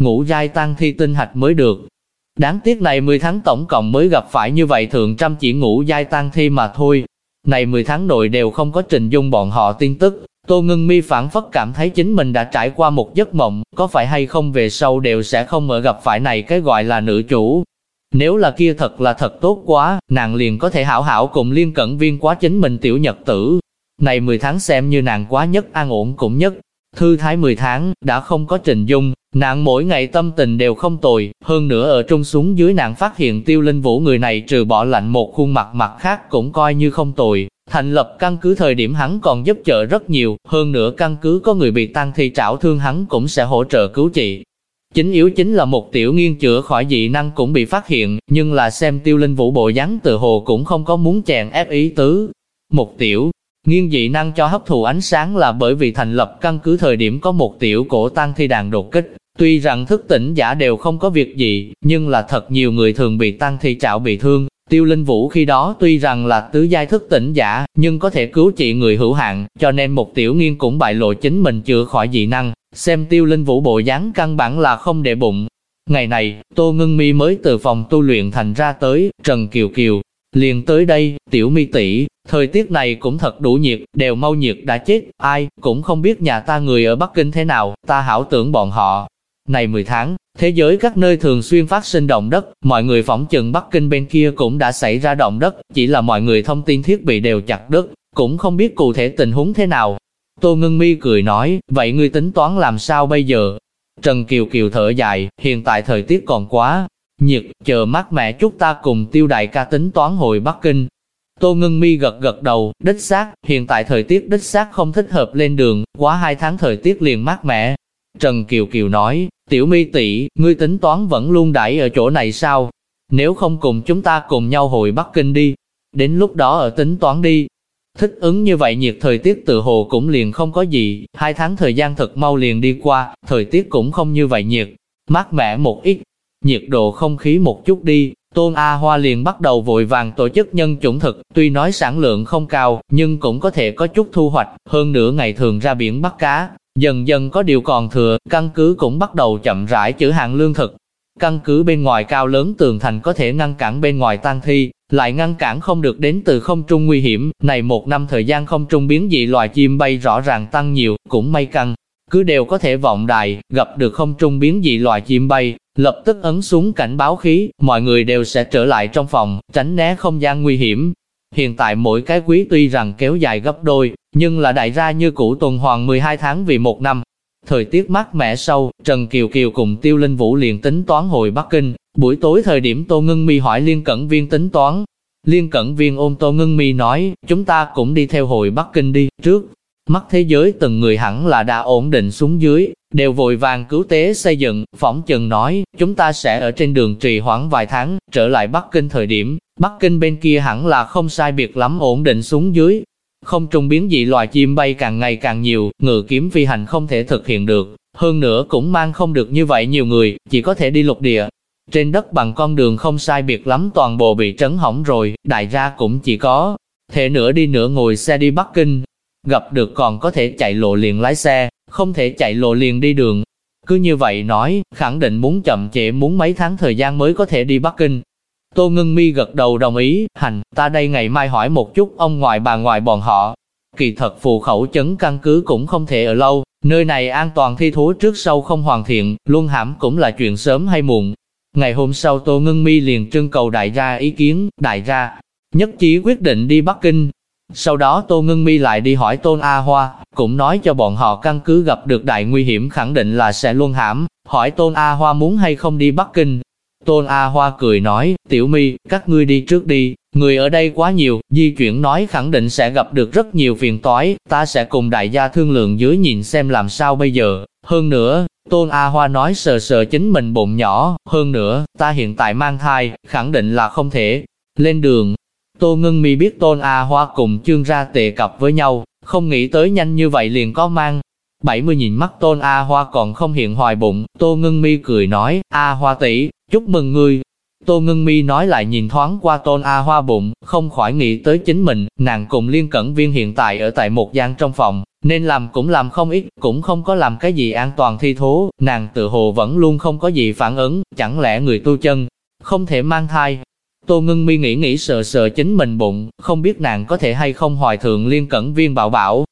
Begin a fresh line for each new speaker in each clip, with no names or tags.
ngũ giai tăng thi tinh hạch mới được. Đáng tiếc này 10 tháng tổng cộng mới gặp phải như vậy thượng trăm chỉ ngũ giai tăng thi mà thôi. Này 10 tháng nội đều không có trình dung bọn họ tin tức, Tô Ngân Mi phản phất cảm thấy chính mình đã trải qua một giấc mộng, có phải hay không về sau đều sẽ không ở gặp phải này cái gọi là nữ chủ. Nếu là kia thật là thật tốt quá, nàng liền có thể hảo hảo cùng liên cẩn viên quá chính mình tiểu nhật tử. Này 10 tháng xem như nàng quá nhất an ổn cũng nhất. Thư thái 10 tháng, đã không có trình dung, nàng mỗi ngày tâm tình đều không tồi, hơn nữa ở trung xuống dưới nàng phát hiện tiêu linh vũ người này trừ bỏ lạnh một khuôn mặt mặt khác cũng coi như không tồi, Thành lập căn cứ thời điểm hắn còn giúp trợ rất nhiều, hơn nữa căn cứ có người bị tăng thi trảo thương hắn cũng sẽ hỗ trợ cứu trị. Chính yếu chính là một tiểu nghiên chữa khỏi dị năng cũng bị phát hiện, nhưng là xem tiêu linh vũ bộ dáng từ hồ cũng không có muốn chèn ép ý tứ. Một tiểu, nghiên dị năng cho hấp thụ ánh sáng là bởi vì thành lập căn cứ thời điểm có một tiểu cổ tăng thi đàn đột kích. Tuy rằng thức tỉnh giả đều không có việc gì, nhưng là thật nhiều người thường bị tăng thi chảo bị thương, Tiêu Linh Vũ khi đó tuy rằng là tứ giai thức tỉnh giả, nhưng có thể cứu trị người hữu hạn, cho nên một tiểu nghiên cũng bại lộ chính mình chữa khỏi dị năng, xem Tiêu Linh Vũ bộ dáng căn bản là không để bụng. Ngày này, Tô Ngân Mi mới từ phòng tu luyện thành ra tới, Trần Kiều Kiều, liền tới đây, tiểu mi tỷ, thời tiết này cũng thật đủ nhiệt, đều mau nhiệt đã chết, ai, cũng không biết nhà ta người ở Bắc Kinh thế nào, ta hảo tưởng bọn họ. Này 10 tháng, Thế giới các nơi thường xuyên phát sinh động đất, mọi người phỏng chừng Bắc Kinh bên kia cũng đã xảy ra động đất, chỉ là mọi người thông tin thiết bị đều chặt đứt, cũng không biết cụ thể tình huống thế nào. Tô Ngân Mi cười nói, vậy ngươi tính toán làm sao bây giờ? Trần Kiều Kiều thở dài, hiện tại thời tiết còn quá nhiệt, chờ mát mẹ chúc ta cùng tiêu đại ca tính toán hồi Bắc Kinh. Tô Ngân Mi gật gật đầu, đích xác, hiện tại thời tiết đích xác không thích hợp lên đường, quá hai tháng thời tiết liền mát mẻ. Trần Kiều Kiều nói, Tiểu mi tỷ, ngươi tính toán vẫn luôn đãi ở chỗ này sao? Nếu không cùng chúng ta cùng nhau hồi Bắc Kinh đi, đến lúc đó ở tính toán đi. Thích ứng như vậy nhiệt thời tiết tự hồ cũng liền không có gì, hai tháng thời gian thật mau liền đi qua, thời tiết cũng không như vậy nhiệt, mát mẻ một ít, nhiệt độ không khí một chút đi. Tôn A Hoa liền bắt đầu vội vàng tổ chức nhân chủng thực, tuy nói sản lượng không cao, nhưng cũng có thể có chút thu hoạch, hơn nửa ngày thường ra biển bắt cá, Dần dần có điều còn thừa, căn cứ cũng bắt đầu chậm rãi chữ hàng lương thực. Căn cứ bên ngoài cao lớn tường thành có thể ngăn cản bên ngoài tăng thi, lại ngăn cản không được đến từ không trung nguy hiểm. Này một năm thời gian không trung biến dị loài chim bay rõ ràng tăng nhiều, cũng may căn. Cứ đều có thể vọng đài, gặp được không trung biến dị loài chim bay, lập tức ấn xuống cảnh báo khí, mọi người đều sẽ trở lại trong phòng, tránh né không gian nguy hiểm. Hiện tại mỗi cái quý tuy rằng kéo dài gấp đôi, nhưng là đại gia như cũ tuần hoàn 12 tháng vì một năm. Thời tiết mát mẻ sâu, Trần Kiều Kiều cùng Tiêu Linh Vũ liền tính toán hồi Bắc Kinh, buổi tối thời điểm Tô Ngân Mi hỏi Liên Cẩn Viên tính toán. Liên Cẩn Viên ôm Tô Ngân Mi nói, chúng ta cũng đi theo hồi Bắc Kinh đi, trước. Mắt thế giới từng người hẳn là đã ổn định xuống dưới, đều vội vàng cứu tế xây dựng, phỏng chừng nói, chúng ta sẽ ở trên đường trì hoãn vài tháng, trở lại Bắc Kinh thời điểm, Bắc Kinh bên kia hẳn là không sai biệt lắm ổn định xuống dưới, không trung biến dị loài chim bay càng ngày càng nhiều, ngự kiếm phi hành không thể thực hiện được, hơn nữa cũng mang không được như vậy nhiều người, chỉ có thể đi lục địa. Trên đất bằng con đường không sai biệt lắm toàn bộ bị trấn hỏng rồi, đại gia cũng chỉ có thể nửa đi nửa ngồi xe đi Bắc Kinh. Gặp được còn có thể chạy lộ liền lái xe, không thể chạy lộ liền đi đường. Cứ như vậy nói, khẳng định muốn chậm trễ muốn mấy tháng thời gian mới có thể đi Bắc Kinh. Tô Ngân Mi gật đầu đồng ý, hành, ta đây ngày mai hỏi một chút ông ngoại bà ngoại bọn họ. Kỳ thật phù khẩu chấn căn cứ cũng không thể ở lâu, nơi này an toàn thi thú trước sau không hoàn thiện, luôn hãm cũng là chuyện sớm hay muộn. Ngày hôm sau Tô Ngân Mi liền trưng cầu đại gia ý kiến, đại gia, nhất trí quyết định đi Bắc Kinh. Sau đó Tô Ngân Mi lại đi hỏi Tôn A Hoa, cũng nói cho bọn họ căn cứ gặp được đại nguy hiểm khẳng định là sẽ luôn hãm, hỏi Tôn A Hoa muốn hay không đi Bắc Kinh, Tôn A Hoa cười nói, tiểu mi, các ngươi đi trước đi, người ở đây quá nhiều, di chuyển nói khẳng định sẽ gặp được rất nhiều phiền toái, ta sẽ cùng đại gia thương lượng dưới nhìn xem làm sao bây giờ. Hơn nữa, Tôn A Hoa nói sờ sờ chính mình bụng nhỏ, hơn nữa, ta hiện tại mang thai, khẳng định là không thể. Lên đường, Tô Ngân Mi biết Tôn A Hoa cùng chương ra tệ cặp với nhau, không nghĩ tới nhanh như vậy liền có mang. 70 nhìn mắt Tôn A Hoa còn không hiện hoài bụng, Tô Ngân Mi cười nói, A Hoa tỷ Chúc mừng ngươi. Tô Ngân Mi nói lại nhìn thoáng qua Tôn A Hoa bụng, không khỏi nghĩ tới chính mình, nàng cùng Liên Cẩn Viên hiện tại ở tại một gian trong phòng, nên làm cũng làm không ít, cũng không có làm cái gì an toàn thi thố, nàng tự hồ vẫn luôn không có gì phản ứng, chẳng lẽ người tu chân, không thể mang thai. Tô Ngưng Mi nghĩ nghĩ sợ sợ chính mình bụng, không biết nàng có thể hay không hoài thượng Liên Cẩn Viên bảo bảo,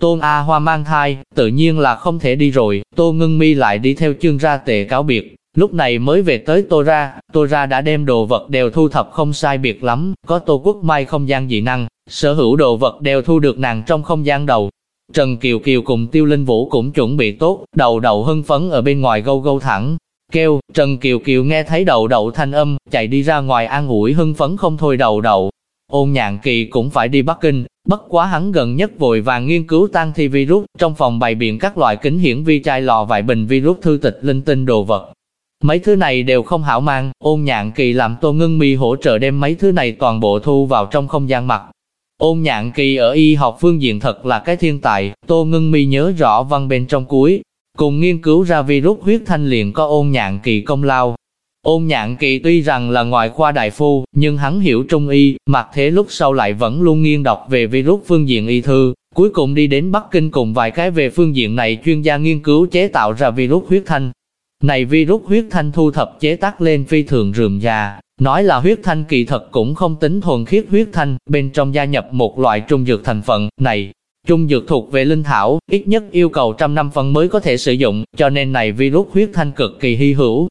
Tôn A Hoa mang thai, tự nhiên là không thể đi rồi, Tô Ngưng Mi lại đi theo chương ra tệ cáo biệt, lúc này mới về tới Tô Ra, Tô Ra đã đem đồ vật đều thu thập không sai biệt lắm, có Tô Quốc Mai không gian dị năng, sở hữu đồ vật đều thu được nàng trong không gian đầu. Trần Kiều Kiều cùng Tiêu Linh Vũ cũng chuẩn bị tốt, đầu đầu hưng phấn ở bên ngoài gâu gâu thẳng, kêu, Trần Kiều Kiều nghe thấy đầu đầu thanh âm, chạy đi ra ngoài an ủi hưng phấn không thôi đầu đầu Ôn nhạn kỳ cũng phải đi Bắc Kinh, bất quá hắn gần nhất vội vàng nghiên cứu tăng thi virus, trong phòng bày biện các loại kính hiển vi chai lò vài bình virus thư tịch linh tinh đồ vật. Mấy thứ này đều không hảo mang, ôn nhạn kỳ làm tô ngưng mi hỗ trợ đem mấy thứ này toàn bộ thu vào trong không gian mặt. Ôn nhạn kỳ ở y học phương diện thật là cái thiên tài, tô ngưng mi nhớ rõ văn bên trong cuối, cùng nghiên cứu ra virus huyết thanh liền có ôn nhạn kỳ công lao, Ôn nhạn kỳ tuy rằng là ngoại khoa đại phu, nhưng hắn hiểu trung y, mặc thế lúc sau lại vẫn luôn nghiên đọc về virus phương diện y thư, cuối cùng đi đến Bắc Kinh cùng vài cái về phương diện này chuyên gia nghiên cứu chế tạo ra virus huyết thanh. Này virus huyết thanh thu thập chế tác lên phi thường rườm già, nói là huyết thanh kỳ thật cũng không tính thuần khiết huyết thanh, bên trong gia nhập một loại trung dược thành phần, này, trung dược thuộc về linh thảo, ít nhất yêu cầu trăm năm phân mới có thể sử dụng, cho nên này virus huyết thanh cực kỳ hy hữu,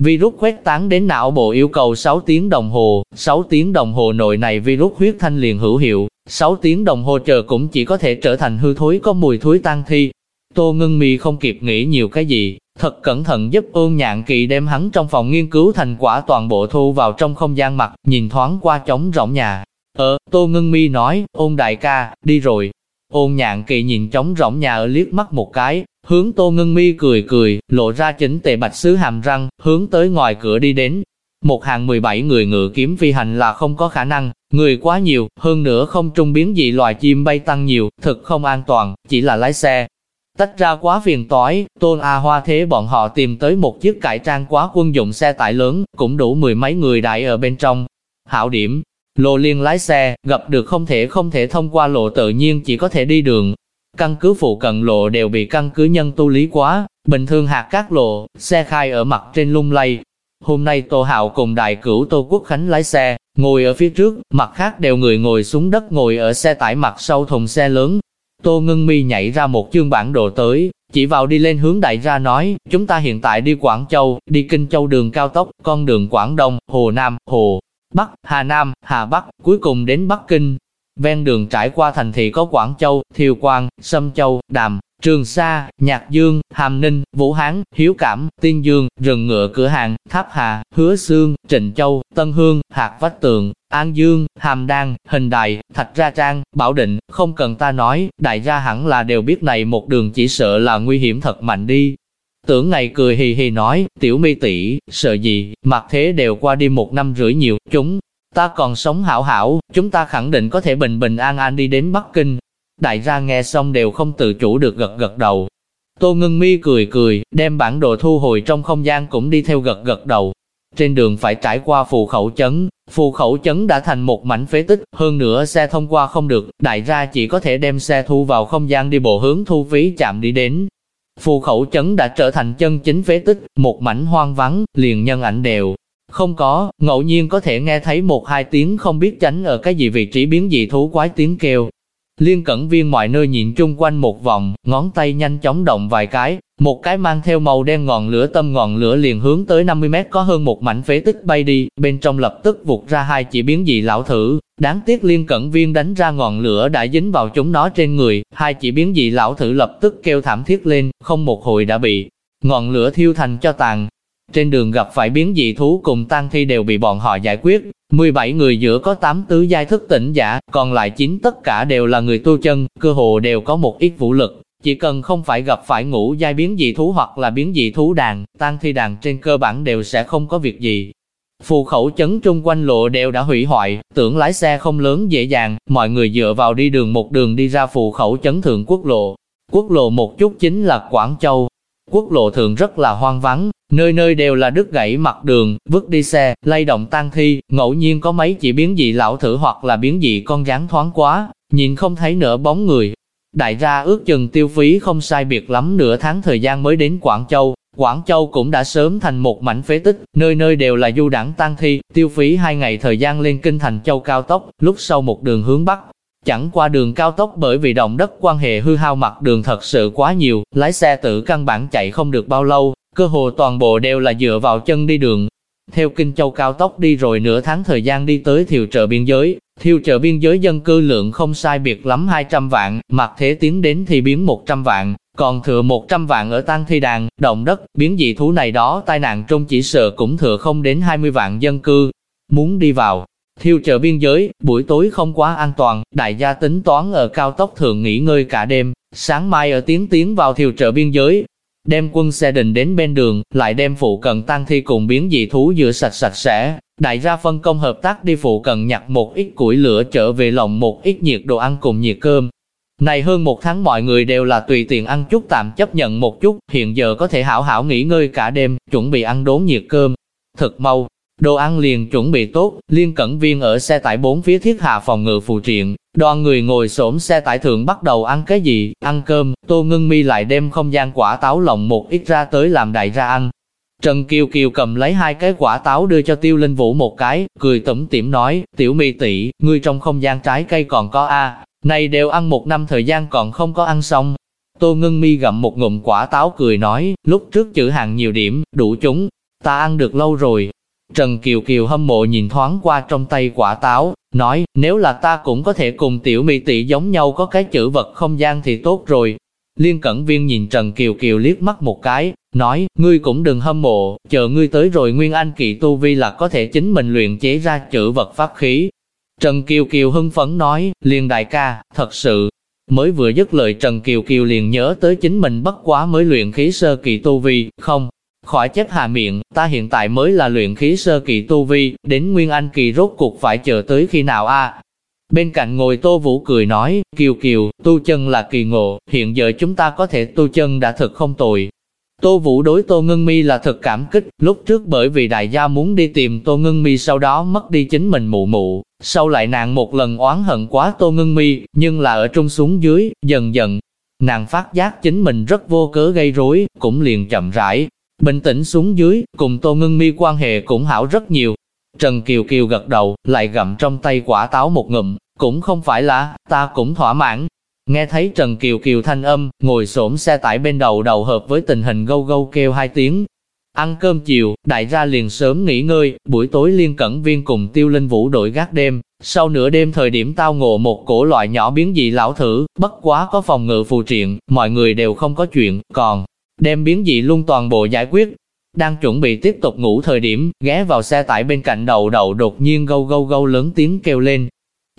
Virus khuếch tán đến não bộ yêu cầu 6 tiếng đồng hồ, 6 tiếng đồng hồ nội này virus huyết thanh liền hữu hiệu, 6 tiếng đồng hồ chờ cũng chỉ có thể trở thành hư thối có mùi thối tan thi. Tô ngưng mi không kịp nghĩ nhiều cái gì, thật cẩn thận giúp ôn nhạn kỳ đem hắn trong phòng nghiên cứu thành quả toàn bộ thu vào trong không gian mặt, nhìn thoáng qua trống rỗng nhà. Ờ, Tô ngưng mi nói, ôn đại ca, đi rồi. Ôn nhạn kỳ nhìn trống rỗng nhà ở liếc mắt một cái, Hướng Tô Ngân Mi cười cười, lộ ra chỉnh tề bạch sứ hàm răng, hướng tới ngoài cửa đi đến. Một hàng 17 người ngự kiếm phi hành là không có khả năng, người quá nhiều, hơn nữa không trung biến dị loài chim bay tăng nhiều, thực không an toàn, chỉ là lái xe. Tách ra quá phiền toái, Tôn A Hoa thế bọn họ tìm tới một chiếc cải trang quá quân dụng xe tải lớn, cũng đủ mười mấy người đại ở bên trong. Hảo điểm, Lô liên lái xe, gặp được không thể không thể thông qua lộ tự nhiên chỉ có thể đi đường, Căn cứ phụ cận lộ đều bị căn cứ nhân tu lý quá, bình thường hạt các lộ, xe khai ở mặt trên lung lay. Hôm nay Tô Hạo cùng đại cửu Tô Quốc Khánh lái xe, ngồi ở phía trước, mặt khác đều người ngồi xuống đất ngồi ở xe tải mặt sau thùng xe lớn. Tô Ngân Mi nhảy ra một chương bản đồ tới, chỉ vào đi lên hướng đại ra nói, chúng ta hiện tại đi Quảng Châu, đi Kinh Châu đường cao tốc, con đường Quảng Đông, Hồ Nam, Hồ Bắc, Hà Nam, Hà Bắc, cuối cùng đến Bắc Kinh. Ven đường trải qua thành thị có Quảng Châu, Thiều Quang, Sâm Châu, Đàm, Trường Sa, Nhạc Dương, Hàm Ninh, Vũ Hán, Hiếu Cảm, Tiên Dương, Rừng Ngựa Cửa Hàng, Tháp Hà, Hứa Sương, Trịnh Châu, Tân Hương, Hạt Vách Tường, An Dương, Hàm Đan, Hình Đài, Thạch Ra Trang, Bảo Định, không cần ta nói, đại gia hẳn là đều biết này một đường chỉ sợ là nguy hiểm thật mạnh đi. Tưởng ngày cười hì hì nói, tiểu mi tỷ sợ gì, mặt thế đều qua đi một năm rưỡi nhiều, chúng ta còn sống hảo hảo, chúng ta khẳng định có thể bình bình an an đi đến Bắc Kinh. Đại gia nghe xong đều không tự chủ được gật gật đầu. Tô Ngân Mi cười cười, đem bản đồ thu hồi trong không gian cũng đi theo gật gật đầu. Trên đường phải trải qua phù khẩu chấn, phù khẩu chấn đã thành một mảnh phế tích, hơn nữa xe thông qua không được, đại gia chỉ có thể đem xe thu vào không gian đi bộ hướng thu phí chạm đi đến. Phù khẩu chấn đã trở thành chân chính phế tích, một mảnh hoang vắng, liền nhân ảnh đều không có, ngẫu nhiên có thể nghe thấy một hai tiếng không biết tránh ở cái gì vị trí biến dị thú quái tiếng kêu. Liên cẩn viên mọi nơi nhìn chung quanh một vòng, ngón tay nhanh chóng động vài cái, một cái mang theo màu đen ngọn lửa tâm ngọn lửa liền hướng tới 50 mét có hơn một mảnh phế tích bay đi, bên trong lập tức vụt ra hai chỉ biến dị lão thử. Đáng tiếc liên cẩn viên đánh ra ngọn lửa đã dính vào chúng nó trên người, hai chỉ biến dị lão thử lập tức kêu thảm thiết lên, không một hồi đã bị ngọn lửa thiêu thành cho tàn, trên đường gặp phải biến dị thú cùng tăng thi đều bị bọn họ giải quyết, 17 người giữa có 8 tứ giai thức tỉnh giả, còn lại 9 tất cả đều là người tu chân, cơ hồ đều có một ít vũ lực. Chỉ cần không phải gặp phải ngũ giai biến dị thú hoặc là biến dị thú đàn, tăng thi đàn trên cơ bản đều sẽ không có việc gì. Phù khẩu chấn trung quanh lộ đều đã hủy hoại, tưởng lái xe không lớn dễ dàng, mọi người dựa vào đi đường một đường đi ra phù khẩu chấn thượng quốc lộ. Quốc lộ một chút chính là Quảng Châu, Quốc lộ thường rất là hoang vắng, nơi nơi đều là đứt gãy mặt đường, vứt đi xe, lay động tang thi, ngẫu nhiên có mấy chỉ biến dị lão thử hoặc là biến dị con rắn thoáng quá, nhìn không thấy nửa bóng người. Đại ra ước chừng tiêu phí không sai biệt lắm nửa tháng thời gian mới đến Quảng Châu, Quảng Châu cũng đã sớm thành một mảnh phế tích, nơi nơi đều là du đảng tang thi, tiêu phí hai ngày thời gian lên kinh thành châu cao tốc, lúc sau một đường hướng Bắc. Chẳng qua đường cao tốc bởi vì động đất quan hệ hư hao mặt đường thật sự quá nhiều, lái xe tự căn bản chạy không được bao lâu, cơ hồ toàn bộ đều là dựa vào chân đi đường. Theo Kinh Châu cao tốc đi rồi nửa tháng thời gian đi tới thiều chợ biên giới, thiều chợ biên giới dân cư lượng không sai biệt lắm 200 vạn, mặt thế tiến đến thì biến 100 vạn, còn thừa 100 vạn ở tang thi đàn, động đất, biến dị thú này đó tai nạn trong chỉ sợ cũng thừa không đến 20 vạn dân cư. Muốn đi vào, thiêu chợ biên giới, buổi tối không quá an toàn, đại gia tính toán ở cao tốc thường nghỉ ngơi cả đêm, sáng mai ở tiến tiến vào thiêu chợ biên giới. Đem quân xe đình đến bên đường, lại đem phụ cận tang thi cùng biến dị thú rửa sạch sạch sẽ. Đại gia phân công hợp tác đi phụ cận nhặt một ít củi lửa trở về lòng một ít nhiệt đồ ăn cùng nhiệt cơm, này hơn một tháng mọi người đều là tùy tiện ăn chút tạm chấp nhận một chút, hiện giờ có thể hảo hảo nghỉ ngơi cả đêm, chuẩn bị ăn đốn nhiệt cơm. Thật mau, đồ ăn liền chuẩn bị tốt, liên cẩn viên ở xe tải bốn phía thiết hạ phòng ngự phụ triện, đoàn người ngồi xổm xe tải thượng bắt đầu ăn cái gì, ăn cơm, tô ngưng mi lại đem không gian quả táo lồng một ít ra tới làm đại ra ăn. Trần Kiều Kiều cầm lấy hai cái quả táo đưa cho Tiêu Linh Vũ một cái, cười tủm tỉm nói, tiểu mi tỷ, ngươi trong không gian trái cây còn có a, này đều ăn một năm thời gian còn không có ăn xong. Tô ngưng mi gặm một ngụm quả táo cười nói, lúc trước chữ hàng nhiều điểm, đủ chúng, ta ăn được lâu rồi. Trần Kiều Kiều hâm mộ nhìn thoáng qua trong tay quả táo, nói, nếu là ta cũng có thể cùng tiểu mỹ tỷ giống nhau có cái chữ vật không gian thì tốt rồi. Liên Cẩn Viên nhìn Trần Kiều Kiều liếc mắt một cái, nói, ngươi cũng đừng hâm mộ, chờ ngươi tới rồi Nguyên Anh kỳ tu vi là có thể chính mình luyện chế ra chữ vật pháp khí, Trần Kiều Kiều hưng phấn nói, liền đại ca, thật sự. Mới vừa dứt lời Trần Kiều Kiều liền nhớ tới chính mình bất quá mới luyện khí sơ kỳ tu vi, không. Khỏi chết hà miệng, ta hiện tại mới là luyện khí sơ kỳ tu vi, đến Nguyên Anh kỳ rốt cuộc phải chờ tới khi nào a? Bên cạnh ngồi Tô Vũ cười nói, Kiều Kiều, tu chân là kỳ ngộ, hiện giờ chúng ta có thể tu chân đã thật không tồi, Tô Vũ đối Tô Ngân Mi là thật cảm kích, lúc trước bởi vì đại gia muốn đi tìm Tô Ngân Mi sau đó mất đi chính mình mụ mụ, sau lại nàng một lần oán hận quá Tô Ngân Mi, nhưng là ở trung xuống dưới, dần dần, nàng phát giác chính mình rất vô cớ gây rối, cũng liền chậm rãi, bình tĩnh xuống dưới, cùng Tô Ngân Mi quan hệ cũng hảo rất nhiều. Trần Kiều Kiều gật đầu, lại gặm trong tay quả táo một ngụm, cũng không phải là, ta cũng thỏa mãn, Nghe thấy Trần Kiều Kiều thanh âm, ngồi xổm xe tải bên đầu đầu hợp với tình hình gâu gâu kêu hai tiếng. Ăn cơm chiều, đại gia liền sớm nghỉ ngơi, buổi tối liên cẩn viên cùng tiêu linh vũ đội gác đêm. Sau nửa đêm thời điểm tao ngộ một cổ loại nhỏ biến dị lão thử, bất quá có phòng ngự phù triện, mọi người đều không có chuyện, còn đem biến dị luôn toàn bộ giải quyết. Đang chuẩn bị tiếp tục ngủ thời điểm, ghé vào xe tải bên cạnh đầu đầu đột nhiên gâu gâu gâu lớn tiếng kêu lên.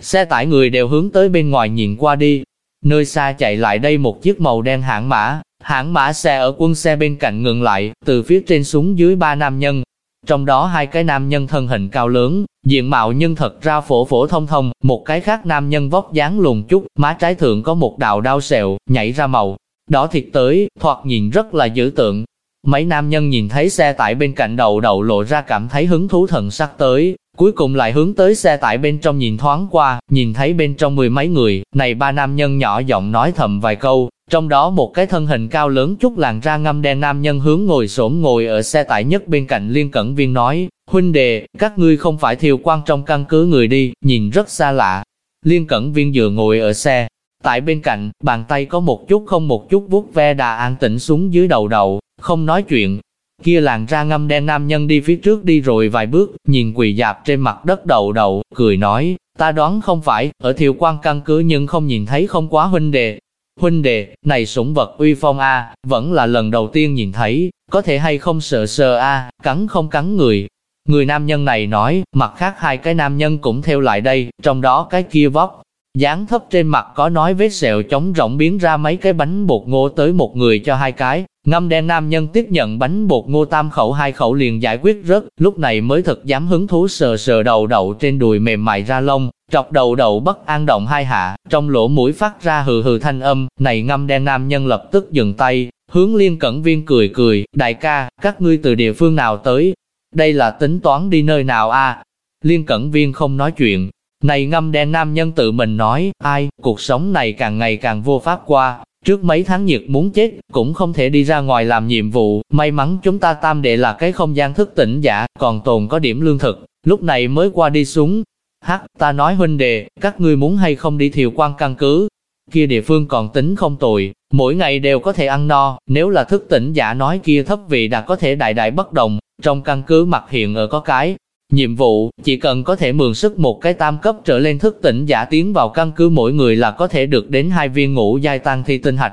Xe tải người đều hướng tới bên ngoài nhìn qua đi, Nơi xa chạy lại đây một chiếc màu đen hãng mã, hãng mã xe ở quân xe bên cạnh ngừng lại, từ phía trên xuống dưới ba nam nhân. Trong đó hai cái nam nhân thân hình cao lớn, diện mạo nhân thật ra phổ phổ thông thông, một cái khác nam nhân vóc dáng lùn chút, má trái thượng có một đạo đau sẹo, nhảy ra màu. Đỏ thịt tới, thoạt nhìn rất là dữ tượng. Mấy nam nhân nhìn thấy xe tải bên cạnh đầu đầu lộ ra cảm thấy hứng thú thần sắc tới, Cuối cùng lại hướng tới xe tải bên trong nhìn thoáng qua, nhìn thấy bên trong mười mấy người, này ba nam nhân nhỏ giọng nói thầm vài câu, trong đó một cái thân hình cao lớn chút làn ra ngâm đen nam nhân hướng ngồi xổm ngồi ở xe tải nhất bên cạnh liên cẩn viên nói, huynh đệ, các ngươi không phải thiêu quan trong căn cứ người đi, nhìn rất xa lạ. Liên cẩn viên vừa ngồi ở xe, tại bên cạnh, bàn tay có một chút không một chút vuốt ve đà an tĩnh xuống dưới đầu đầu, không nói chuyện, Kia làng ra ngâm đen nam nhân đi phía trước đi rồi vài bước, nhìn quỳ dạp trên mặt đất đầu đầu, cười nói, ta đoán không phải, ở thiệu quan căn cứ nhưng không nhìn thấy không quá huynh đệ. Huynh đệ, này sủng vật uy phong a, vẫn là lần đầu tiên nhìn thấy, có thể hay không sợ sờ a, cắn không cắn người. Người nam nhân này nói, mặt khác hai cái nam nhân cũng theo lại đây, trong đó cái kia vóc, dáng thấp trên mặt có nói vết sẹo chống rộng biến ra mấy cái bánh bột ngô tới một người cho hai cái, Ngâm đen nam nhân tiếp nhận bánh bột ngô tam khẩu hai khẩu liền giải quyết rớt. Lúc này mới thật dám hứng thú sờ sờ đầu đậu trên đùi mềm mại ra lông, trọc đầu đậu bất an động hai hạ, trong lỗ mũi phát ra hừ hừ thanh âm, này ngâm đen nam nhân lập tức dừng tay, hướng liên cẩn viên cười cười, đại ca, các ngươi từ địa phương nào tới? Đây là tính toán đi nơi nào a? Liên cẩn viên không nói chuyện, này ngâm đen nam nhân tự mình nói, ai, cuộc sống này càng ngày càng vô pháp qua, trước mấy tháng nhiệt muốn chết, cũng không thể đi ra ngoài làm nhiệm vụ, may mắn chúng ta tam đệ là cái không gian thức tỉnh giả, còn tồn có điểm lương thực, lúc này mới qua đi xuống. Hắc, ta nói huynh đệ, các ngươi muốn hay không đi thiều quan căn cứ, kia địa phương còn tính không tồi, mỗi ngày đều có thể ăn no, nếu là thức tỉnh giả nói kia thấp vị đã có thể đại đại bất đồng, trong căn cứ mặt hiện ở có cái. Nhiệm vụ, chỉ cần có thể mượn sức một cái tam cấp trở lên thức tỉnh giả tiến vào căn cứ mỗi người là có thể được đến hai viên ngũ giai tăng thi tinh hạch.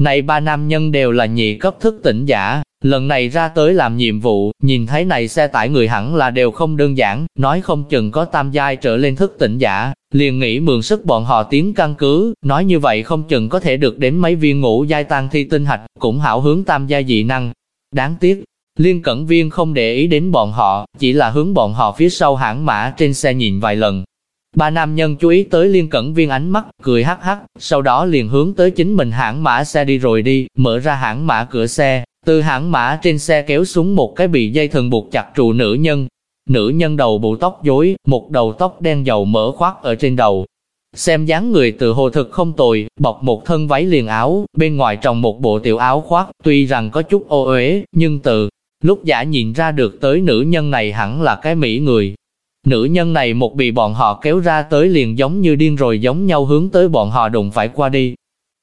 Này ba nam nhân đều là nhị cấp thức tỉnh giả, lần này ra tới làm nhiệm vụ, nhìn thấy này xe tải người hẳn là đều không đơn giản, nói không chừng có tam giai trở lên thức tỉnh giả, liền nghĩ mượn sức bọn họ tiến căn cứ, nói như vậy không chừng có thể được đến mấy viên ngũ giai tăng thi tinh hạch, cũng hảo hướng tam giai dị năng. Đáng tiếc, Liên Cẩn Viên không để ý đến bọn họ, chỉ là hướng bọn họ phía sau hãng mã trên xe nhìn vài lần. Ba nam nhân chú ý tới Liên Cẩn Viên ánh mắt, cười hắc hắc, sau đó liền hướng tới chính mình hãng mã xe đi rồi đi, mở ra hãng mã cửa xe, từ hãng mã trên xe kéo xuống một cái bị dây thần buộc chặt trụ nữ nhân, Nữ nhân đầu bụ tóc rối, một đầu tóc đen dầu mỡ khoác ở trên đầu. Xem dáng người từ hồ thực không tồi, bọc một thân váy liền áo, bên ngoài trồng một bộ tiểu áo khoác, tuy rằng có chút ô uế, nhưng từ lúc giả nhìn ra được tới nữ nhân này hẳn là cái mỹ người. Nữ nhân này một bị bọn họ kéo ra tới liền giống như điên rồi giống nhau hướng tới bọn họ đụng phải qua đi.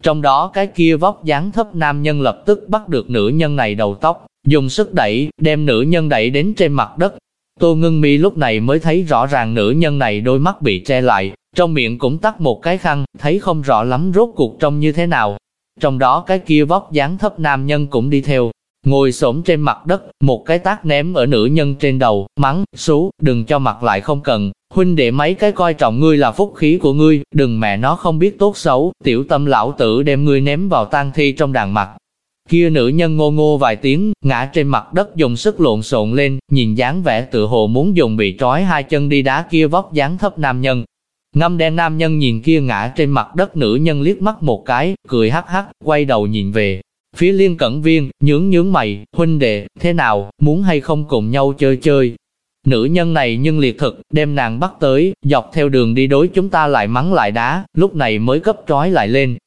Trong đó cái kia vóc dáng thấp nam nhân lập tức bắt được nữ nhân này đầu tóc, dùng sức đẩy, đem nữ nhân đẩy đến trên mặt đất, Tô ngưng mi lúc này mới thấy rõ ràng nữ nhân này đôi mắt bị che lại, trong miệng cũng tắt một cái khăn, thấy không rõ lắm rốt cuộc trông như thế nào. Trong đó cái kia vóc dáng thấp nam nhân cũng đi theo, ngồi xổm trên mặt đất, một cái tác ném ở nữ nhân trên đầu, mắng, xú, đừng cho mặt lại không cần, huynh đệ mấy cái coi trọng ngươi là phúc khí của ngươi, đừng mẹ nó không biết tốt xấu, tiểu tâm lão tử đem ngươi ném vào tang thi trong đàn mặt, Kia nữ nhân ngô ngô vài tiếng, ngã trên mặt đất dùng sức lộn xộn lên, nhìn dáng vẻ tự hồ muốn dùng bị trói hai chân đi đá kia vóc dáng thấp nam nhân. Ngâm đen nam nhân nhìn kia ngã trên mặt đất nữ nhân liếc mắt một cái, cười hắc hắc, quay đầu nhìn về. Phía liên cẩn viên, nhướng nhướng mày, huynh đệ, thế nào, muốn hay không cùng nhau chơi chơi. Nữ nhân này nhưng liệt thực, đem nàng bắt tới, dọc theo đường đi đối chúng ta lại mắng lại đá, lúc này mới cấp trói lại lên,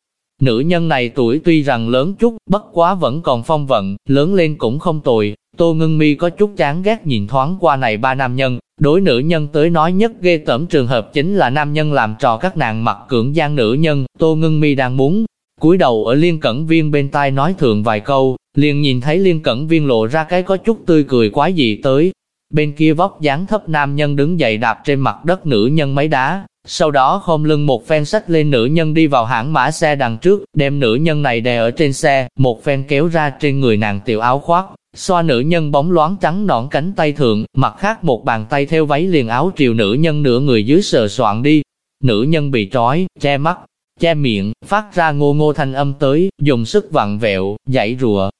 Nữ nhân này tuổi tuy rằng lớn chút, bất quá vẫn còn phong vận, lớn lên cũng không tồi. Tô Ngân Mi có chút chán ghét nhìn thoáng qua này ba nam nhân, đối nữ nhân tới nói nhất ghê tởm trường hợp chính là nam nhân làm trò các nàng mặc cưỡng gian nữ nhân, Tô Ngân Mi đang muốn cúi đầu ở liên cẩn viên bên tai nói thượng vài câu, liền nhìn thấy liên cẩn viên lộ ra cái có chút tươi cười quái dị tới. Bên kia vóc dáng thấp nam nhân đứng dậy đạp trên mặt đất nữ nhân mấy đá, sau đó khom lưng một phen sách lên nữ nhân đi vào hãng mã xe đằng trước, đem nữ nhân này đè ở trên xe, một phen kéo ra trên người nàng tiểu áo khoác, xoa nữ nhân bóng loáng trắng nõn cánh tay thượng, mặt khác một bàn tay theo váy liền áo triều nữ nhân nửa người dưới sờ soạn đi. Nữ nhân bị trói, che mắt, che miệng, phát ra ngô ngô thanh âm tới, dùng sức vặn vẹo, dãy rùa,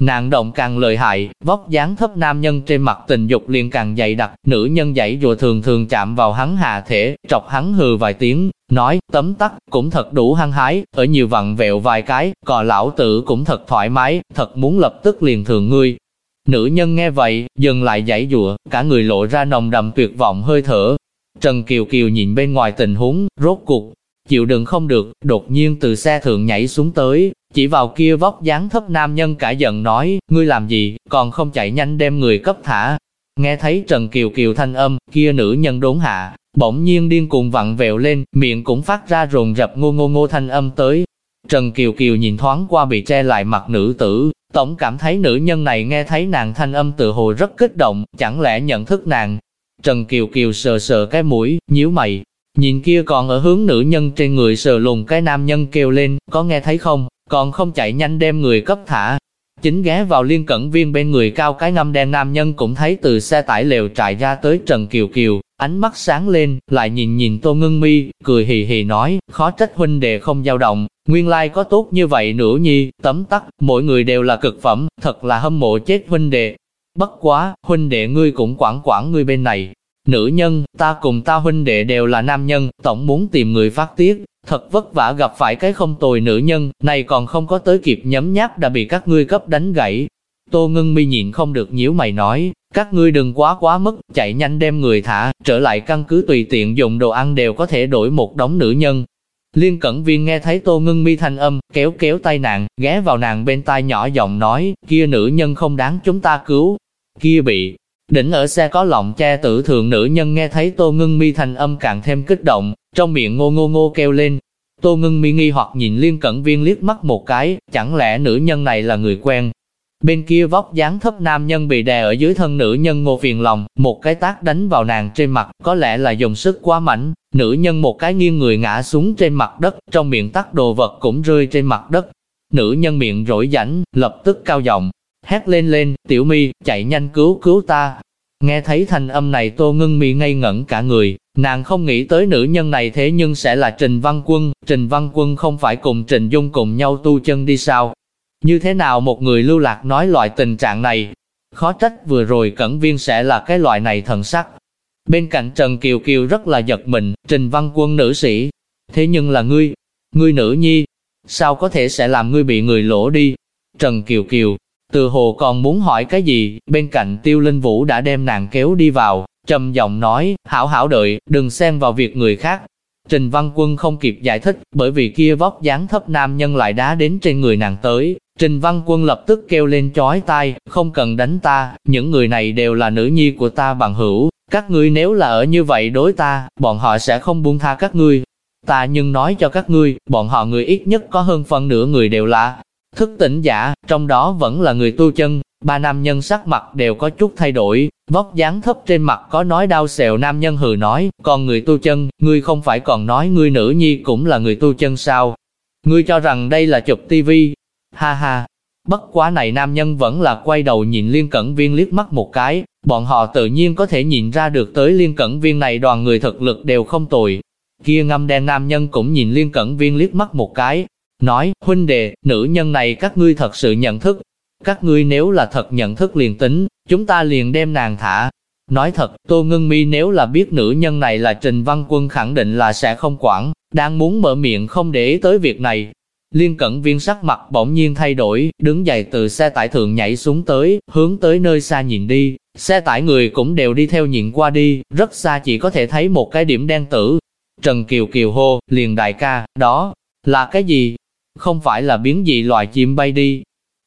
Nàng động càng lợi hại, vóc dáng thấp nam nhân trên mặt tình dục liền càng dày đặc, nữ nhân dãy rùa thường thường chạm vào hắn hạ thể, trọc hắn hừ vài tiếng, nói, tấm tắc, cũng thật đủ hăng hái, ở nhiều vặn vẹo vài cái, cò lão tử cũng thật thoải mái, thật muốn lập tức liền thường ngươi. Nữ nhân nghe vậy, dừng lại dãy dụa, cả người lộ ra nồng đậm tuyệt vọng hơi thở. Trần Kiều Kiều nhìn bên ngoài tình huống, rốt cuộc, chịu đựng không được, đột nhiên từ xe thượng nhảy xuống tới, chỉ vào kia vóc dáng thấp nam nhân cả giận nói, ngươi làm gì, còn không chạy nhanh đem người cấp thả. Nghe thấy Trần Kiều Kiều thanh âm, kia nữ nhân đốn hạ, bỗng nhiên điên cuồng vặn vẹo lên, miệng cũng phát ra rồn rập ngô ngô ngô thanh âm tới. Trần Kiều Kiều nhìn thoáng qua bị che lại mặt nữ tử, tổng cảm thấy nữ nhân này nghe thấy nàng thanh âm tự hồ rất kích động, chẳng lẽ nhận thức nàng. Trần Kiều Kiều sờ sờ cái mũi, nhíu mày, nhìn kia còn ở hướng nữ nhân trên người sờ lùng cái nam nhân kêu lên, có nghe thấy không? còn không chạy nhanh đem người cấp thả. Chính ghé vào liên cẩn viên bên người cao cái ngâm đen nam nhân cũng thấy từ xe tải lều trại ra tới Trần Kiều Kiều, ánh mắt sáng lên, lại nhìn nhìn Tô Ngân Mi, cười hì hì nói, khó trách huynh đệ không dao động, nguyên lai có tốt như vậy nữ nhi, tấm tắc, mỗi người đều là cực phẩm, thật là hâm mộ chết huynh đệ. Bất quá, huynh đệ ngươi cũng quản quản ngươi bên này, Nữ nhân, ta cùng ta huynh đệ đều là nam nhân, tổng muốn tìm người phát tiết, thật vất vả gặp phải cái không tồi nữ nhân, này còn không có tới kịp nhấm nháp đã bị các ngươi cấp đánh gãy. Tô ngưng mi nhịn không được nhíu mày nói, các ngươi đừng quá quá mức, chạy nhanh đem người thả, trở lại căn cứ tùy tiện dùng đồ ăn đều có thể đổi một đống nữ nhân. Liên cẩn viên nghe thấy tô ngưng mi thanh âm, kéo kéo tay nàng, ghé vào nàng bên tai nhỏ giọng nói, kia nữ nhân không đáng chúng ta cứu. Kia bị, đỉnh ở xe có lọng che tử thường nữ nhân nghe thấy tô ngưng mi thành âm càng thêm kích động, trong miệng ngô ngô ngô kêu lên. Tô ngưng mi nghi hoặc nhìn liên cẩn viên liếc mắt một cái, chẳng lẽ nữ nhân này là người quen, Bên kia vóc dáng thấp nam nhân bị đè ở dưới thân nữ nhân ngô phiền lòng, một cái tác đánh vào nàng trên mặt, có lẽ là dùng sức quá mạnh, nữ nhân một cái nghiêng người ngã xuống trên mặt đất, trong miệng tắt đồ vật cũng rơi trên mặt đất. Nữ nhân miệng rỗi rảnh, lập tức cao giọng, hét lên lên, tiểu mi, chạy nhanh cứu cứu ta. Nghe thấy thanh âm này tô ngưng mi ngây ngẩn cả người, nàng không nghĩ tới nữ nhân này thế nhưng sẽ là Trình Văn Quân, Trình Văn Quân không phải cùng Trình Dung cùng nhau tu chân đi sao, như thế nào một người lưu lạc nói loại tình trạng này? Khó trách vừa rồi Cẩn Viên sẽ là cái loại này thần sắc. Bên cạnh Trần Kiều Kiều rất là giật mình, Trình Văn Quân nữ sĩ. Thế nhưng là ngươi, ngươi nữ nhi, sao có thể sẽ làm ngươi bị người lỗ đi? Trần Kiều Kiều, từ hồ còn muốn hỏi cái gì, bên cạnh Tiêu Linh Vũ đã đem nàng kéo đi vào, trầm giọng nói, hảo hảo đợi, đừng xen vào việc người khác, Trình Văn Quân không kịp giải thích, bởi vì kia vóc dáng thấp nam nhân lại đá đến trên người nàng tới. Trình Văn Quân lập tức kêu lên chói tai, không cần đánh ta, những người này đều là nữ nhi của ta bằng hữu, các ngươi nếu là ở như vậy đối ta, bọn họ sẽ không buông tha các ngươi. Ta nhưng nói cho các ngươi, bọn họ người ít nhất có hơn phần nửa người đều là thức tỉnh giả, trong đó vẫn là người tu chân, Ba nam nhân sắc mặt đều có chút thay đổi, vóc dáng thấp trên mặt có nói đau xèo nam nhân hừ nói, còn người tu chân, ngươi không phải còn nói ngươi nữ nhi cũng là người tu chân sao? Ngươi cho rằng đây là chụp tivi? Ha ha! Bất quá này nam nhân vẫn là quay đầu nhìn liên cẩn viên liếc mắt một cái, bọn họ tự nhiên có thể nhìn ra được tới liên cẩn viên này đoàn người thực lực đều không tồi. Kia ngâm đen nam nhân cũng nhìn liên cẩn viên liếc mắt một cái, nói, huynh đệ, nữ nhân này các ngươi thật sự nhận thức, các ngươi nếu là thật nhận thức liền tính, chúng ta liền đem nàng thả. Nói thật, Tô Ngân Mi nếu là biết nữ nhân này là Trình Văn Quân khẳng định là sẽ không quản, đang muốn mở miệng không để ý tới việc này. Liên cẩn viên sắc mặt bỗng nhiên thay đổi, đứng dậy từ xe tải thượng nhảy xuống tới, hướng tới nơi xa nhìn đi. Xe tải người cũng đều đi theo nhìn qua đi, rất xa chỉ có thể thấy một cái điểm đen tử. Trần Kiều Kiều hô, liền đại ca, đó, là cái gì? Không phải là biến dị loài chim bay đi,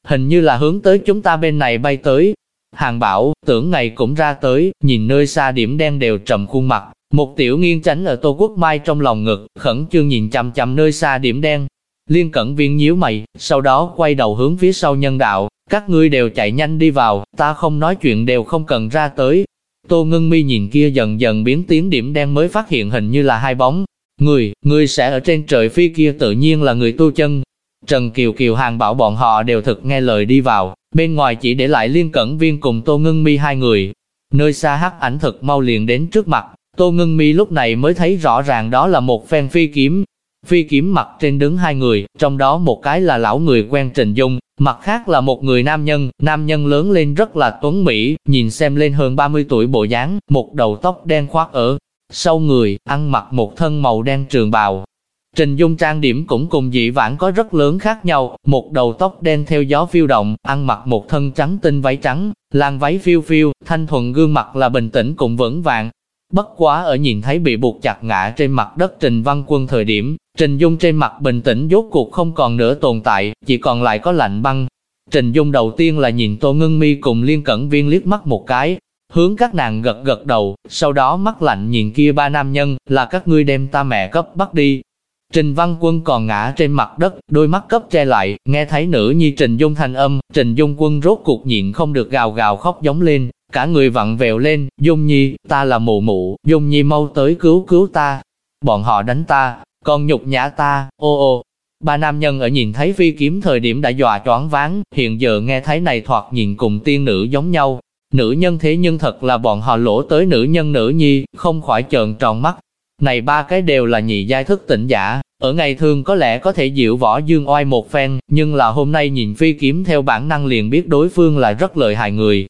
hình như là hướng tới chúng ta bên này bay tới. Hàng bảo, tưởng ngày cũng ra tới, nhìn nơi xa điểm đen đều trầm khuôn mặt, một tiểu nghiêng tránh ở Tô Quốc Mai trong lòng ngực, khẩn trương nhìn chăm chăm nơi xa điểm đen. Liên cẩn viên nhíu mày, sau đó quay đầu hướng phía sau nhân đạo, các ngươi đều chạy nhanh đi vào, ta không nói chuyện đều không cần ra tới. Tô Ngưng Mi nhìn kia dần dần biến tiếng điểm đen mới phát hiện hình như là hai bóng. Người, người sẽ ở trên trời phi kia tự nhiên là người tu chân, Trần Kiều Kiều hàng bảo bọn họ đều thực nghe lời đi vào, bên ngoài chỉ để lại liên cẩn viên cùng Tô Ngân Mi hai người. Nơi xa hắc ảnh thực mau liền đến trước mặt, Tô Ngân Mi lúc này mới thấy rõ ràng đó là một phen phi kiếm. Phi kiếm mặt trên đứng hai người, trong đó một cái là lão người quen Trình Dung, mặt khác là một người nam nhân, nam nhân lớn lên rất là tuấn mỹ, nhìn xem lên hơn 30 tuổi bộ dáng, một đầu tóc đen khoác ở sau người, ăn mặc một thân màu đen trường bào, Trình Dung trang điểm cũng cùng dị vãng có rất lớn khác nhau, một đầu tóc đen theo gió phiêu động, ăn mặc một thân trắng tinh váy trắng, làn váy phiêu phiêu, thanh thuần gương mặt là bình tĩnh cũng vững vàng. Bất quá ở nhìn thấy bị buộc chặt ngã trên mặt đất Trình Văn Quân thời điểm, Trình Dung trên mặt bình tĩnh rốt cuộc không còn nữa tồn tại, chỉ còn lại có lạnh băng. Trình Dung đầu tiên là nhìn Tô Ngân Mi cùng Liên Cẩn Viên liếc mắt một cái, hướng các nàng gật gật đầu, sau đó mắt lạnh nhìn kia ba nam nhân, là các ngươi đem ta mẹ cấp bắt đi, Trình Văn Quân còn ngã trên mặt đất, đôi mắt cấp che lại, nghe thấy nữ nhi Trình Dung thanh âm, Trình Dung Quân rốt cuộc nhịn không được gào gào khóc giống lên, cả người vặn vẹo lên, Dung Nhi, ta là mụ mụ, Dung Nhi mau tới cứu cứu ta. Bọn họ đánh ta, còn nhục nhã ta, ô ô. Ba nam nhân ở nhìn thấy phi kiếm thời điểm đã dọa choáng váng, hiện giờ nghe thấy này thoạt nhìn cùng tiên nữ giống nhau. Nữ nhân thế nhưng thật là bọn họ lỗ tới nữ nhân nữ nhi, không khỏi trợn tròn mắt, này ba cái đều là nhị giai thức tỉnh giả, ở ngày thường có lẽ có thể diệu võ dương oai một phen, nhưng là hôm nay nhìn phi kiếm theo bản năng liền biết đối phương là rất lợi hại người.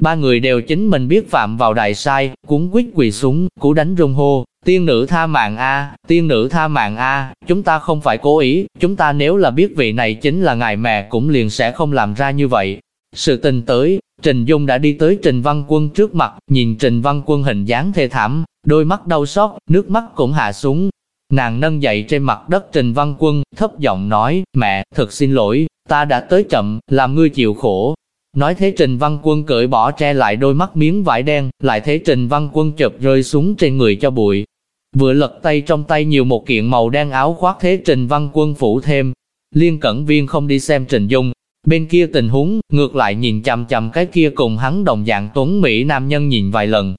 Ba người đều chính mình biết phạm vào đại sai, cuốn quýt quỳ xuống, cú đánh rung hô, tiên nữ tha mạng a, tiên nữ tha mạng a, chúng ta không phải cố ý, chúng ta nếu là biết vị này chính là ngài mẹ cũng liền sẽ không làm ra như vậy. Sự tình tới, Trình Dung đã đi tới Trình Văn Quân trước mặt, nhìn Trình Văn Quân hình dáng thê thảm, đôi mắt đau xót, nước mắt cũng hạ xuống. Nàng nâng dậy trên mặt đất Trình Văn Quân, thấp giọng nói, mẹ, thật xin lỗi, ta đã tới chậm, làm ngươi chịu khổ, Nói thế Trình Văn Quân cởi bỏ che lại đôi mắt miếng vải đen, lại thế Trình Văn Quân chợt rơi xuống trên người cho bụi. Vừa lật tay trong tay nhiều một kiện màu đen áo khoác thế Trình Văn Quân phủ thêm. Liên Cẩn Viên không đi xem Trình Dung, bên kia tình huống, ngược lại nhìn chằm chằm cái kia cùng hắn đồng dạng tuấn Mỹ nam nhân nhìn vài lần.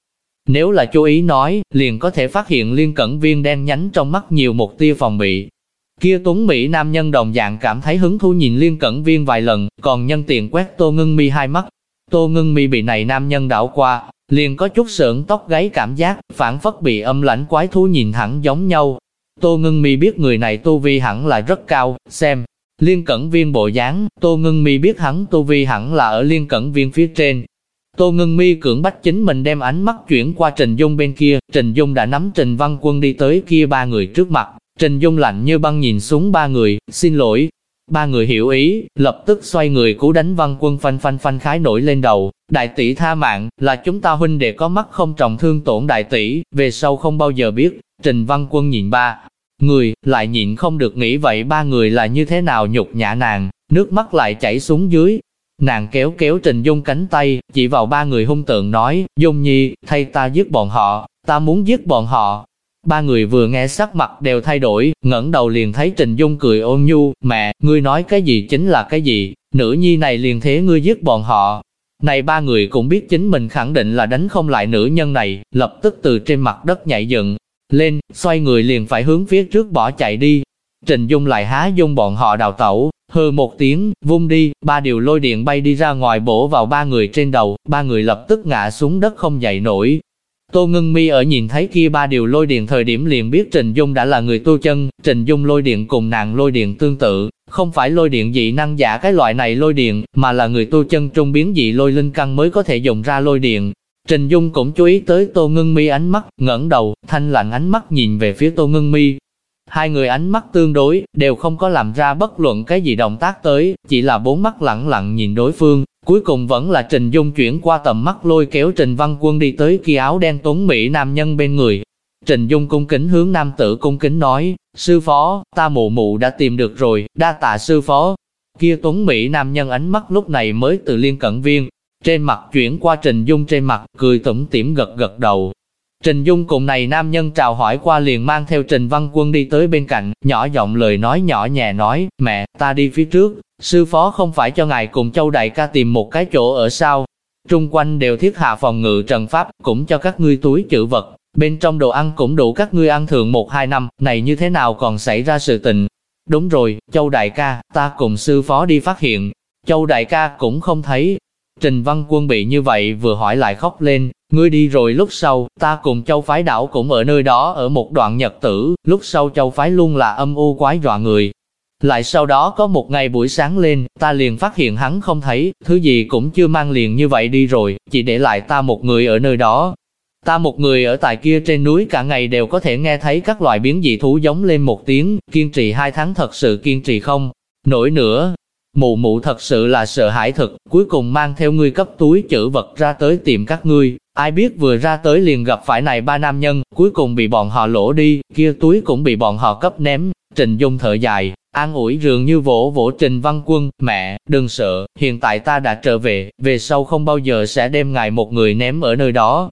Nếu là chú ý nói, liền có thể phát hiện Liên Cẩn Viên đen nhánh trong mắt nhiều một tia phòng bị, Kia tuấn Mỹ nam nhân đồng dạng cảm thấy hứng thú nhìn liên cẩn viên vài lần, còn nhân tiện quét tô ngưng mi hai mắt. Tô ngưng mi bị này nam nhân đảo qua, liền có chút sợn tóc gáy cảm giác, phản phất bị âm lãnh quái thú nhìn thẳng giống nhau. Tô ngưng mi biết người này tu vi hẳn là rất cao, xem. Liên cẩn viên bộ dáng, Tô ngưng mi biết hắn tô vi hẳn là ở liên cẩn viên phía trên, Tô Ngân Mi cưỡng bách chính mình đem ánh mắt chuyển qua Trình Dung bên kia, Trình Dung đã nắm Trình Văn Quân đi tới kia ba người trước mặt, Trình Dung lạnh như băng nhìn xuống ba người, xin lỗi. Ba người hiểu ý, lập tức xoay người cú đánh văn quân phanh phanh phanh khái nổi lên đầu. Đại tỷ tha mạng, là chúng ta huynh đệ có mắt không trọng thương tổn đại tỷ, về sau không bao giờ biết. Trình văn quân nhìn ba người, lại nhịn không được nghĩ vậy ba người là như thế nào nhục nhã nàng, nước mắt lại chảy xuống dưới. Nàng kéo kéo Trình Dung cánh tay, chỉ vào ba người hung tượng nói, Dung Nhi, thay ta giết bọn họ, ta muốn giết bọn họ, Ba người vừa nghe sắc mặt đều thay đổi, ngẩng đầu liền thấy Trình Dung cười ôn nhu, mẹ, ngươi nói cái gì chính là cái gì, nữ nhi này liền thế ngươi giết bọn họ. Này ba người cũng biết chính mình khẳng định là đánh không lại nữ nhân này, lập tức từ trên mặt đất nhảy dựng lên, xoay người liền phải hướng phía trước bỏ chạy đi. Trình Dung lại há dung bọn họ đào tẩu, hừ một tiếng, vung đi, ba điều lôi điện bay đi ra ngoài bổ vào ba người trên đầu, ba người lập tức ngã xuống đất không dậy nổi, Tô Ngân Mi ở nhìn thấy kia ba điều lôi điện thời điểm liền biết Trình Dung đã là người tu chân, Trình Dung lôi điện cùng nàng lôi điện tương tự, không phải lôi điện dị năng giả cái loại này lôi điện, mà là người tu chân trung biến dị lôi linh căn mới có thể dùng ra lôi điện. Trình Dung cũng chú ý tới Tô Ngân Mi ánh mắt, ngẩng đầu, thanh lặng ánh mắt nhìn về phía Tô Ngân Mi. Hai người ánh mắt tương đối, đều không có làm ra bất luận cái gì động tác tới, chỉ là bốn mắt lặng lặng nhìn đối phương, Cuối cùng vẫn là Trình Dung chuyển qua tầm mắt lôi kéo Trình Văn Quân đi tới kia áo đen tuấn Mỹ nam nhân bên người. Trình Dung cung kính hướng nam tử cung kính nói, sư phó, ta mụ mụ đã tìm được rồi, đa tạ sư phó. Kia tuấn Mỹ nam nhân ánh mắt lúc này mới từ liên cận viên, trên mặt chuyển qua Trình Dung trên mặt, cười tủm tỉm gật gật đầu, Trình Dung cùng này nam nhân chào hỏi qua liền mang theo Trình Văn Quân đi tới bên cạnh, nhỏ giọng lời nói nhỏ nhẹ nói, mẹ, ta đi phía trước, sư phó không phải cho ngài cùng châu đại ca tìm một cái chỗ ở sao. Trung quanh đều thiết hạ phòng ngự trần pháp, cũng cho các ngươi túi chữ vật, bên trong đồ ăn cũng đủ các ngươi ăn thường một hai năm, này như thế nào còn xảy ra sự tình. Đúng rồi, châu đại ca, ta cùng sư phó đi phát hiện, châu đại ca cũng không thấy. Trình Văn Quân bị như vậy vừa hỏi lại khóc lên, Ngươi đi rồi lúc sau, ta cùng châu phái đảo cũng ở nơi đó ở một đoạn nhật tử, lúc sau châu phái luôn là âm u quái dọa người. Lại sau đó có một ngày buổi sáng lên, ta liền phát hiện hắn không thấy, thứ gì cũng chưa mang liền như vậy đi rồi, chỉ để lại ta một người ở nơi đó. Ta một người ở tại kia trên núi cả ngày đều có thể nghe thấy các loại biến dị thú giống lên một tiếng, kiên trì hai tháng thật sự kiên trì không. Nổi nữa, Mụ mụ thật sự là sợ hãi thật, cuối cùng mang theo ngươi cấp túi chữ vật ra tới tìm các ngươi, ai biết vừa ra tới liền gặp phải này ba nam nhân, cuối cùng bị bọn họ lỗ đi, kia túi cũng bị bọn họ cấp ném, Trình Dung thở dài, an ủi dường như vỗ vỗ Trình Văn Quân, mẹ, đừng sợ, hiện tại ta đã trở về, về sau không bao giờ sẽ đem ngài một người ném ở nơi đó.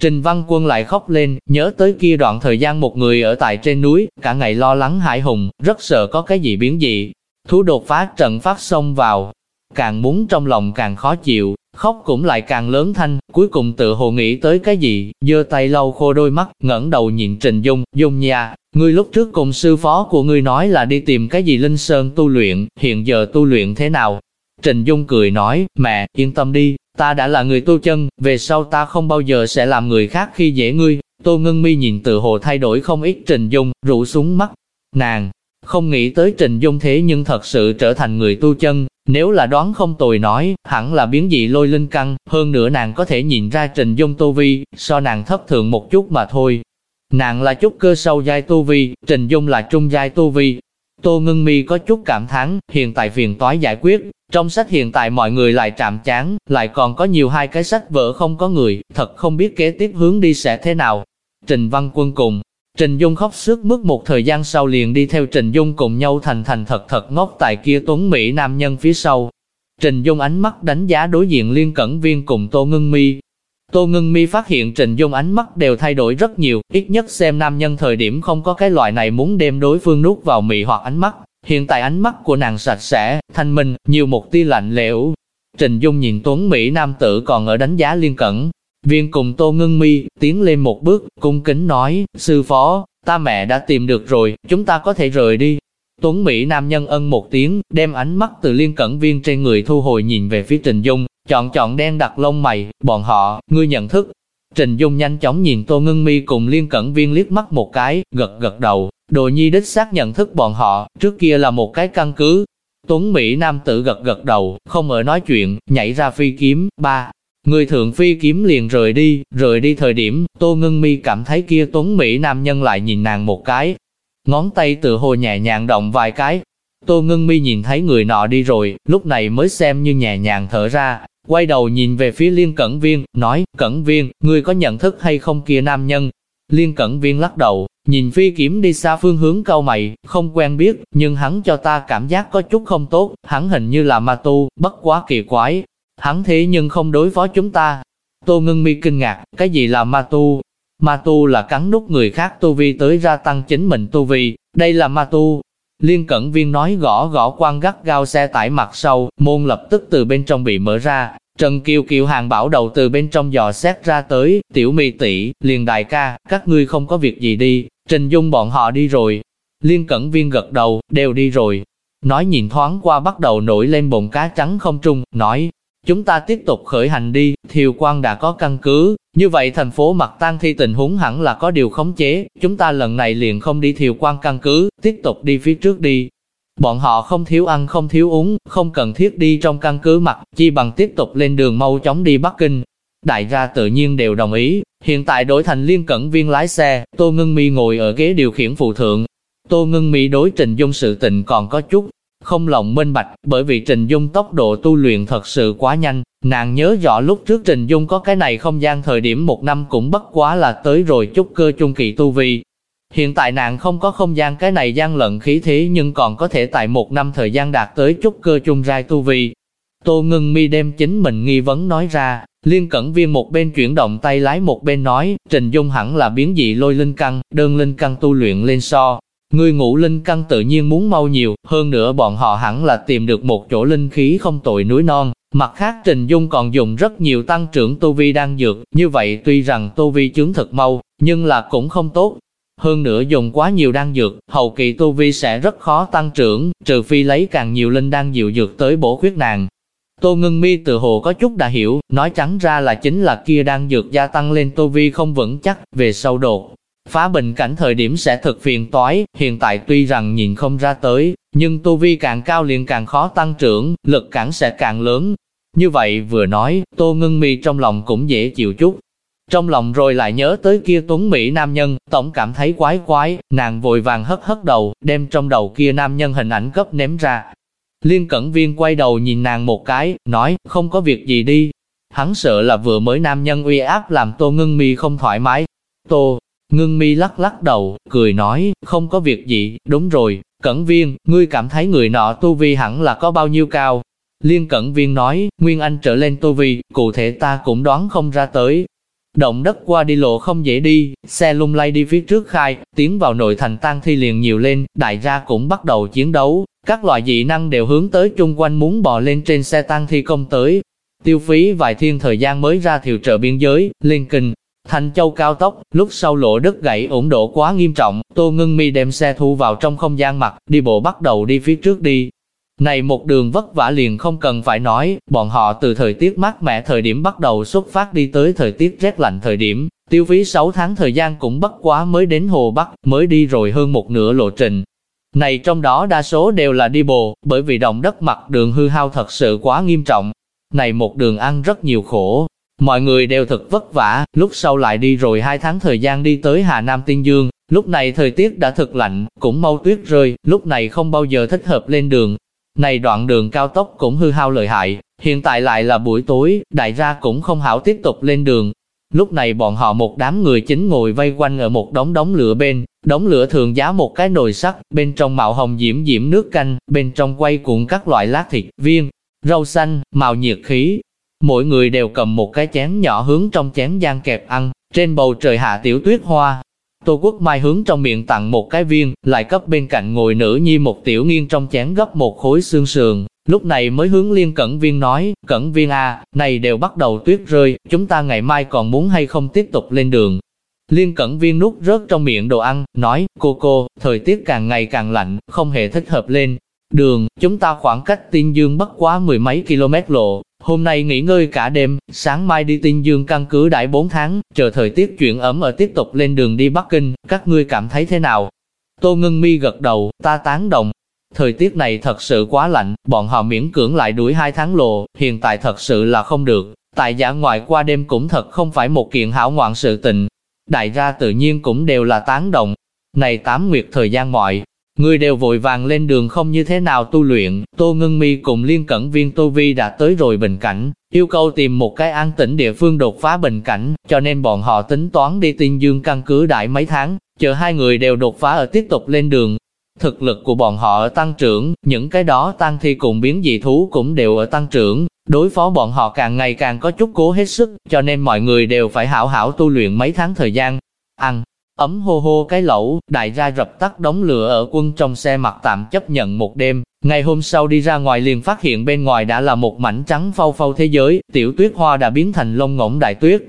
Trình Văn Quân lại khóc lên, nhớ tới kia đoạn thời gian một người ở tại trên núi, cả ngày lo lắng hải hùng, rất sợ có cái gì biến dị, Thú đột phá trận phát xông vào, càng muốn trong lòng càng khó chịu, khóc cũng lại càng lớn thanh, cuối cùng tự hồ nghĩ tới cái gì, giơ tay lau khô đôi mắt, ngẩng đầu nhìn Trình Dung, Dung nha, ngươi lúc trước cùng sư phó của ngươi nói là đi tìm cái gì Linh Sơn tu luyện, hiện giờ tu luyện thế nào? Trình Dung cười nói, mẹ, yên tâm đi, ta đã là người tu chân, về sau ta không bao giờ sẽ làm người khác khi dễ ngươi. Tô Ngân Mi nhìn tự hồ thay đổi không ít Trình Dung, rủ xuống mắt. Nàng, không nghĩ tới Trình Dung thế nhưng thật sự trở thành người tu chân, Nếu là đoán không tồi nói, hẳn là biến dị lôi linh căn, hơn nữa nàng có thể nhìn ra Trình Dung tu vi, so nàng thấp thượng một chút mà thôi. Nàng là chút cơ sâu giai tu vi, Trình Dung là trung giai tu vi. Tô Ngân Mi có chút cảm thán, hiện tại phiền toái giải quyết, trong sách hiện tại mọi người lại trạm chán, lại còn có nhiều hai cái sách vở không có người, thật không biết kế tiếp hướng đi sẽ thế nào. Trình Văn Quân cùng, Trình Dung khóc sướt mức một thời gian sau liền đi theo Trình Dung cùng nhau thành thành thật thật ngốc tại kia tuấn Mỹ nam nhân phía sau. Trình Dung ánh mắt đánh giá đối diện liên cẩn viên cùng Tô Ngân Mi. Tô Ngân Mi phát hiện Trình Dung ánh mắt đều thay đổi rất nhiều, ít nhất xem nam nhân thời điểm không có cái loại này muốn đem đối phương nuốt vào mị hoặc ánh mắt. Hiện tại ánh mắt của nàng sạch sẽ, thanh minh, nhiều một tia lạnh lẽo. Trình Dung nhìn tuấn Mỹ nam tử còn ở đánh giá liên cẩn, Viên cùng Tô Ngưng Mi, tiến lên một bước, cung kính nói, sư phó, ta mẹ đã tìm được rồi, chúng ta có thể rời đi. Tuấn Mỹ nam nhân ân một tiếng, đem ánh mắt từ liên cẩn viên trên người thu hồi nhìn về phía Trình Dung, chọn chọn đen đặt lông mày, bọn họ, ngươi nhận thức. Trình Dung nhanh chóng nhìn Tô Ngưng Mi cùng liên cẩn viên liếc mắt một cái, gật gật đầu, đồ nhi đích xác nhận thức bọn họ, trước kia là một cái căn cứ. Tuấn Mỹ nam tử gật gật đầu, không ở nói chuyện, nhảy ra phi kiếm, ba, Người thượng phi kiếm liền rời đi, rời đi thời điểm, Tô Ngưng Mi cảm thấy kia tuấn Mỹ nam nhân lại nhìn nàng một cái. Ngón tay tự hồ nhẹ nhàng động vài cái. Tô Ngưng Mi nhìn thấy người nọ đi rồi, lúc này mới xem như nhẹ nhàng thở ra, quay đầu nhìn về phía Liên Cẩn Viên, nói, Cẩn Viên, ngươi có nhận thức hay không kia nam nhân? Liên Cẩn Viên lắc đầu, nhìn phi kiếm đi xa phương hướng câu mày, không quen biết, nhưng hắn cho ta cảm giác có chút không tốt, hắn hình như là ma tu, bất quá kỳ quái, Hắn thế nhưng không đối phó chúng ta. Tô ngưng mi kinh ngạc, cái gì là ma tu? Ma tu là cắn nút người khác tu vi tới gia tăng chính mình tu vi, đây là ma tu. Liên cẩn viên nói gõ gõ quan gắt gao xe tải mặt sau, môn lập tức từ bên trong bị mở ra. Trần Kiều Kiều hàng bảo đầu từ bên trong dò xét ra tới, tiểu mi tỷ, liền đại ca, các ngươi không có việc gì đi, Trình Dung bọn họ đi rồi. Liên cẩn viên gật đầu, đều đi rồi. Nói nhìn thoáng qua bắt đầu nổi lên bồn cá trắng không trung, nói, Chúng ta tiếp tục khởi hành đi, thiều quan đã có căn cứ, như vậy thành phố mặt tang thi tình huống hẳn là có điều khống chế, chúng ta lần này liền không đi thiều quan căn cứ, tiếp tục đi phía trước đi. Bọn họ không thiếu ăn không thiếu uống, không cần thiết đi trong căn cứ mặt, chi bằng tiếp tục lên đường mau chóng đi Bắc Kinh. Đại gia tự nhiên đều đồng ý, hiện tại đổi thành liên cẩn viên lái xe, Tô Ngân Mi ngồi ở ghế điều khiển phụ thượng. Tô Ngân Mi đối trình dung sự tình còn có chút không lòng minh bạch, bởi vì Trình Dung tốc độ tu luyện thật sự quá nhanh, nàng nhớ rõ lúc trước Trình Dung có cái này không gian thời điểm một năm cũng bất quá là tới rồi chút cơ trung kỳ tu vi. Hiện tại nàng không có không gian cái này gian lận khí thế nhưng còn có thể tại một năm thời gian đạt tới chút cơ trung rai tu vi. Tô ngưng mi đem chính mình nghi vấn nói ra, liên cẩn viên một bên chuyển động tay lái một bên nói, Trình Dung hẳn là biến dị lôi linh căn, đơn linh căn tu luyện lên so, Người ngũ linh căn tự nhiên muốn mau nhiều, hơn nữa bọn họ hẳn là tìm được một chỗ linh khí không tội núi non. Mặt khác Trình Dung còn dùng rất nhiều tăng trưởng tu vi đang dược, như vậy tuy rằng tu vi chứng thật mau, nhưng là cũng không tốt. Hơn nữa dùng quá nhiều đan dược, hậu kỳ tu vi sẽ rất khó tăng trưởng, trừ phi lấy càng nhiều linh đan dịu dược tới bổ khuyết nàng. Tô Ngân Mi tự hồ có chút đã hiểu, nói trắng ra là chính là kia đang dược gia tăng lên tu vi không vững chắc, về sau đột Phá bình cảnh thời điểm sẽ thực phiền toái, hiện tại tuy rằng nhìn không ra tới, nhưng tu vi càng cao liền càng khó tăng trưởng, lực cản sẽ càng lớn. Như vậy vừa nói, Tô ngưng Mi trong lòng cũng dễ chịu chút. Trong lòng rồi lại nhớ tới kia tuấn Mỹ nam nhân, tổng cảm thấy quái quái, nàng vội vàng hất hất đầu, đem trong đầu kia nam nhân hình ảnh cấp ném ra. Liên cẩn viên quay đầu nhìn nàng một cái, nói, không có việc gì đi. Hắn sợ là vừa mới nam nhân uy áp làm Tô ngưng Mi không thoải mái. Tô, Ngưng mi lắc lắc đầu, cười nói, không có việc gì, đúng rồi, cẩn viên, ngươi cảm thấy người nọ tu vi hẳn là có bao nhiêu cao. Liên cẩn viên nói, Nguyên Anh trở lên tu vi, cụ thể ta cũng đoán không ra tới. Động đất qua đi lộ không dễ đi, xe lung lay đi phía trước khai, tiến vào nội thành tang thi liền nhiều lên, đại gia cũng bắt đầu chiến đấu, các loại dị năng đều hướng tới chung quanh muốn bò lên trên xe tăng thi công tới. Tiêu phí vài thiên thời gian mới ra thiệu trợ biên giới, lên kinh, Thành Châu cao tốc, lúc sau lộ đất gãy ổn độ quá nghiêm trọng, Tô Ngân Mi đem xe thu vào trong không gian mặt, đi bộ bắt đầu đi phía trước đi. Này một đường vất vả liền không cần phải nói, bọn họ từ thời tiết mát mẻ thời điểm bắt đầu xuất phát đi tới thời tiết rét lạnh thời điểm, tiêu phí 6 tháng thời gian cũng bất quá mới đến Hồ Bắc, mới đi rồi hơn một nửa lộ trình. Này trong đó đa số đều là đi bộ, bởi vì động đất mặt đường hư hao thật sự quá nghiêm trọng. Này một đường ăn rất nhiều khổ, mọi người đều thật vất vả, lúc sau lại đi rồi hai tháng thời gian đi tới Hà Nam Tiên Dương, lúc này thời tiết đã thực lạnh, cũng mau tuyết rơi, lúc này không bao giờ thích hợp lên đường. Này đoạn đường cao tốc cũng hư hao lợi hại, hiện tại lại là buổi tối, đại gia cũng không hảo tiếp tục lên đường, Lúc này bọn họ một đám người chính ngồi vây quanh ở một đống đống lửa bên, đống lửa thường giá một cái nồi sắt, bên trong mạo hồng diễm diễm nước canh, bên trong quay cuộn các loại lát thịt, viên, rau xanh, màu nhiệt khí. Mỗi người đều cầm một cái chén nhỏ hướng trong chén gian kẹp ăn, trên bầu trời hạ tiểu tuyết hoa. Tô Quốc Mai hướng trong miệng tặng một cái viên, lại cấp bên cạnh ngồi nữ nhi một tiểu nghiêng trong chén gấp một khối xương sườn, Lúc này mới hướng liên cẩn viên nói, cẩn viên A, này đều bắt đầu tuyết rơi, chúng ta ngày mai còn muốn hay không tiếp tục lên đường. Liên cẩn viên nuốt rớt trong miệng đồ ăn, nói, cô cô, thời tiết càng ngày càng lạnh, không hề thích hợp lên. Đường, chúng ta khoảng cách tiên dương bất quá mười mấy km lộ, hôm nay nghỉ ngơi cả đêm, sáng mai đi tinh dương căn cứ đại 4 tháng, chờ thời tiết chuyển ấm ở tiếp tục lên đường đi Bắc Kinh, các ngươi cảm thấy thế nào? Tô Ngân Mi gật đầu, ta tán đồng, Thời tiết này thật sự quá lạnh, bọn họ miễn cưỡng lại đuổi hai tháng lộ, hiện tại thật sự là không được. Tại giả ngoại qua đêm cũng thật không phải một kiện hảo ngoạn sự tình. Đại gia tự nhiên cũng đều là tán đồng. Này tám nguyệt thời gian mọi, người đều vội vàng lên đường không như thế nào tu luyện. Tô Ngân Mi cùng liên cẩn viên Tô Vi đã tới rồi bình cảnh, yêu cầu tìm một cái an tĩnh địa phương đột phá bình cảnh, cho nên bọn họ tính toán đi tiên dương căn cứ đại mấy tháng, chờ hai người đều đột phá ở tiếp tục lên đường, Thực lực của bọn họ ở tăng trưởng, những cái đó tăng thi cùng biến dị thú cũng đều ở tăng trưởng, đối phó bọn họ càng ngày càng có chút cố hết sức, cho nên mọi người đều phải hảo hảo tu luyện mấy tháng thời gian. Ăn, ấm hô hô cái lẩu, đại gia rập tắt đống lửa ở quân trong xe mặt tạm chấp nhận một đêm. Ngày hôm sau đi ra ngoài liền phát hiện bên ngoài đã là một mảnh trắng phau phau thế giới, tiểu tuyết hoa đã biến thành lông ngỗng đại tuyết,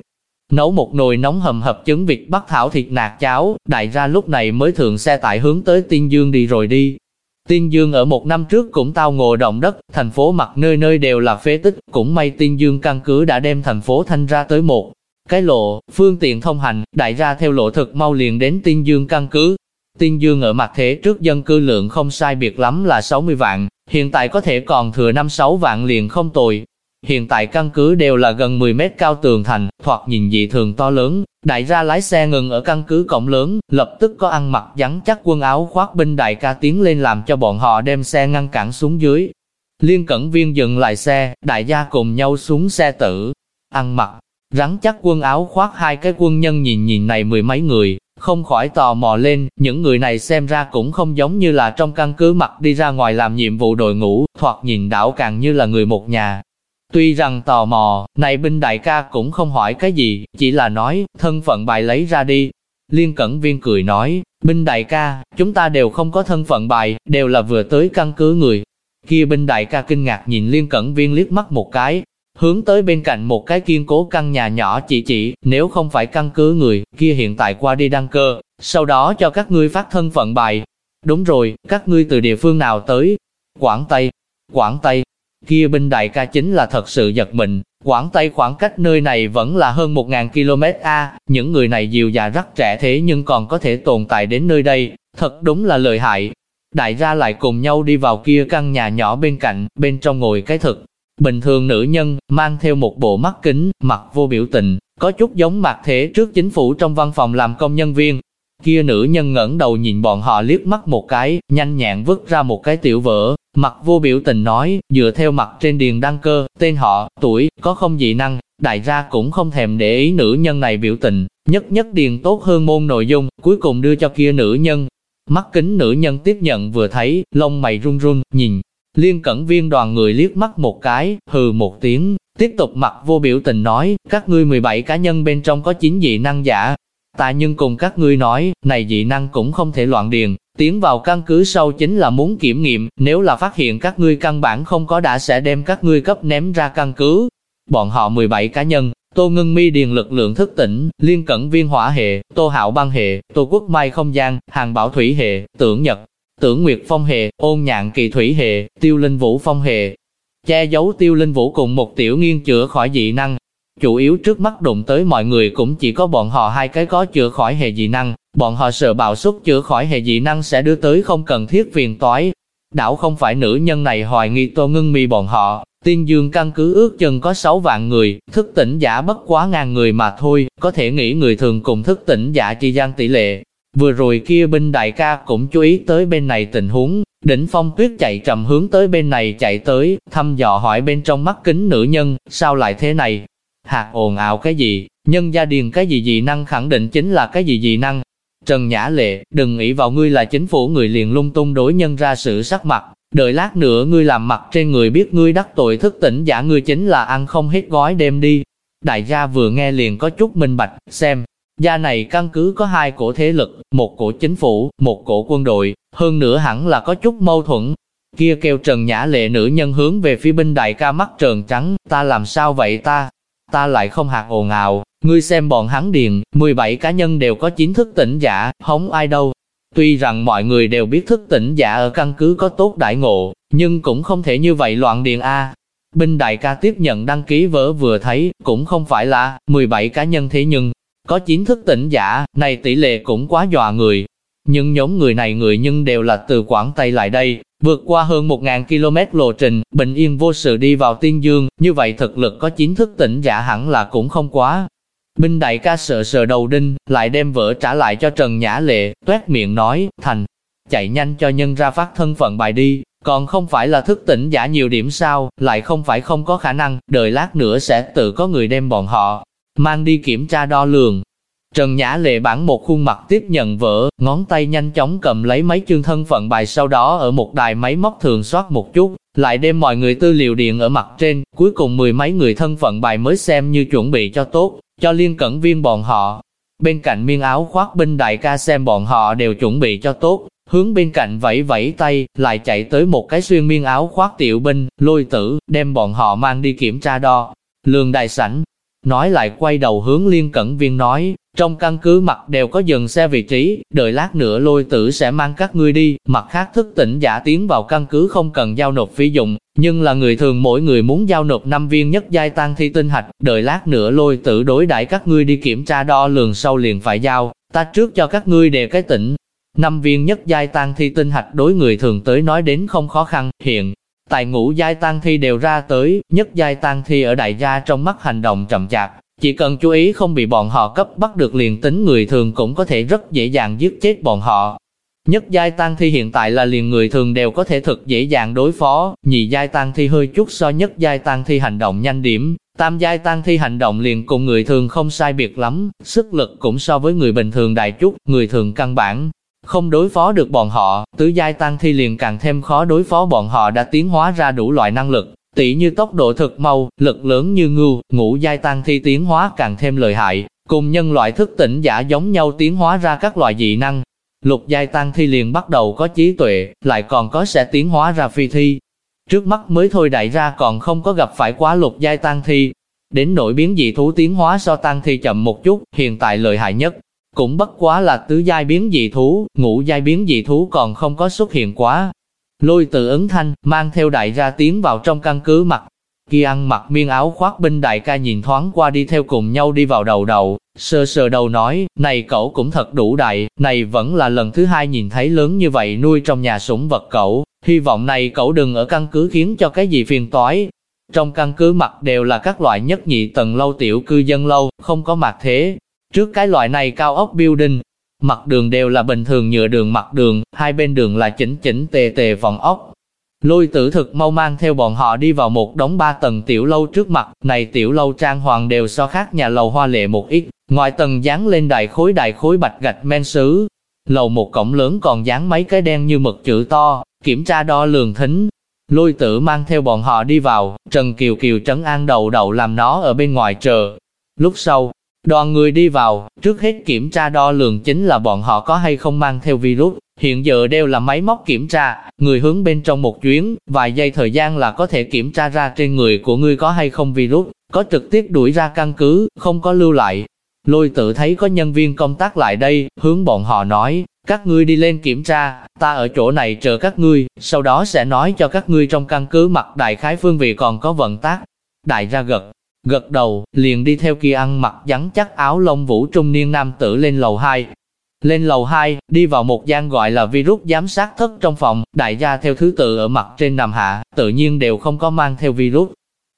Nấu một nồi nóng hầm hập trứng vịt bắc thảo thịt nạc cháo, đại gia lúc này mới thường xe tải hướng tới Tiên Dương đi rồi đi. Tiên Dương ở một năm trước cũng tao ngộ động đất, thành phố mặt nơi nơi đều là phế tích, cũng may Tiên Dương căn cứ đã đem thành phố thanh ra tới một cái lộ, phương tiện thông hành, đại gia theo lộ thực mau liền đến Tiên Dương căn cứ. Tiên Dương ở mặt thế trước dân cư lượng không sai biệt lắm là 60 vạn, hiện tại có thể còn thừa 5-6 vạn liền không tồi, Hiện tại căn cứ đều là gần 10 mét cao tường thành, thoạt nhìn dị thường to lớn. Đại gia lái xe ngừng ở căn cứ cổng lớn, lập tức có ăn mặc rắn chắc quân áo khoác binh đại ca tiến lên làm cho bọn họ đem xe ngăn cản xuống dưới. Liên cẩn viên dừng lại xe, đại gia cùng nhau xuống xe tử. Ăn mặc, rắn chắc quân áo khoác hai cái quân nhân nhìn nhìn này mười mấy người, không khỏi tò mò lên, những người này xem ra cũng không giống như là trong căn cứ mặc đi ra ngoài làm nhiệm vụ đội ngũ, thoạt nhìn đảo càng như là người một nhà. Tuy rằng tò mò, này binh đại ca cũng không hỏi cái gì, chỉ là nói, thân phận bài lấy ra đi. Liên Cẩn Viên cười nói, binh đại ca, chúng ta đều không có thân phận bài, đều là vừa tới căn cứ người. Kia binh đại ca kinh ngạc nhìn Liên Cẩn Viên liếc mắt một cái, hướng tới bên cạnh một cái kiên cố căn nhà nhỏ chỉ chỉ, nếu không phải căn cứ người, kia hiện tại qua đi đăng cơ, sau đó cho các ngươi phát thân phận bài. Đúng rồi, các ngươi từ địa phương nào tới? Quảng Tây. Quảng Tây, Kia binh đại ca chính là thật sự giật mình, Quảng Tây khoảng cách nơi này vẫn là hơn 1.000 km a những người này dịu già rất trẻ thế nhưng còn có thể tồn tại đến nơi đây, thật đúng là lợi hại. Đại gia lại cùng nhau đi vào kia căn nhà nhỏ bên cạnh, bên trong ngồi cái thực. Bình thường nữ nhân, mang theo một bộ mắt kính, mặt vô biểu tình, có chút giống mặt thế trước chính phủ trong văn phòng làm công nhân viên, Kia nữ nhân ngẩng đầu nhìn bọn họ liếc mắt một cái, nhanh nhẹn vứt ra một cái tiểu vỡ, mặt vô biểu tình nói, dựa theo mặt trên điền đăng cơ, tên họ, tuổi, có không dị năng, đại gia cũng không thèm để ý nữ nhân này biểu tình, nhất nhất điền tốt hơn môn nội dung, cuối cùng đưa cho kia nữ nhân. Mắt kính nữ nhân tiếp nhận vừa thấy, lông mày run run, nhìn, liên cẩn viên đoàn người liếc mắt một cái, hừ một tiếng, tiếp tục mặt vô biểu tình nói, các ngươi 17 cá nhân bên trong có 9 dị năng giả, Ta nhưng cùng các ngươi nói, này dị năng cũng không thể loạn điền, tiến vào căn cứ sau chính là muốn kiểm nghiệm, nếu là phát hiện các ngươi căn bản không có đã sẽ đem các ngươi cấp ném ra căn cứ. Bọn họ 17 cá nhân, Tô Ngân Mi điền lực lượng thức tỉnh, Liên Cẩn Viên hỏa hệ, Tô Hạo băng hệ, Tô Quốc Mai không gian, Hàng Bảo thủy hệ, Tưởng Nhật, Tưởng Nguyệt phong hệ, Ôn Nhạn kỳ thủy hệ, Tiêu Linh Vũ phong hệ. Che giấu Tiêu Linh Vũ cùng một tiểu nghiên chữa khỏi dị năng, Chủ yếu trước mắt đụng tới mọi người cũng chỉ có bọn họ hai cái có chữa khỏi hệ dị năng, Bọn họ sợ bạo suất chữa khỏi hệ dị năng sẽ đưa tới không cần thiết phiền toái. Đảo không phải nữ nhân này hoài nghi Tô Ngưng Mi bọn họ, Tiên Dương căn cứ ước chừng có 6 vạn người, thức tỉnh giả bất quá ngàn người mà thôi, có thể nghĩ người thường cùng thức tỉnh giả chi gian tỷ lệ. Vừa rồi kia binh đại ca cũng chú ý tới bên này tình huống, đỉnh phong tuyết chạy trầm hướng tới bên này chạy tới, thăm dò hỏi bên trong mắt kính nữ nhân, sao lại thế này? Hạt ồn ào cái gì, nhân gia điền cái gì dị năng khẳng định chính là cái gì dị năng. Trần Nhã Lệ, đừng nghĩ vào ngươi là chính phủ người liền lung tung đối nhân ra sự sắc mặt, đợi lát nữa ngươi làm mặt trên người biết ngươi đắc tội thức tỉnh giả ngươi chính là ăn không hết gói đem đi. Đại gia vừa nghe liền có chút minh bạch, xem, gia này căn cứ có hai cổ thế lực, một cổ chính phủ, một cổ quân đội, hơn nữa hẳn là có chút mâu thuẫn. Kia kêu Trần Nhã Lệ nữ nhân hướng về phía binh đại ca mắt trợn trắng, ta làm sao vậy ta? Ta lại không hạt ồn ào, ngươi xem bọn hắn điền, 17 cá nhân đều có chính thức tỉnh giả, hống ai đâu. Tuy rằng mọi người đều biết thức tỉnh giả ở căn cứ có tốt đại ngộ, nhưng cũng không thể như vậy loạn điền A. Binh đại ca tiếp nhận đăng ký vỡ vừa thấy, cũng không phải là 17 cá nhân thế nhưng, có chiến thức tỉnh giả, này tỷ lệ cũng quá dọa người. Nhưng nhóm người này người nhưng đều là từ Quảng Tây lại đây, vượt qua hơn 1.000 km lộ trình, bình yên vô sự đi vào tiên dương, như vậy thực lực có chính thức tỉnh giả hẳn là cũng không quá. minh đại ca sợ sờ đầu đinh, lại đem vỡ trả lại cho Trần Nhã Lệ, tuét miệng nói, thành, chạy nhanh cho nhân ra phát thân phận bài đi, còn không phải là thức tỉnh giả nhiều điểm sao, lại không phải không có khả năng, đợi lát nữa sẽ tự có người đem bọn họ, mang đi kiểm tra đo lường. Trần Nhã Lệ bản một khuôn mặt tiếp nhận vỡ, ngón tay nhanh chóng cầm lấy mấy chương thân phận bài sau đó ở một đài máy móc thường soát một chút, lại đem mọi người tư liệu điện ở mặt trên, cuối cùng mười mấy người thân phận bài mới xem như chuẩn bị cho tốt, cho liên cẩn viên bọn họ. Bên cạnh miên áo khoác binh đại ca xem bọn họ đều chuẩn bị cho tốt, hướng bên cạnh vẫy vẫy tay, lại chạy tới một cái xuyên miên áo khoác tiểu binh, lôi tử, đem bọn họ mang đi kiểm tra đo. Lường đại sảnh, Nói lại quay đầu hướng liên cẩn viên nói, trong căn cứ mặt đều có dừng xe vị trí, đợi lát nữa lôi tử sẽ mang các ngươi đi, mặt khác thức tỉnh giả tiến vào căn cứ không cần giao nộp phí dụng, nhưng là người thường mỗi người muốn giao nộp 5 viên nhất giai tăng thi tinh hạch, đợi lát nữa lôi tử đối đãi các ngươi đi kiểm tra đo lường sau liền phải giao, ta trước cho các ngươi đề cái tỉnh. năm viên nhất giai tăng thi tinh hạch đối người thường tới nói đến không khó khăn, hiện Tại ngũ giai tăng thi đều ra tới, nhất giai tăng thi ở đại gia trong mắt hành động chậm chạp, chỉ cần chú ý không bị bọn họ cấp bắt được liền tính người thường cũng có thể rất dễ dàng giết chết bọn họ. Nhất giai tăng thi hiện tại là liền người thường đều có thể thực dễ dàng đối phó, nhị giai tăng thi hơi chút so nhất giai tăng thi hành động nhanh điểm, tam giai tăng thi hành động liền cùng người thường không sai biệt lắm, sức lực cũng so với người bình thường đại chút, người thường căn bản không đối phó được bọn họ, tứ giai tăng thi liền càng thêm khó đối phó bọn họ đã tiến hóa ra đủ loại năng lực, tỷ như tốc độ thực mau, lực lớn như ngưu, ngũ giai tăng thi tiến hóa càng thêm lợi hại, cùng nhân loại thức tỉnh giả giống nhau tiến hóa ra các loại dị năng. Lục giai tăng thi liền bắt đầu có trí tuệ, lại còn có sẽ tiến hóa ra phi thi. Trước mắt mới thôi đại ra còn không có gặp phải quá lục giai tăng thi. Đến nỗi biến dị thú tiến hóa so tăng thi chậm một chút, hiện tại lợi hại nhất, cũng bất quá là tứ giai biến dị thú, ngũ giai biến dị thú còn không có xuất hiện quá. Lôi tự ứng thanh, mang theo đại ra tiến vào trong căn cứ mặt. Kia ăn mặc miên áo khoác binh đại ca nhìn thoáng qua đi theo cùng nhau đi vào đầu đầu, sơ sơ đầu nói, này cậu cũng thật đủ đại, này vẫn là lần thứ hai nhìn thấy lớn như vậy nuôi trong nhà sủng vật cậu, hy vọng này cậu đừng ở căn cứ khiến cho cái gì phiền toái. Trong căn cứ mặt đều là các loại nhất nhị tầng lâu tiểu cư dân lâu, không có mặt thế, Trước cái loại này cao ốc building, mặt đường đều là bình thường nhựa đường mặt đường, hai bên đường là chỉnh chỉnh tề tề vòng ốc. Lôi tử thực mau mang theo bọn họ đi vào một đống ba tầng tiểu lâu trước mặt, này tiểu lâu trang hoàng đều so khác nhà lầu hoa lệ một ít, ngoài tầng dán lên đại khối đại khối bạch gạch men sứ. Lầu một cổng lớn còn dán mấy cái đen như mực chữ to, kiểm tra đo lường thính. Lôi tử mang theo bọn họ đi vào, Trần Kiều Kiều trấn an đầu đầu làm nó ở bên ngoài chờ. Lúc sau, Đoàn người đi vào, trước hết kiểm tra đo lường chính là bọn họ có hay không mang theo virus, hiện giờ đều là máy móc kiểm tra, người hướng bên trong một chuyến, vài giây thời gian là có thể kiểm tra ra trên người của ngươi có hay không virus, có trực tiếp đuổi ra căn cứ, không có lưu lại. Lôi tự thấy có nhân viên công tác lại đây, hướng bọn họ nói, các ngươi đi lên kiểm tra, ta ở chỗ này chờ các ngươi, sau đó sẽ nói cho các ngươi trong căn cứ mặt đại khái phương vị còn có vận tác. Đại ra gật Gật đầu, liền đi theo kia ăn mặc rắn chắc áo lông vũ trung niên nam tử lên lầu 2. Lên lầu 2, đi vào một gian gọi là virus giám sát thất trong phòng, đại gia theo thứ tự ở mặt trên nằm hạ, tự nhiên đều không có mang theo virus.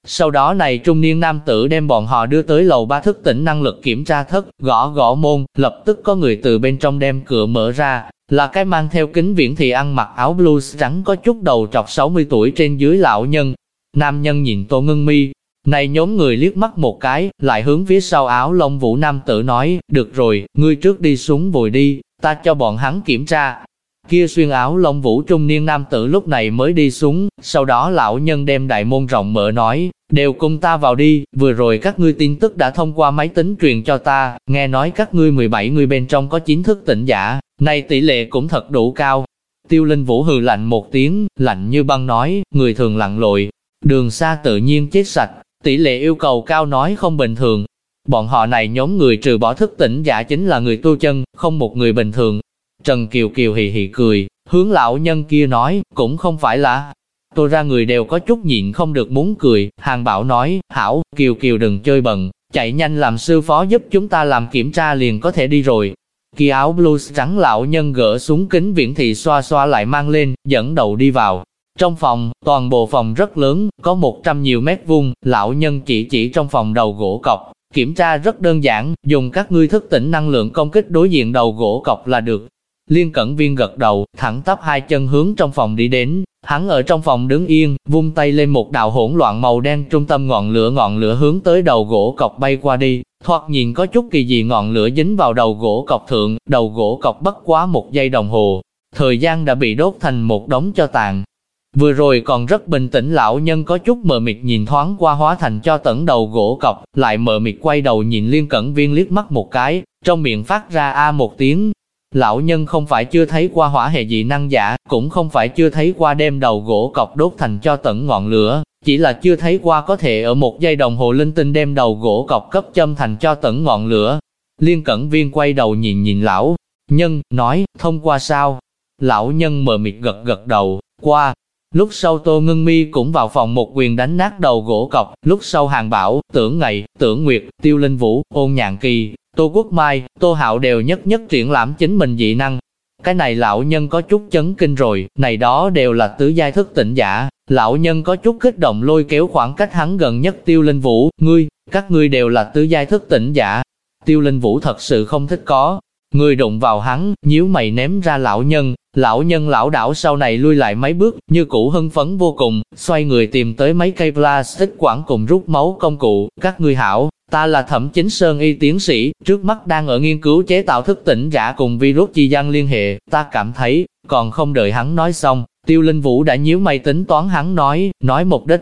Sau đó này trung niên nam tử đem bọn họ đưa tới lầu ba thức tỉnh năng lực kiểm tra thất, gõ gõ môn, lập tức có người từ bên trong đem cửa mở ra, là cái mang theo kính viễn thì ăn mặc áo blues trắng có chút đầu trọc 60 tuổi trên dưới lão nhân. Nam nhân nhìn Tô Ngân Mi, này nhóm người liếc mắt một cái, lại hướng phía sau áo lông vũ nam tử nói, được rồi, ngươi trước đi xuống vùi đi, ta cho bọn hắn kiểm tra. Kia xuyên áo lông vũ trung niên nam tử lúc này mới đi xuống, sau đó lão nhân đem đại môn rộng mở nói, đều cùng ta vào đi, vừa rồi các ngươi tin tức đã thông qua máy tính truyền cho ta, nghe nói các ngươi 17 người bên trong có chính thức tỉnh giả, này tỷ lệ cũng thật đủ cao. Tiêu Linh Vũ hừ lạnh một tiếng, lạnh như băng nói, người thường lặn lội, đường xa tự nhiên chết sạch, tỷ lệ yêu cầu cao nói không bình thường. Bọn họ này nhóm người trừ bỏ thức tỉnh giả chính là người tu chân, không một người bình thường. Trần Kiều Kiều hì hì cười, hướng lão nhân kia nói, cũng không phải là, tôi ra người đều có chút nhịn không được muốn cười, hàng bảo nói, hảo, Kiều Kiều đừng chơi bận, chạy nhanh làm sư phó giúp chúng ta làm kiểm tra liền có thể đi rồi. Kia áo blues trắng lão nhân gỡ xuống kính viễn thị xoa xoa lại mang lên, dẫn đầu đi vào. Trong phòng, toàn bộ phòng rất lớn, có 100 nhiều mét vuông, lão nhân chỉ chỉ trong phòng đầu gỗ cọc, kiểm tra rất đơn giản, dùng các ngươi thức tỉnh năng lượng công kích đối diện đầu gỗ cọc là được. Liên cẩn viên gật đầu, thẳng tắp hai chân hướng trong phòng đi đến, hắn ở trong phòng đứng yên, vung tay lên một đạo hỗn loạn màu đen trung tâm ngọn lửa ngọn lửa hướng tới đầu gỗ cọc bay qua đi, thoạt nhìn có chút kỳ dị ngọn lửa dính vào đầu gỗ cọc thượng, đầu gỗ cọc bất quá một giây đồng hồ, thời gian đã bị đốt thành một đống cho tàn. Vừa rồi còn rất bình tĩnh lão nhân có chút mờ mịt nhìn thoáng qua hóa thành cho tẩn đầu gỗ cọc, lại mờ mịt quay đầu nhìn liên cẩn viên liếc mắt một cái, trong miệng phát ra a một tiếng, Lão nhân không phải chưa thấy qua hỏa hệ dị năng giả, cũng không phải chưa thấy qua đem đầu gỗ cọc đốt thành cho tận ngọn lửa, chỉ là chưa thấy qua có thể ở một giây đồng hồ linh tinh đem đầu gỗ cọc cấp châm thành cho tận ngọn lửa. Liên cẩn viên quay đầu nhìn nhìn lão nhân, nói, thông qua sao? Lão nhân mờ mịt gật gật đầu, qua. Lúc sau Tô Ngân Mi cũng vào phòng một quyền đánh nát đầu gỗ cọc, lúc sau hàng bảo, tưởng ngày, tưởng nguyệt, tiêu linh vũ, ôn nhạn kỳ, Tô Quốc Mai, Tô Hạo đều nhất nhất triển lãm chính mình dị năng. Cái này lão nhân có chút chấn kinh rồi, này đó đều là tứ giai thức tỉnh giả. Lão nhân có chút kích động lôi kéo khoảng cách hắn gần nhất Tiêu Linh Vũ, ngươi, các ngươi đều là tứ giai thức tỉnh giả. Tiêu Linh Vũ thật sự không thích có. Người đụng vào hắn, nhíu mày ném ra lão nhân, lão nhân lão đảo sau này lui lại mấy bước, như cũ hưng phấn vô cùng, xoay người tìm tới mấy cây plastic quảng cùng rút máu công cụ, các ngươi hảo, Ta là thẩm chính sơn y tiến sĩ, trước mắt đang ở nghiên cứu chế tạo thức tỉnh giả cùng virus chi gian liên hệ, ta cảm thấy, còn không đợi hắn nói xong, tiêu linh vũ đã nhíu mày tính toán hắn nói, nói mục đích.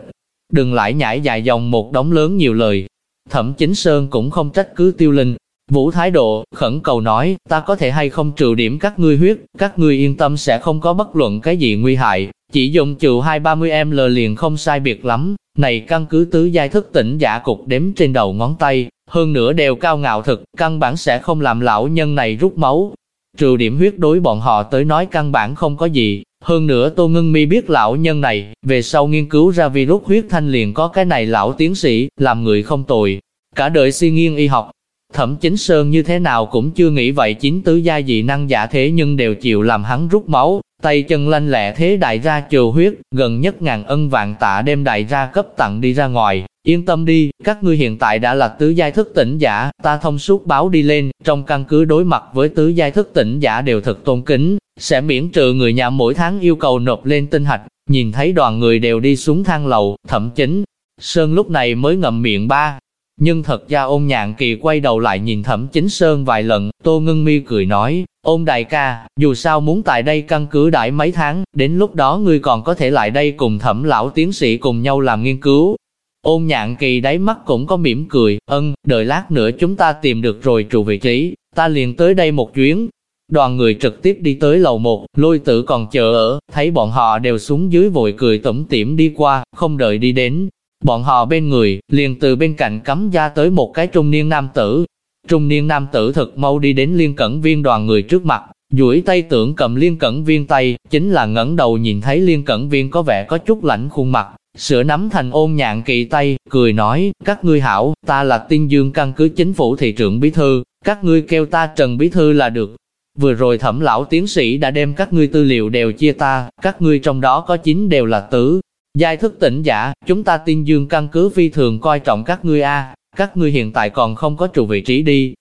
Đừng lại nhảy dài dòng một đống lớn nhiều lời. Thẩm chính sơn cũng không trách cứ tiêu linh, Vũ thái độ, khẩn cầu nói, ta có thể hay không trừ điểm các ngươi huyết, các ngươi yên tâm sẽ không có bất luận cái gì nguy hại, chỉ dùng trừ hai ba mươi em lờ liền không sai biệt lắm, này căn cứ tứ giai thức tỉnh giả cục đếm trên đầu ngón tay, hơn nữa đều cao ngạo thực, căn bản sẽ không làm lão nhân này rút máu. Trừ điểm huyết đối bọn họ tới nói căn bản không có gì, hơn nữa Tô Ngân Mi biết lão nhân này, về sau nghiên cứu ra virus huyết thanh liền có cái này lão tiến sĩ, làm người không tồi. Cả đời si nghiên y học, Thẩm chính Sơn như thế nào cũng chưa nghĩ vậy chính tứ gia dị năng giả thế nhưng đều chịu làm hắn rút máu, tay chân lanh lẹ thế đại gia trừ huyết, gần nhất ngàn ân vạn tạ đem đại gia cấp tặng đi ra ngoài. Yên tâm đi, các ngươi hiện tại đã là tứ giai thức tỉnh giả, ta thông suốt báo đi lên, trong căn cứ đối mặt với tứ giai thức tỉnh giả đều thật tôn kính, sẽ miễn trừ người nhà mỗi tháng yêu cầu nộp lên tinh hạch, nhìn thấy đoàn người đều đi xuống thang lầu, thậm chính. Sơn lúc này mới ngậm miệng ba, nhưng thật ra ôn nhạn kỳ quay đầu lại nhìn thẩm chính sơn vài lần, tô ngưng mi cười nói, ôn đại ca, dù sao muốn tại đây căn cứ đãi mấy tháng, đến lúc đó ngươi còn có thể lại đây cùng thẩm lão tiến sĩ cùng nhau làm nghiên cứu. Ôn nhạn kỳ đáy mắt cũng có mỉm cười, ân, đợi lát nữa chúng ta tìm được rồi trụ vị trí, ta liền tới đây một chuyến. Đoàn người trực tiếp đi tới lầu một, lôi tử còn chờ ở, thấy bọn họ đều xuống dưới vội cười tẩm tỉm đi qua, không đợi đi đến, Bọn họ bên người, liền từ bên cạnh cắm ra tới một cái trung niên nam tử. Trung niên nam tử thật mau đi đến liên cẩn viên đoàn người trước mặt, duỗi tay tưởng cầm liên cẩn viên tay, chính là ngẩng đầu nhìn thấy liên cẩn viên có vẻ có chút lạnh khuôn mặt, sửa nắm thành ôn nhạn kỳ tay, cười nói, các ngươi hảo, ta là tiên dương căn cứ chính phủ thị trưởng bí thư, các ngươi kêu ta Trần bí thư là được. Vừa rồi thẩm lão tiến sĩ đã đem các ngươi tư liệu đều chia ta, các ngươi trong đó có chính đều là tứ. Giai thức tỉnh giả, chúng ta tiên dương căn cứ phi thường coi trọng các ngươi a các ngươi hiện tại còn không có trụ vị trí đi.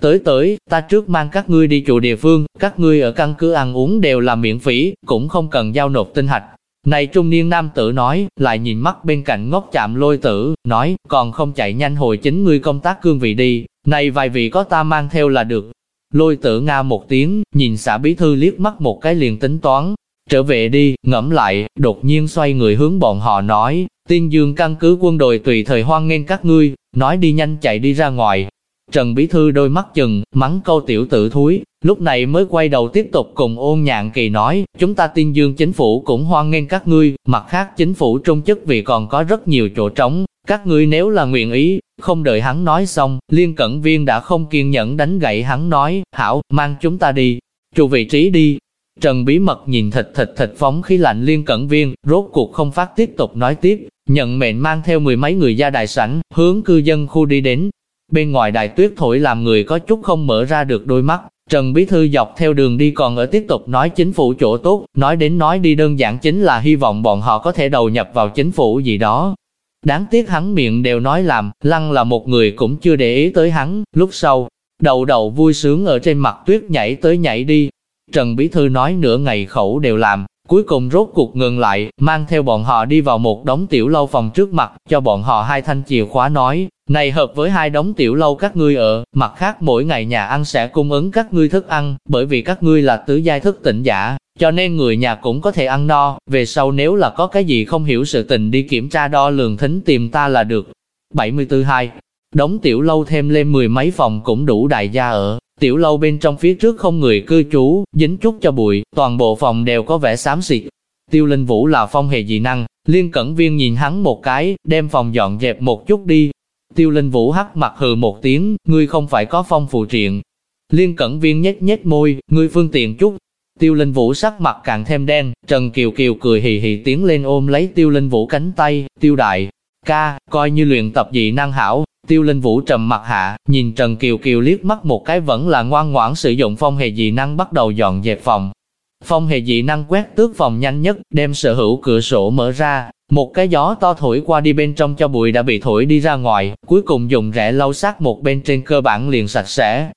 Tới tới, ta trước mang các ngươi đi trụ địa phương, các ngươi ở căn cứ ăn uống đều là miễn phí, cũng không cần giao nộp tinh hạch. Này trung niên nam tử nói, lại nhìn mắt bên cạnh ngốc chạm lôi tử, nói, còn không chạy nhanh hồi chính ngươi công tác cương vị đi, này vài vị có ta mang theo là được. Lôi tử nga một tiếng, nhìn xã bí thư liếc mắt một cái liền tính toán, trở về đi, ngẫm lại, đột nhiên xoay người hướng bọn họ nói, tiên dương căn cứ quân đội tùy thời hoan nghênh các ngươi, nói đi nhanh chạy đi ra ngoài. Trần Bí Thư đôi mắt chừng, mắng câu tiểu tử thúi, lúc này mới quay đầu tiếp tục cùng ôn nhạn kỳ nói, chúng ta tiên dương chính phủ cũng hoan nghênh các ngươi, mặt khác chính phủ trung chức vì còn có rất nhiều chỗ trống, các ngươi nếu là nguyện ý, không đợi hắn nói xong, liên cẩn viên đã không kiên nhẫn đánh gậy hắn nói, hảo, mang chúng ta đi, trụ vị trí đi. Trần Bí Mật nhìn thịt thịt thịt phóng khí lạnh liên cẩn viên, rốt cuộc không phát tiếp tục nói tiếp, nhận mệnh mang theo mười mấy người ra đại sảnh, hướng cư dân khu đi đến. Bên ngoài đại tuyết thổi làm người có chút không mở ra được đôi mắt, Trần Bí Thư dọc theo đường đi còn ở tiếp tục nói chính phủ chỗ tốt, nói đến nói đi đơn giản chính là hy vọng bọn họ có thể đầu nhập vào chính phủ gì đó. Đáng tiếc hắn miệng đều nói làm, lăng là một người cũng chưa để ý tới hắn, lúc sau, đầu đầu vui sướng ở trên mặt tuyết nhảy tới nhảy đi. Trần Bí Thư nói nửa ngày khẩu đều làm, Cuối cùng rốt cuộc ngừng lại, mang theo bọn họ đi vào một đống tiểu lâu phòng trước mặt, cho bọn họ hai thanh chìa khóa nói, này hợp với hai đống tiểu lâu các ngươi ở, mặt khác mỗi ngày nhà ăn sẽ cung ứng các ngươi thức ăn, bởi vì các ngươi là tứ giai thức tỉnh giả, cho nên người nhà cũng có thể ăn no, về sau nếu là có cái gì không hiểu sự tình đi kiểm tra đo lường thính tìm ta là được. 74 2. Đống tiểu lâu thêm lên mười mấy phòng cũng đủ đại gia ở, Tiểu lâu bên trong phía trước không người cư trú, dính chút cho bụi, toàn bộ phòng đều có vẻ xám xịt. Tiêu Linh Vũ là phong hề dị năng, liên cẩn viên nhìn hắn một cái, đem phòng dọn dẹp một chút đi. Tiêu Linh Vũ hắc mặt hừ một tiếng, ngươi không phải có phong phụ triện. Liên cẩn viên nhếch nhếch môi, ngươi phương tiện chút. Tiêu Linh Vũ sắc mặt càng thêm đen, Trần Kiều Kiều cười hì hì tiến lên ôm lấy Tiêu Linh Vũ cánh tay, Tiêu Đại, ca, coi như luyện tập dị năng hảo, Tiêu Linh Vũ trầm mặt hạ, nhìn Trần Kiều Kiều liếc mắt một cái vẫn là ngoan ngoãn sử dụng phong hệ dị năng bắt đầu dọn dẹp phòng. Phong hệ dị năng quét tước phòng nhanh nhất, đem sở hữu cửa sổ mở ra, một cái gió to thổi qua đi bên trong cho bụi đã bị thổi đi ra ngoài, cuối cùng dùng rẽ lau sát một bên trên cơ bản liền sạch sẽ.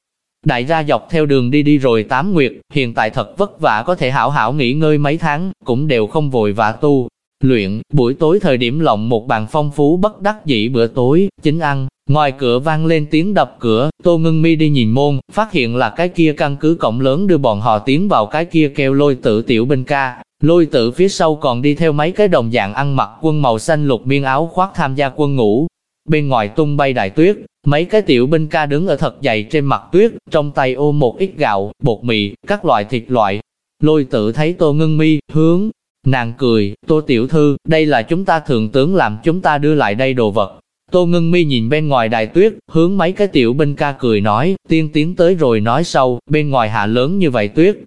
Đại gia dọc theo đường đi đi rồi tám nguyệt, hiện tại thật vất vả có thể hảo hảo nghỉ ngơi mấy tháng, cũng đều không vội vã tu. Luyện, buổi tối thời điểm lộng một bàn phong phú bất đắc dĩ bữa tối, chính ăn, Ngoài cửa vang lên tiếng đập cửa, Tô Ngân Mi đi nhìn môn, phát hiện là cái kia căn cứ cổng lớn đưa bọn họ tiến vào cái kia kêu lôi tử tiểu binh ca. Lôi tử phía sau còn đi theo mấy cái đồng dạng ăn mặc quân màu xanh lục miên áo khoác tham gia quân ngũ. Bên ngoài tung bay đại tuyết, mấy cái tiểu binh ca đứng ở thật dày trên mặt tuyết, trong tay ôm một ít gạo, bột mì, các loại thịt loại. Lôi tử thấy Tô Ngân Mi, hướng, nàng cười, Tô Tiểu Thư, đây là chúng ta thượng tướng làm chúng ta đưa lại đây đồ vật, Tô ngưng Mi nhìn bên ngoài đài tuyết, hướng mấy cái tiểu binh ca cười nói, tiên tiến tới rồi nói sau, bên ngoài hạ lớn như vậy tuyết.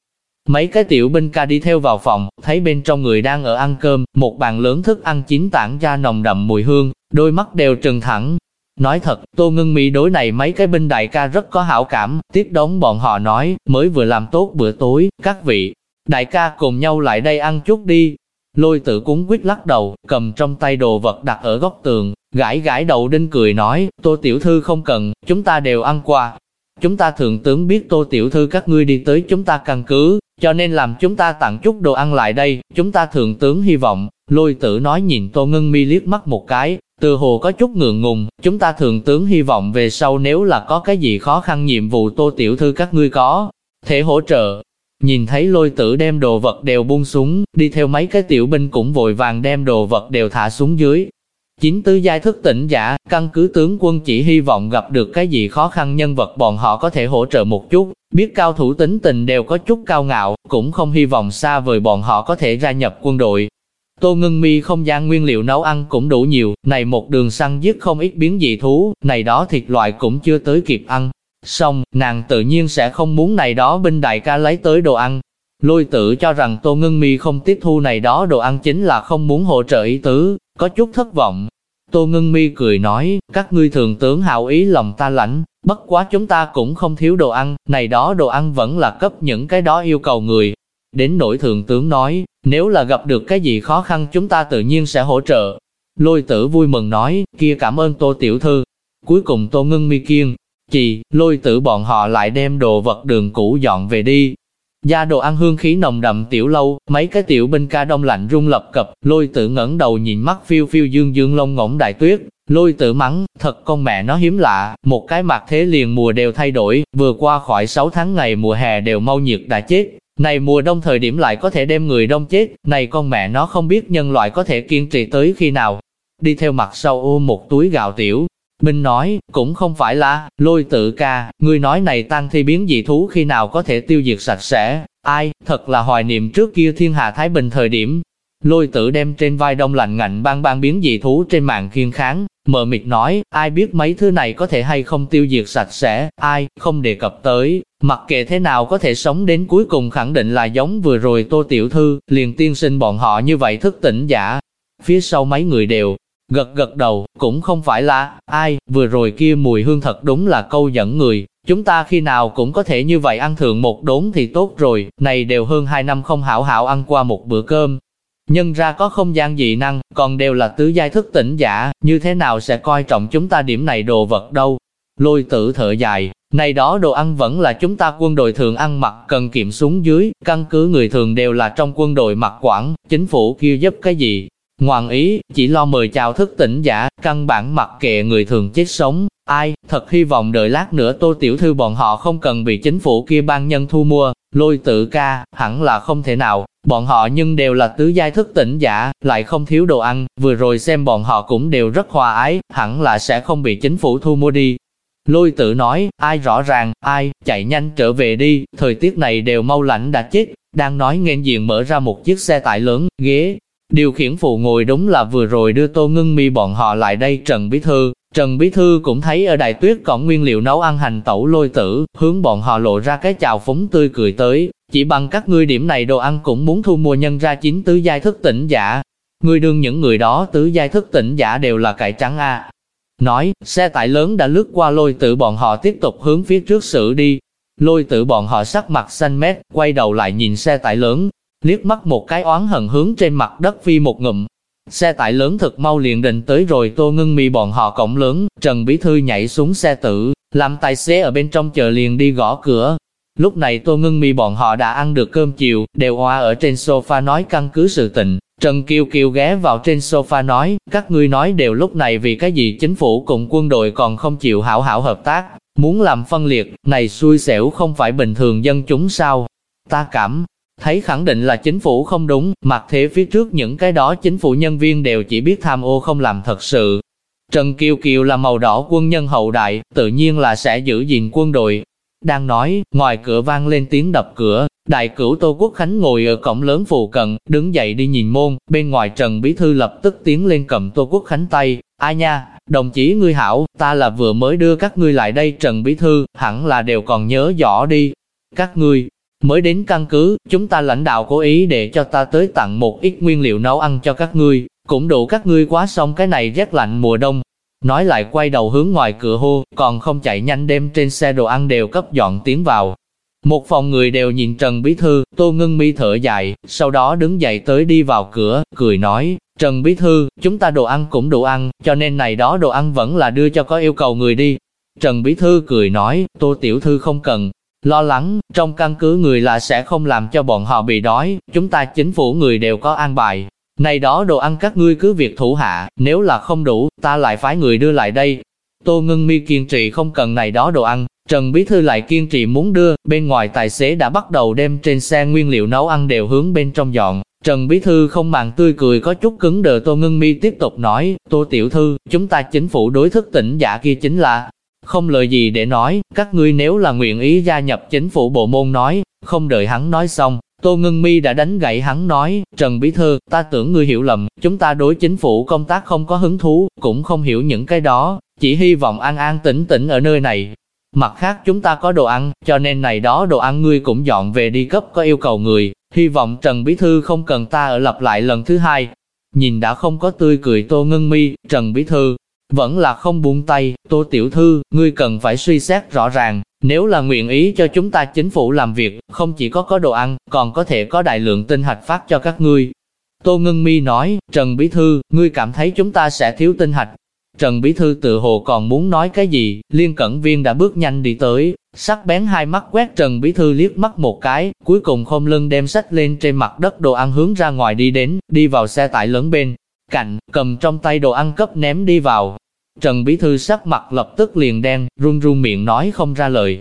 Mấy cái tiểu binh ca đi theo vào phòng, thấy bên trong người đang ở ăn cơm, một bàn lớn thức ăn chín tản ra nồng đậm mùi hương, đôi mắt đều trừng thẳng. Nói thật, Tô Ngân Mi đối này mấy cái binh đại ca rất có hảo cảm, tiếp đón bọn họ nói, mới vừa làm tốt bữa tối, các vị, đại ca cùng nhau lại đây ăn chút đi. Lôi tử cúng quyết lắc đầu, cầm trong tay đồ vật đặt ở góc tường, Gãi gãi đầu đinh cười nói, tô tiểu thư không cần, chúng ta đều ăn qua. Chúng ta thượng tướng biết tô tiểu thư các ngươi đi tới chúng ta căn cứ, cho nên làm chúng ta tặng chút đồ ăn lại đây, chúng ta thượng tướng hy vọng. Lôi tử nói nhìn tô ngân mi liếc mắt một cái, từ hồ có chút ngượng ngùng, chúng ta thượng tướng hy vọng về sau nếu là có cái gì khó khăn nhiệm vụ tô tiểu thư các ngươi có, thể hỗ trợ. Nhìn thấy lôi tử đem đồ vật đều buông xuống, đi theo mấy cái tiểu binh cũng vội vàng đem đồ vật đều thả xuống dưới, Chính tứ giai thức tỉnh giả, căn cứ tướng quân chỉ hy vọng gặp được cái gì khó khăn nhân vật bọn họ có thể hỗ trợ một chút, biết cao thủ tính tình đều có chút cao ngạo, cũng không hy vọng xa vời bọn họ có thể gia nhập quân đội. Tô Ngân Mi không gian nguyên liệu nấu ăn cũng đủ nhiều, này một đường săn giết không ít biến dị thú, này đó thịt loại cũng chưa tới kịp ăn. Xong, nàng tự nhiên sẽ không muốn này đó binh đại ca lấy tới đồ ăn. Lôi tử cho rằng Tô Ngân Mi không tiếp thu này đó đồ ăn chính là không muốn hỗ trợ ý tứ, có chút thất vọng. Tô Ngân Mi cười nói, các ngươi thường tướng hảo ý lòng ta lãnh, bất quá chúng ta cũng không thiếu đồ ăn, này đó đồ ăn vẫn là cấp những cái đó yêu cầu người. Đến nỗi thượng tướng nói, nếu là gặp được cái gì khó khăn chúng ta tự nhiên sẽ hỗ trợ. Lôi tử vui mừng nói, kia cảm ơn Tô Tiểu Thư. Cuối cùng Tô Ngân Mi kiên, chị lôi tử bọn họ lại đem đồ vật đường cũ dọn về đi, Gia đồ ăn hương khí nồng đậm tiểu lâu, mấy cái tiểu binh ca đông lạnh rung lập cập, lôi tự ngẩng đầu nhìn mắt phiêu phiêu dương dương lông ngỗng đại tuyết, lôi tự mắng, thật con mẹ nó hiếm lạ, một cái mặt thế liền mùa đều thay đổi, vừa qua khỏi 6 tháng ngày mùa hè đều mau nhiệt đã chết, này mùa đông thời điểm lại có thể đem người đông chết, này con mẹ nó không biết nhân loại có thể kiên trì tới khi nào. Đi theo mặt sau ôm một túi gạo tiểu, Minh nói, cũng không phải là, lôi tự ca, ngươi nói này tăng thi biến dị thú khi nào có thể tiêu diệt sạch sẽ, ai, thật là hoài niệm trước kia thiên hạ Thái Bình thời điểm. Lôi tử đem trên vai đông lạnh ngạnh bang bang biến dị thú trên mạng khiên kháng, mờ mịt nói, ai biết mấy thứ này có thể hay không tiêu diệt sạch sẽ, ai, không đề cập tới, mặc kệ thế nào có thể sống đến cuối cùng khẳng định là giống vừa rồi tô tiểu thư, liền tiên sinh bọn họ như vậy thức tỉnh giả. Phía sau mấy người đều, Gật gật đầu, cũng không phải là, ai, vừa rồi kia mùi hương thật đúng là câu dẫn người, chúng ta khi nào cũng có thể như vậy ăn thượng một đốn thì tốt rồi, này đều hơn hai năm không hảo hảo ăn qua một bữa cơm. Nhân ra có không gian dị năng, còn đều là tứ giai thức tỉnh giả, như thế nào sẽ coi trọng chúng ta điểm này đồ vật đâu. Lôi tử thở dài, này đó đồ ăn vẫn là chúng ta quân đội thường ăn mặc cần kiệm xuống dưới, căn cứ người thường đều là trong quân đội mặc quản, chính phủ kia giúp cái gì, Ngoan ý, chỉ lo mời chào thức tỉnh giả, căn bản mặc kệ người thường chết sống. Ai, thật hy vọng đợi lát nữa tô tiểu thư bọn họ không cần bị chính phủ kia ban nhân thu mua, lôi tự ca, hẳn là không thể nào. Bọn họ nhưng đều là tứ giai thức tỉnh giả, lại không thiếu đồ ăn, vừa rồi xem bọn họ cũng đều rất hòa ái, hẳn là sẽ không bị chính phủ thu mua đi. Lôi tự nói, ai rõ ràng, ai, chạy nhanh trở về đi, thời tiết này đều mau lạnh đã chết, đang nói nghênh diện mở ra một chiếc xe tải lớn, ghế, Điều khiển phụ ngồi đúng là vừa rồi đưa Tô Ngưng Mi bọn họ lại đây Trần Bí Thư. Trần Bí Thư cũng thấy ở Đại Tuyết còn nguyên liệu nấu ăn hành tẩu lôi tử, hướng bọn họ lộ ra cái chào phúng tươi cười tới. Chỉ bằng các ngươi điểm này đồ ăn cũng muốn thu mua nhân ra chính tứ giai thức tỉnh giả. Ngươi đương những người đó tứ giai thức tỉnh giả đều là cải trắng a. Nói, xe tải lớn đã lướt qua lôi tử bọn họ tiếp tục hướng phía trước xử đi. Lôi tử bọn họ sắc mặt xanh mét, quay đầu lại nhìn xe tải lớn, liếc mắt một cái oán hận hướng trên mặt đất phi một ngụm. Xe tải lớn thật mau liền định tới rồi tô ngưng mi bọn họ cổng lớn, Trần Bí Thư nhảy xuống xe tử, làm tài xế ở bên trong chờ liền đi gõ cửa. Lúc này tô ngưng mi bọn họ đã ăn được cơm chiều, đều hoa ở trên sofa nói căn cứ sự tình. Trần Kiều Kiều ghé vào trên sofa nói, các ngươi nói đều lúc này vì cái gì chính phủ cùng quân đội còn không chịu hảo hảo hợp tác, muốn làm phân liệt, này xui xẻo không phải bình thường dân chúng sao. Ta cảm Thấy khẳng định là chính phủ không đúng, mặc thế phía trước những cái đó chính phủ nhân viên đều chỉ biết tham ô không làm thật sự. Trần Kiều Kiều là màu đỏ quân nhân hậu đại, tự nhiên là sẽ giữ gìn quân đội. Đang nói, ngoài cửa vang lên tiếng đập cửa, đại cửu Tô Quốc Khánh ngồi ở cổng lớn phù cận, đứng dậy đi nhìn môn, bên ngoài Trần Bí Thư lập tức tiến lên cầm Tô Quốc Khánh tay, ai nha, đồng chí ngươi hảo, ta là vừa mới đưa các ngươi lại đây Trần Bí Thư, hẳn là đều còn nhớ rõ đi. Các ngươi, Mới đến căn cứ, chúng ta lãnh đạo cố ý để cho ta tới tặng một ít nguyên liệu nấu ăn cho các ngươi, cũng đủ các ngươi quá xong cái này rét lạnh mùa đông. Nói lại quay đầu hướng ngoài cửa hô, còn không chạy nhanh đem trên xe đồ ăn đều cấp dọn tiến vào. Một phòng người đều nhìn Trần Bí Thư, Tô Ngân Mi thở dài, sau đó đứng dậy tới đi vào cửa, cười nói, Trần Bí Thư, chúng ta đồ ăn cũng đủ ăn, cho nên này đó đồ ăn vẫn là đưa cho có yêu cầu người đi. Trần Bí Thư cười nói, Tô Tiểu Thư không cần, Lo lắng, trong căn cứ người là sẽ không làm cho bọn họ bị đói, chúng ta chính phủ người đều có an bài. Này đó đồ ăn các ngươi cứ việc thủ hạ, nếu là không đủ, ta lại phái người đưa lại đây. Tô Ngân Mi kiên trì không cần này đó đồ ăn, Trần Bí Thư lại kiên trì muốn đưa, bên ngoài tài xế đã bắt đầu đem trên xe nguyên liệu nấu ăn đều hướng bên trong dọn. Trần Bí Thư không màng tươi cười có chút cứng đờ Tô Ngân Mi tiếp tục nói, Tô Tiểu Thư, chúng ta chính phủ đối thức tỉnh giả kia chính là, không lời gì để nói, các ngươi nếu là nguyện ý gia nhập chính phủ bộ môn nói, không đợi hắn nói xong, Tô Ngân Mi đã đánh gậy hắn nói, Trần Bí Thư, ta tưởng ngươi hiểu lầm, chúng ta đối chính phủ công tác không có hứng thú, cũng không hiểu những cái đó, chỉ hy vọng an an tĩnh tĩnh ở nơi này. Mặt khác chúng ta có đồ ăn, cho nên này đó đồ ăn ngươi cũng dọn về đi cấp có yêu cầu người, hy vọng Trần Bí Thư không cần ta ở lặp lại lần thứ hai. nhìn đã không có tươi cười Tô Ngân Mi, Trần Bí Thư, vẫn là không buông tay, Tô Tiểu Thư, ngươi cần phải suy xét rõ ràng, nếu là nguyện ý cho chúng ta chính phủ làm việc, không chỉ có có đồ ăn, còn có thể có đại lượng tinh hạch phát cho các ngươi. Tô Ngân Mi nói, Trần Bí Thư, ngươi cảm thấy chúng ta sẽ thiếu tinh hạch. Trần Bí Thư tự hồ còn muốn nói cái gì, Liên Cẩn Viên đã bước nhanh đi tới, sắc bén hai mắt quét Trần Bí Thư liếc mắt một cái, cuối cùng khom lưng đem sách lên trên mặt đất đồ ăn hướng ra ngoài đi đến, đi vào xe tải lớn bên cạnh, cầm trong tay đồ ăn cấp ném đi vào. Trần Bí Thư sắc mặt lập tức liền đen, run run miệng nói không ra lời.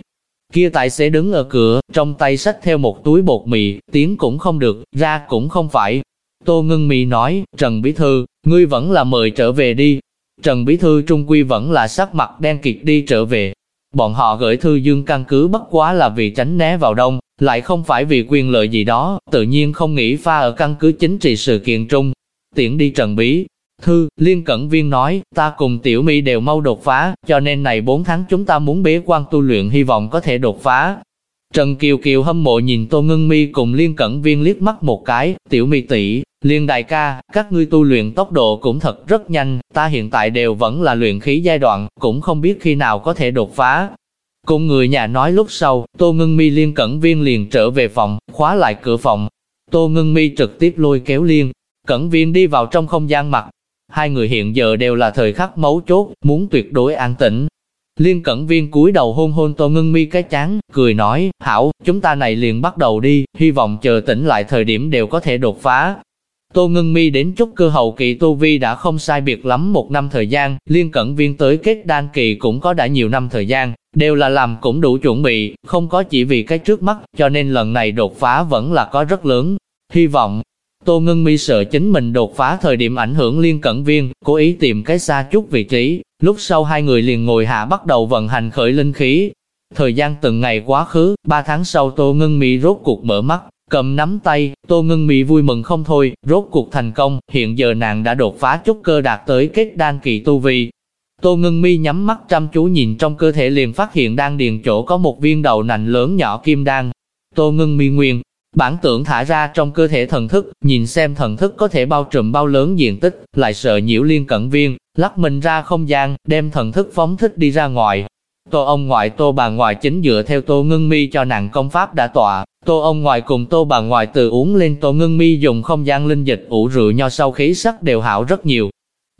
Kia tài xế đứng ở cửa, trong tay xách theo một túi bột mì, tiếng cũng không được, ra cũng không phải. Tô Ngân Mì nói, Trần Bí Thư, ngươi vẫn là mời trở về đi. Trần Bí Thư Trung Quy vẫn là sắc mặt đen kịt đi trở về. Bọn họ gửi thư dương căn cứ bất quá là vì tránh né vào đông, lại không phải vì quyền lợi gì đó, tự nhiên không nghĩ pha ở căn cứ chính trị sự kiện trung. Tiễn đi Trần Bí, Thư, Liên Cẩn Viên nói, ta cùng Tiểu My đều mau đột phá, cho nên này 4 tháng chúng ta muốn bế quan tu luyện hy vọng có thể đột phá. Trần Kiều Kiều hâm mộ nhìn Tô Ngân Mi cùng Liên Cẩn Viên liếc mắt một cái, Tiểu My tỷ, Liên đại ca, các ngươi tu luyện tốc độ cũng thật rất nhanh, ta hiện tại đều vẫn là luyện khí giai đoạn, cũng không biết khi nào có thể đột phá. Cùng người nhà nói lúc sau, Tô Ngân Mi Liên Cẩn Viên liền trở về phòng, khóa lại cửa phòng. Tô Ngân Mi trực tiếp lôi kéo Liên Cẩn Viên đi vào trong không gian mặt, Hai người hiện giờ đều là thời khắc mấu chốt, muốn tuyệt đối an tĩnh. Liên cẩn viên cúi đầu hôn hôn Tô Ngân Mi cái chán, cười nói, hảo, chúng ta này liền bắt đầu đi, hy vọng chờ tỉnh lại thời điểm đều có thể đột phá. Tô Ngân Mi đến chút cơ hậu kỳ tu Vi đã không sai biệt lắm một năm thời gian, liên cẩn viên tới kết đan kỳ cũng có đã nhiều năm thời gian, đều là làm cũng đủ chuẩn bị, không có chỉ vì cái trước mắt, cho nên lần này đột phá vẫn là có rất lớn. Hy vọng, Tô Ngân Mi sợ chính mình đột phá thời điểm ảnh hưởng liên cận viên, cố ý tìm cái xa chút vị trí, lúc sau hai người liền ngồi hạ bắt đầu vận hành khởi linh khí. Thời gian từng ngày quá khứ, ba tháng sau Tô Ngân Mi rốt cuộc mở mắt, cầm nắm tay, Tô Ngân Mi vui mừng không thôi, rốt cuộc thành công, hiện giờ nàng đã đột phá chút cơ đạt tới kết đan kỳ tu vi. Tô Ngân Mi nhắm mắt chăm chú nhìn trong cơ thể liền phát hiện đang điền chỗ có một viên đầu nành lớn nhỏ kim đan. Tô Ngân Mi nguyên, Bản tưởng thả ra trong cơ thể thần thức, nhìn xem thần thức có thể bao trùm bao lớn diện tích, lại sợ nhiễu liên cận viên, lắc mình ra không gian, đem thần thức phóng thích đi ra ngoài. Tô ông ngoại tô bà ngoại chính dựa theo tô ngưng mi cho nàng công pháp đã tọa, tô ông ngoại cùng tô bà ngoại từ uống lên tô ngưng mi dùng không gian linh dịch ủ rượu nho sau khí sắc đều hảo rất nhiều.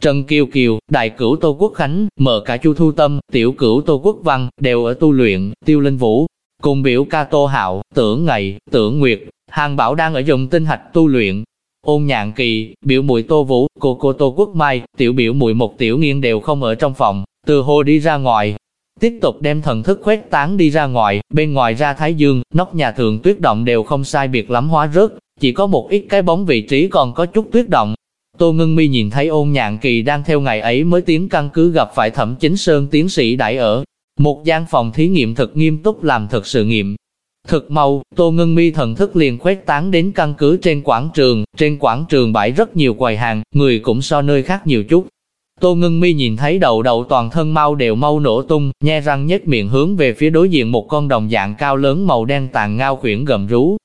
Trần Kiều Kiều, Đại cửu Tô Quốc Khánh, mở cả Chu Thu Tâm, Tiểu cửu Tô Quốc Văn, đều ở tu luyện, Tiêu Linh Vũ, cùng biểu ca Tô Hạo, Tưởng Ngày, Tưởng Nguyệt, Hàng Bảo đang ở dùng tinh hạch tu luyện. Ôn nhạn kỳ, biểu mùi Tô Vũ, cô cô Tô Quốc Mai, tiểu biểu mùi một tiểu nghiên đều không ở trong phòng, từ hồ đi ra ngoài. Tiếp tục đem thần thức khuếch tán đi ra ngoài, bên ngoài ra Thái Dương, nóc nhà thường tuyết động đều không sai biệt lắm hóa rớt, chỉ có một ít cái bóng vị trí còn có chút tuyết động. Tô Ngân Mi nhìn thấy ôn nhạn kỳ đang theo ngày ấy mới tiến căn cứ gặp phải thẩm chính sơn tiến sĩ đại ở. Một gian phòng thí nghiệm thật nghiêm túc làm thực sự nghiệm, Thực mau, Tô Ngân Mi thần thức liền khuếch tán đến căn cứ trên quảng trường, trên quảng trường bãi rất nhiều quầy hàng, người cũng so nơi khác nhiều chút. Tô Ngân Mi nhìn thấy đầu đầu toàn thân mau đều mau nổ tung, nhe răng nhếch miệng hướng về phía đối diện một con đồng dạng cao lớn màu đen tàn ngao khuyển gầm rú.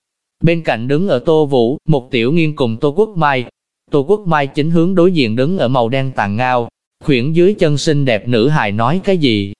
Bên cạnh đứng ở Tô Vũ, một tiểu nghiên cùng Tô Quốc Mai. Tô Quốc Mai chính hướng đối diện đứng ở màu đen tàn ngao. Khuyển dưới chân xinh đẹp nữ hài nói cái gì,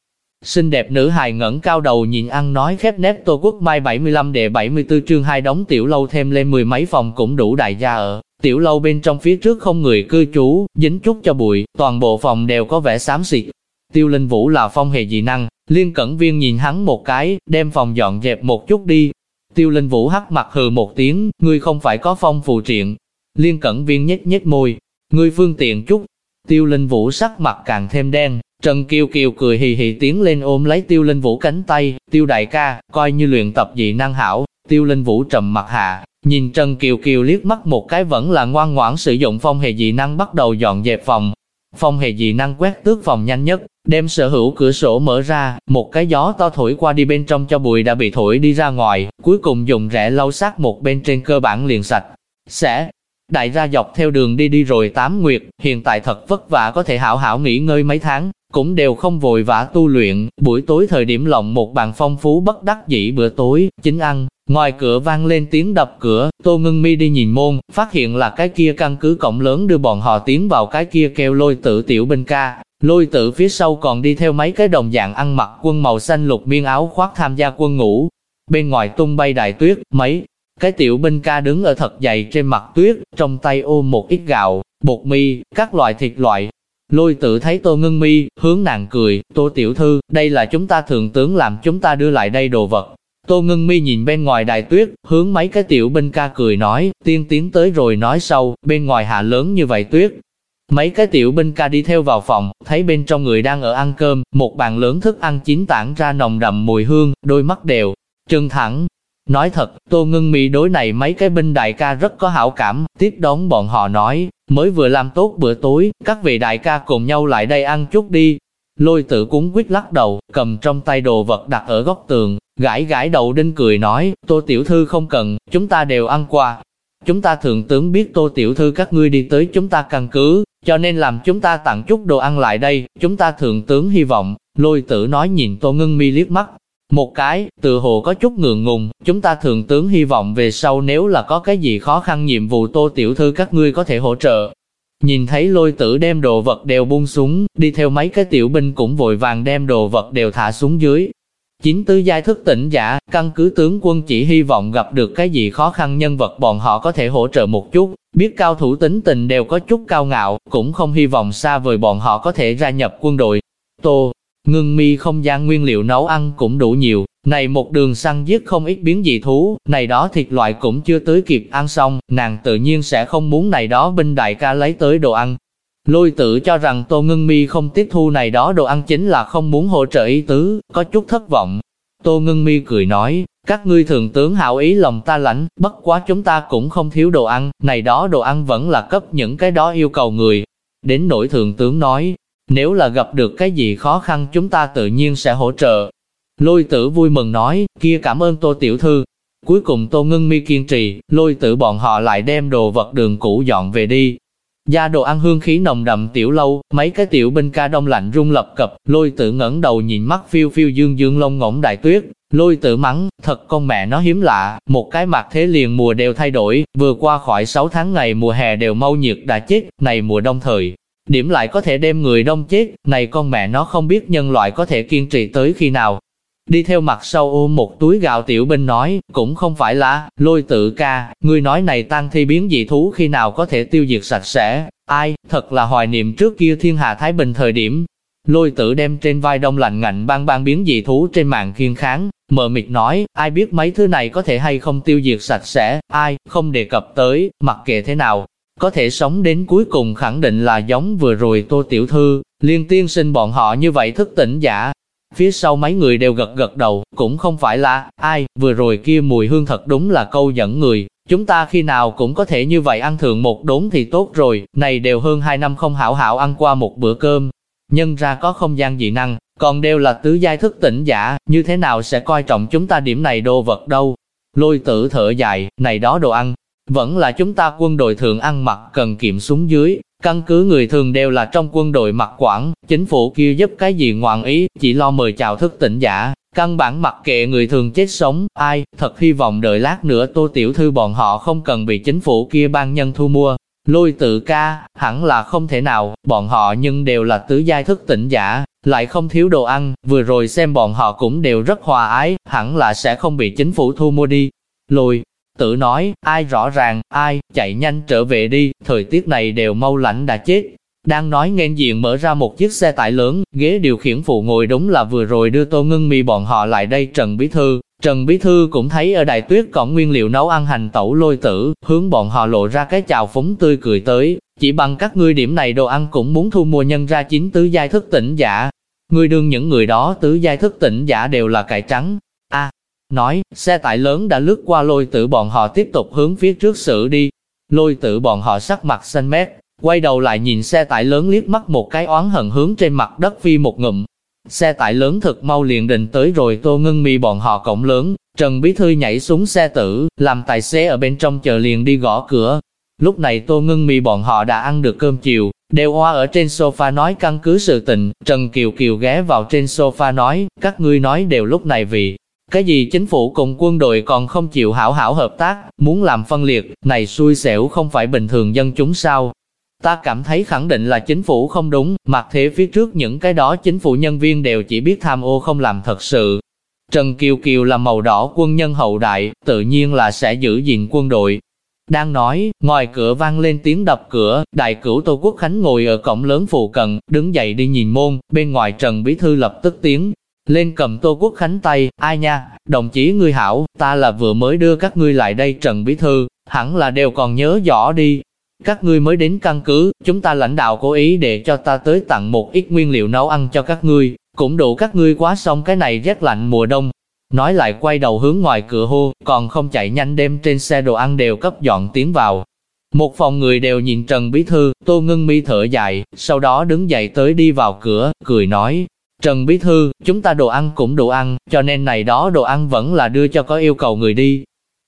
Xinh đẹp nữ hài ngẩng cao đầu nhìn ăn nói khép nép Tô Quốc Mai 75 đệ 74 chương hai đóng tiểu lâu thêm lên mười mấy phòng cũng đủ đại gia ở. Tiểu lâu bên trong phía trước không người cư trú, dính chút cho bụi, toàn bộ phòng đều có vẻ xám xịt. Tiêu Linh Vũ là phong hề dị năng, liên cẩn viên nhìn hắn một cái, đem phòng dọn dẹp một chút đi. Tiêu Linh Vũ hắc mặt hừ một tiếng, ngươi không phải có phong phù triện. Liên cẩn viên nhếch nhếch môi, ngươi phương tiện chút. Tiêu Linh Vũ sắc mặt càng thêm đen, Trần Kiều Kiều cười hì hì tiến lên ôm lấy Tiêu Linh Vũ cánh tay, Tiêu đại ca, coi như luyện tập dị năng hảo, Tiêu Linh Vũ trầm mặt hạ, nhìn Trần Kiều Kiều liếc mắt một cái vẫn là ngoan ngoãn sử dụng phong hệ dị năng bắt đầu dọn dẹp phòng. Phong hệ dị năng quét tước phòng nhanh nhất, đem sở hữu cửa sổ mở ra, một cái gió to thổi qua đi bên trong cho bụi đã bị thổi đi ra ngoài, cuối cùng dùng rẽ lau sát một bên trên cơ bản liền sạch. Sẽ, đại gia dọc theo đường đi đi rồi tám nguyệt, hiện tại thật vất vả có thể hảo hảo nghỉ ngơi mấy tháng, cũng đều không vội vã tu luyện, buổi tối thời điểm lộng một bàn phong phú bất đắc dĩ bữa tối, chính ăn, Ngoài cửa vang lên tiếng đập cửa, Tô ngưng Mi đi nhìn môn, phát hiện là cái kia căn cứ cổng lớn đưa bọn họ tiến vào cái kia kêu lôi tử tiểu binh ca. Lôi tử phía sau còn đi theo mấy cái đồng dạng ăn mặc quân màu xanh lục miên áo khoác tham gia quân ngũ. Bên ngoài tung bay đại tuyết, mấy cái tiểu binh ca đứng ở thật dày trên mặt tuyết, trong tay ôm một ít gạo, bột mi, các loại thịt loại. Lôi tử thấy Tô Ngân Mi, hướng nàng cười, Tô Tiểu Thư, đây là chúng ta thượng tướng làm chúng ta đưa lại đây đồ vật. Tô Ngân Mi nhìn bên ngoài đài tuyết, hướng mấy cái tiểu binh ca cười nói, tiên tiến tới rồi nói sau, bên ngoài hạ lớn như vậy tuyết. Mấy cái tiểu binh ca đi theo vào phòng, thấy bên trong người đang ở ăn cơm, một bàn lớn thức ăn chín tản ra nồng đậm mùi hương, đôi mắt đều, trừng thẳng. Nói thật, Tô Ngân Mi đối này mấy cái binh đại ca rất có hảo cảm, tiếp đón bọn họ nói, mới vừa làm tốt bữa tối, các vị đại ca cùng nhau lại đây ăn chút đi. Lôi tử cúng quyết lắc đầu, cầm trong tay đồ vật đặt ở góc tường, gãi gãi đầu đinh cười nói, tô tiểu thư không cần, chúng ta đều ăn qua. Chúng ta thượng tướng biết tô tiểu thư các ngươi đi tới chúng ta căn cứ, cho nên làm chúng ta tặng chút đồ ăn lại đây, chúng ta thượng tướng hy vọng, lôi tử nói nhìn tô ngưng mi liếc mắt. Một cái, tự hồ có chút ngượng ngùng, chúng ta thường tướng hy vọng về sau nếu là có cái gì khó khăn nhiệm vụ tô tiểu thư các ngươi có thể hỗ trợ. Nhìn thấy lôi tử đem đồ vật đều buông xuống, đi theo mấy cái tiểu binh cũng vội vàng đem đồ vật đều thả xuống dưới, Chính tứ giai thức tỉnh giả, căn cứ tướng quân chỉ hy vọng gặp được cái gì khó khăn nhân vật bọn họ có thể hỗ trợ một chút, biết cao thủ tính tình đều có chút cao ngạo, cũng không hy vọng xa vời bọn họ có thể gia nhập quân đội. Tô, ngưng mi không gian nguyên liệu nấu ăn cũng đủ nhiều, này một đường săn giết không ít biến dị thú, này đó thịt loại cũng chưa tới kịp ăn xong, nàng tự nhiên sẽ không muốn này đó binh đại ca lấy tới đồ ăn, Lôi tử cho rằng Tô Ngân Mi không tiếp thu này đó đồ ăn chính là không muốn hỗ trợ ý tứ, có chút thất vọng. Tô Ngân Mi cười nói, các ngươi thường tướng hảo ý lòng ta lãnh, bất quá chúng ta cũng không thiếu đồ ăn, này đó đồ ăn vẫn là cấp những cái đó yêu cầu người. Đến nỗi thường tướng nói, nếu là gặp được cái gì khó khăn chúng ta tự nhiên sẽ hỗ trợ. Lôi tử vui mừng nói, kia cảm ơn Tô Tiểu Thư. Cuối cùng Tô ngưng Mi kiên trì, lôi tử bọn họ lại đem đồ vật đường cũ dọn về đi, Gia đồ ăn hương khí nồng đậm tiểu lâu, mấy cái tiểu binh ca đông lạnh rung lập cập, lôi Tử ngẩng đầu nhìn mắt phiêu phiêu dương dương lông ngỗng đại tuyết, lôi Tử mắng, thật con mẹ nó hiếm lạ, một cái mặt thế liền mùa đều thay đổi, vừa qua khỏi 6 tháng ngày mùa hè đều mau nhiệt đã chết, này mùa đông thời. Điểm lại có thể đem người đông chết, này con mẹ nó không biết nhân loại có thể kiên trì tới khi nào, Đi theo mặt sau ôm một túi gạo tiểu binh nói, cũng không phải là, lôi tự ca, ngươi nói này tăng thi biến dị thú khi nào có thể tiêu diệt sạch sẽ, ai, thật là hoài niệm trước kia thiên hạ Thái Bình thời điểm. Lôi tử đem trên vai đông lạnh ngạnh bang bang biến dị thú trên mạng khiên kháng, mờ mịt nói, ai biết mấy thứ này có thể hay không tiêu diệt sạch sẽ, ai, không đề cập tới, mặc kệ thế nào, có thể sống đến cuối cùng khẳng định là giống vừa rồi tô tiểu thư, liên tiên sinh bọn họ như vậy thức tỉnh giả, Phía sau mấy người đều gật gật đầu, cũng không phải là, ai, vừa rồi kia mùi hương thật đúng là câu dẫn người, chúng ta khi nào cũng có thể như vậy ăn thường một đốn thì tốt rồi, này đều hơn hai năm không hảo hảo ăn qua một bữa cơm. Nhân ra có không gian dị năng, còn đều là tứ giai thức tỉnh giả, như thế nào sẽ coi trọng chúng ta điểm này đồ vật đâu. Lôi tử thở dài, này đó đồ ăn, vẫn là chúng ta quân đội thường ăn mặc cần kiệm xuống dưới, Căn cứ người thường đều là trong quân đội mặc quản, chính phủ kia giúp cái gì ngoạn ý, chỉ lo mời chào thức tỉnh giả, căn bản mặc kệ người thường chết sống, ai, thật hy vọng đợi lát nữa tô tiểu thư bọn họ không cần bị chính phủ kia ban nhân thu mua. Lôi tự ca, hẳn là không thể nào, bọn họ nhưng đều là tứ giai thức tỉnh giả, lại không thiếu đồ ăn, vừa rồi xem bọn họ cũng đều rất hòa ái, hẳn là sẽ không bị chính phủ thu mua đi. Lôi, Tự nói, ai rõ ràng, ai, chạy nhanh trở về đi, thời tiết này đều mau lạnh đã chết. Đang nói ngang diện mở ra một chiếc xe tải lớn, ghế điều khiển phụ ngồi đúng là vừa rồi đưa Tô ngưng Mi bọn họ lại đây Trần Bí Thư. Trần Bí Thư cũng thấy ở đại tuyết còn nguyên liệu nấu ăn hành tẩu lôi tử, hướng bọn họ lộ ra cái chào phúng tươi cười tới, chỉ bằng các ngươi điểm này đồ ăn cũng muốn thu mua nhân ra chính tứ giai thức tỉnh giả. Ngươi đương những người đó tứ giai thức tỉnh giả đều là cải trắng. Nói, xe tải lớn đã lướt qua lôi tử bọn họ tiếp tục hướng phía trước xử đi. Lôi tử bọn họ sắc mặt xanh mét, quay đầu lại nhìn xe tải lớn liếc mắt một cái oán hận hướng trên mặt đất phi một ngụm. Xe tải lớn thật mau liền định tới rồi tô ngưng mi bọn họ cổng lớn, Trần Bí Thư nhảy xuống xe tử, làm tài xế ở bên trong chờ liền đi gõ cửa. Lúc này tô ngưng mi bọn họ đã ăn được cơm chiều, đều hoa ở trên sofa nói căn cứ sự tình, Trần Kiều Kiều ghé vào trên sofa nói, các ngươi nói đều lúc này vì cái gì chính phủ cùng quân đội còn không chịu hảo hảo hợp tác, muốn làm phân liệt, này xui xẻo không phải bình thường dân chúng sao? Ta cảm thấy khẳng định là chính phủ không đúng, mặc thế phía trước những cái đó chính phủ nhân viên đều chỉ biết tham ô không làm thật sự. Trần Kiều Kiều là màu đỏ quân nhân hậu đại, tự nhiên là sẽ giữ gìn quân đội. Đang nói, ngoài cửa vang lên tiếng đập cửa, đại cửu Tô Quốc Khánh ngồi ở cổng lớn phụ cận, đứng dậy đi nhìn môn, bên ngoài Trần Bí Thư lập tức tiếng, lên cầm Tô Quốc Khánh tay, ai nha, đồng chí ngươi hảo, ta là vừa mới đưa các ngươi lại đây Trần Bí Thư, hẳn là đều còn nhớ rõ đi. Các ngươi mới đến căn cứ, chúng ta lãnh đạo cố ý để cho ta tới tặng một ít nguyên liệu nấu ăn cho các ngươi, cũng đủ các ngươi quá xong cái này rét lạnh mùa đông. Nói lại quay đầu hướng ngoài cửa hô, còn không chạy nhanh đem trên xe đồ ăn đều cấp dọn tiến vào. Một phòng người đều nhìn Trần Bí Thư, Tô Ngân Mi thở dài, sau đó đứng dậy tới đi vào cửa, cười nói, Trần Bí Thư, chúng ta đồ ăn cũng đồ ăn, cho nên này đó đồ ăn vẫn là đưa cho có yêu cầu người đi.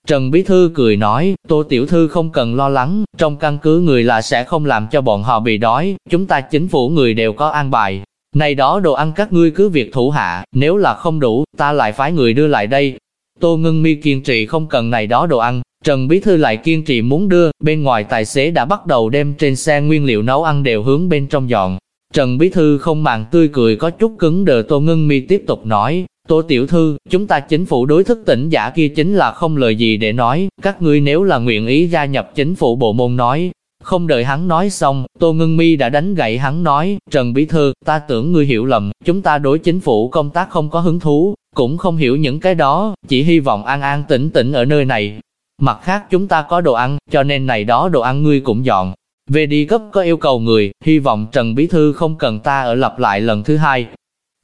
Trần Bí Thư cười nói, Tô Tiểu Thư không cần lo lắng, trong căn cứ người là sẽ không làm cho bọn họ bị đói, chúng ta chính phủ người đều có an bài. Này đó đồ ăn các ngươi cứ việc thủ hạ, nếu là không đủ, ta lại phái người đưa lại đây. Tô Ngân Mi kiên trì không cần này đó đồ ăn, Trần Bí Thư lại kiên trì muốn đưa, bên ngoài tài xế đã bắt đầu đem trên xe nguyên liệu nấu ăn đều hướng bên trong dọn, Trần Bí Thư không màng tươi cười có chút cứng đờ Tô Ngân Mi tiếp tục nói, Tô Tiểu Thư, chúng ta chính phủ đối thức tỉnh giả kia chính là không lời gì để nói, các ngươi nếu là nguyện ý gia nhập chính phủ bộ môn nói. Không đợi hắn nói xong, Tô Ngân Mi đã đánh gậy hắn nói, Trần Bí Thư, ta tưởng ngươi hiểu lầm, chúng ta đối chính phủ công tác không có hứng thú, cũng không hiểu những cái đó, chỉ hy vọng an an tĩnh tĩnh ở nơi này. Mặt khác chúng ta có đồ ăn, cho nên này đó đồ ăn ngươi cũng dọn, về đi gấp có yêu cầu người, hy vọng Trần Bí Thư không cần ta ở lặp lại lần thứ hai.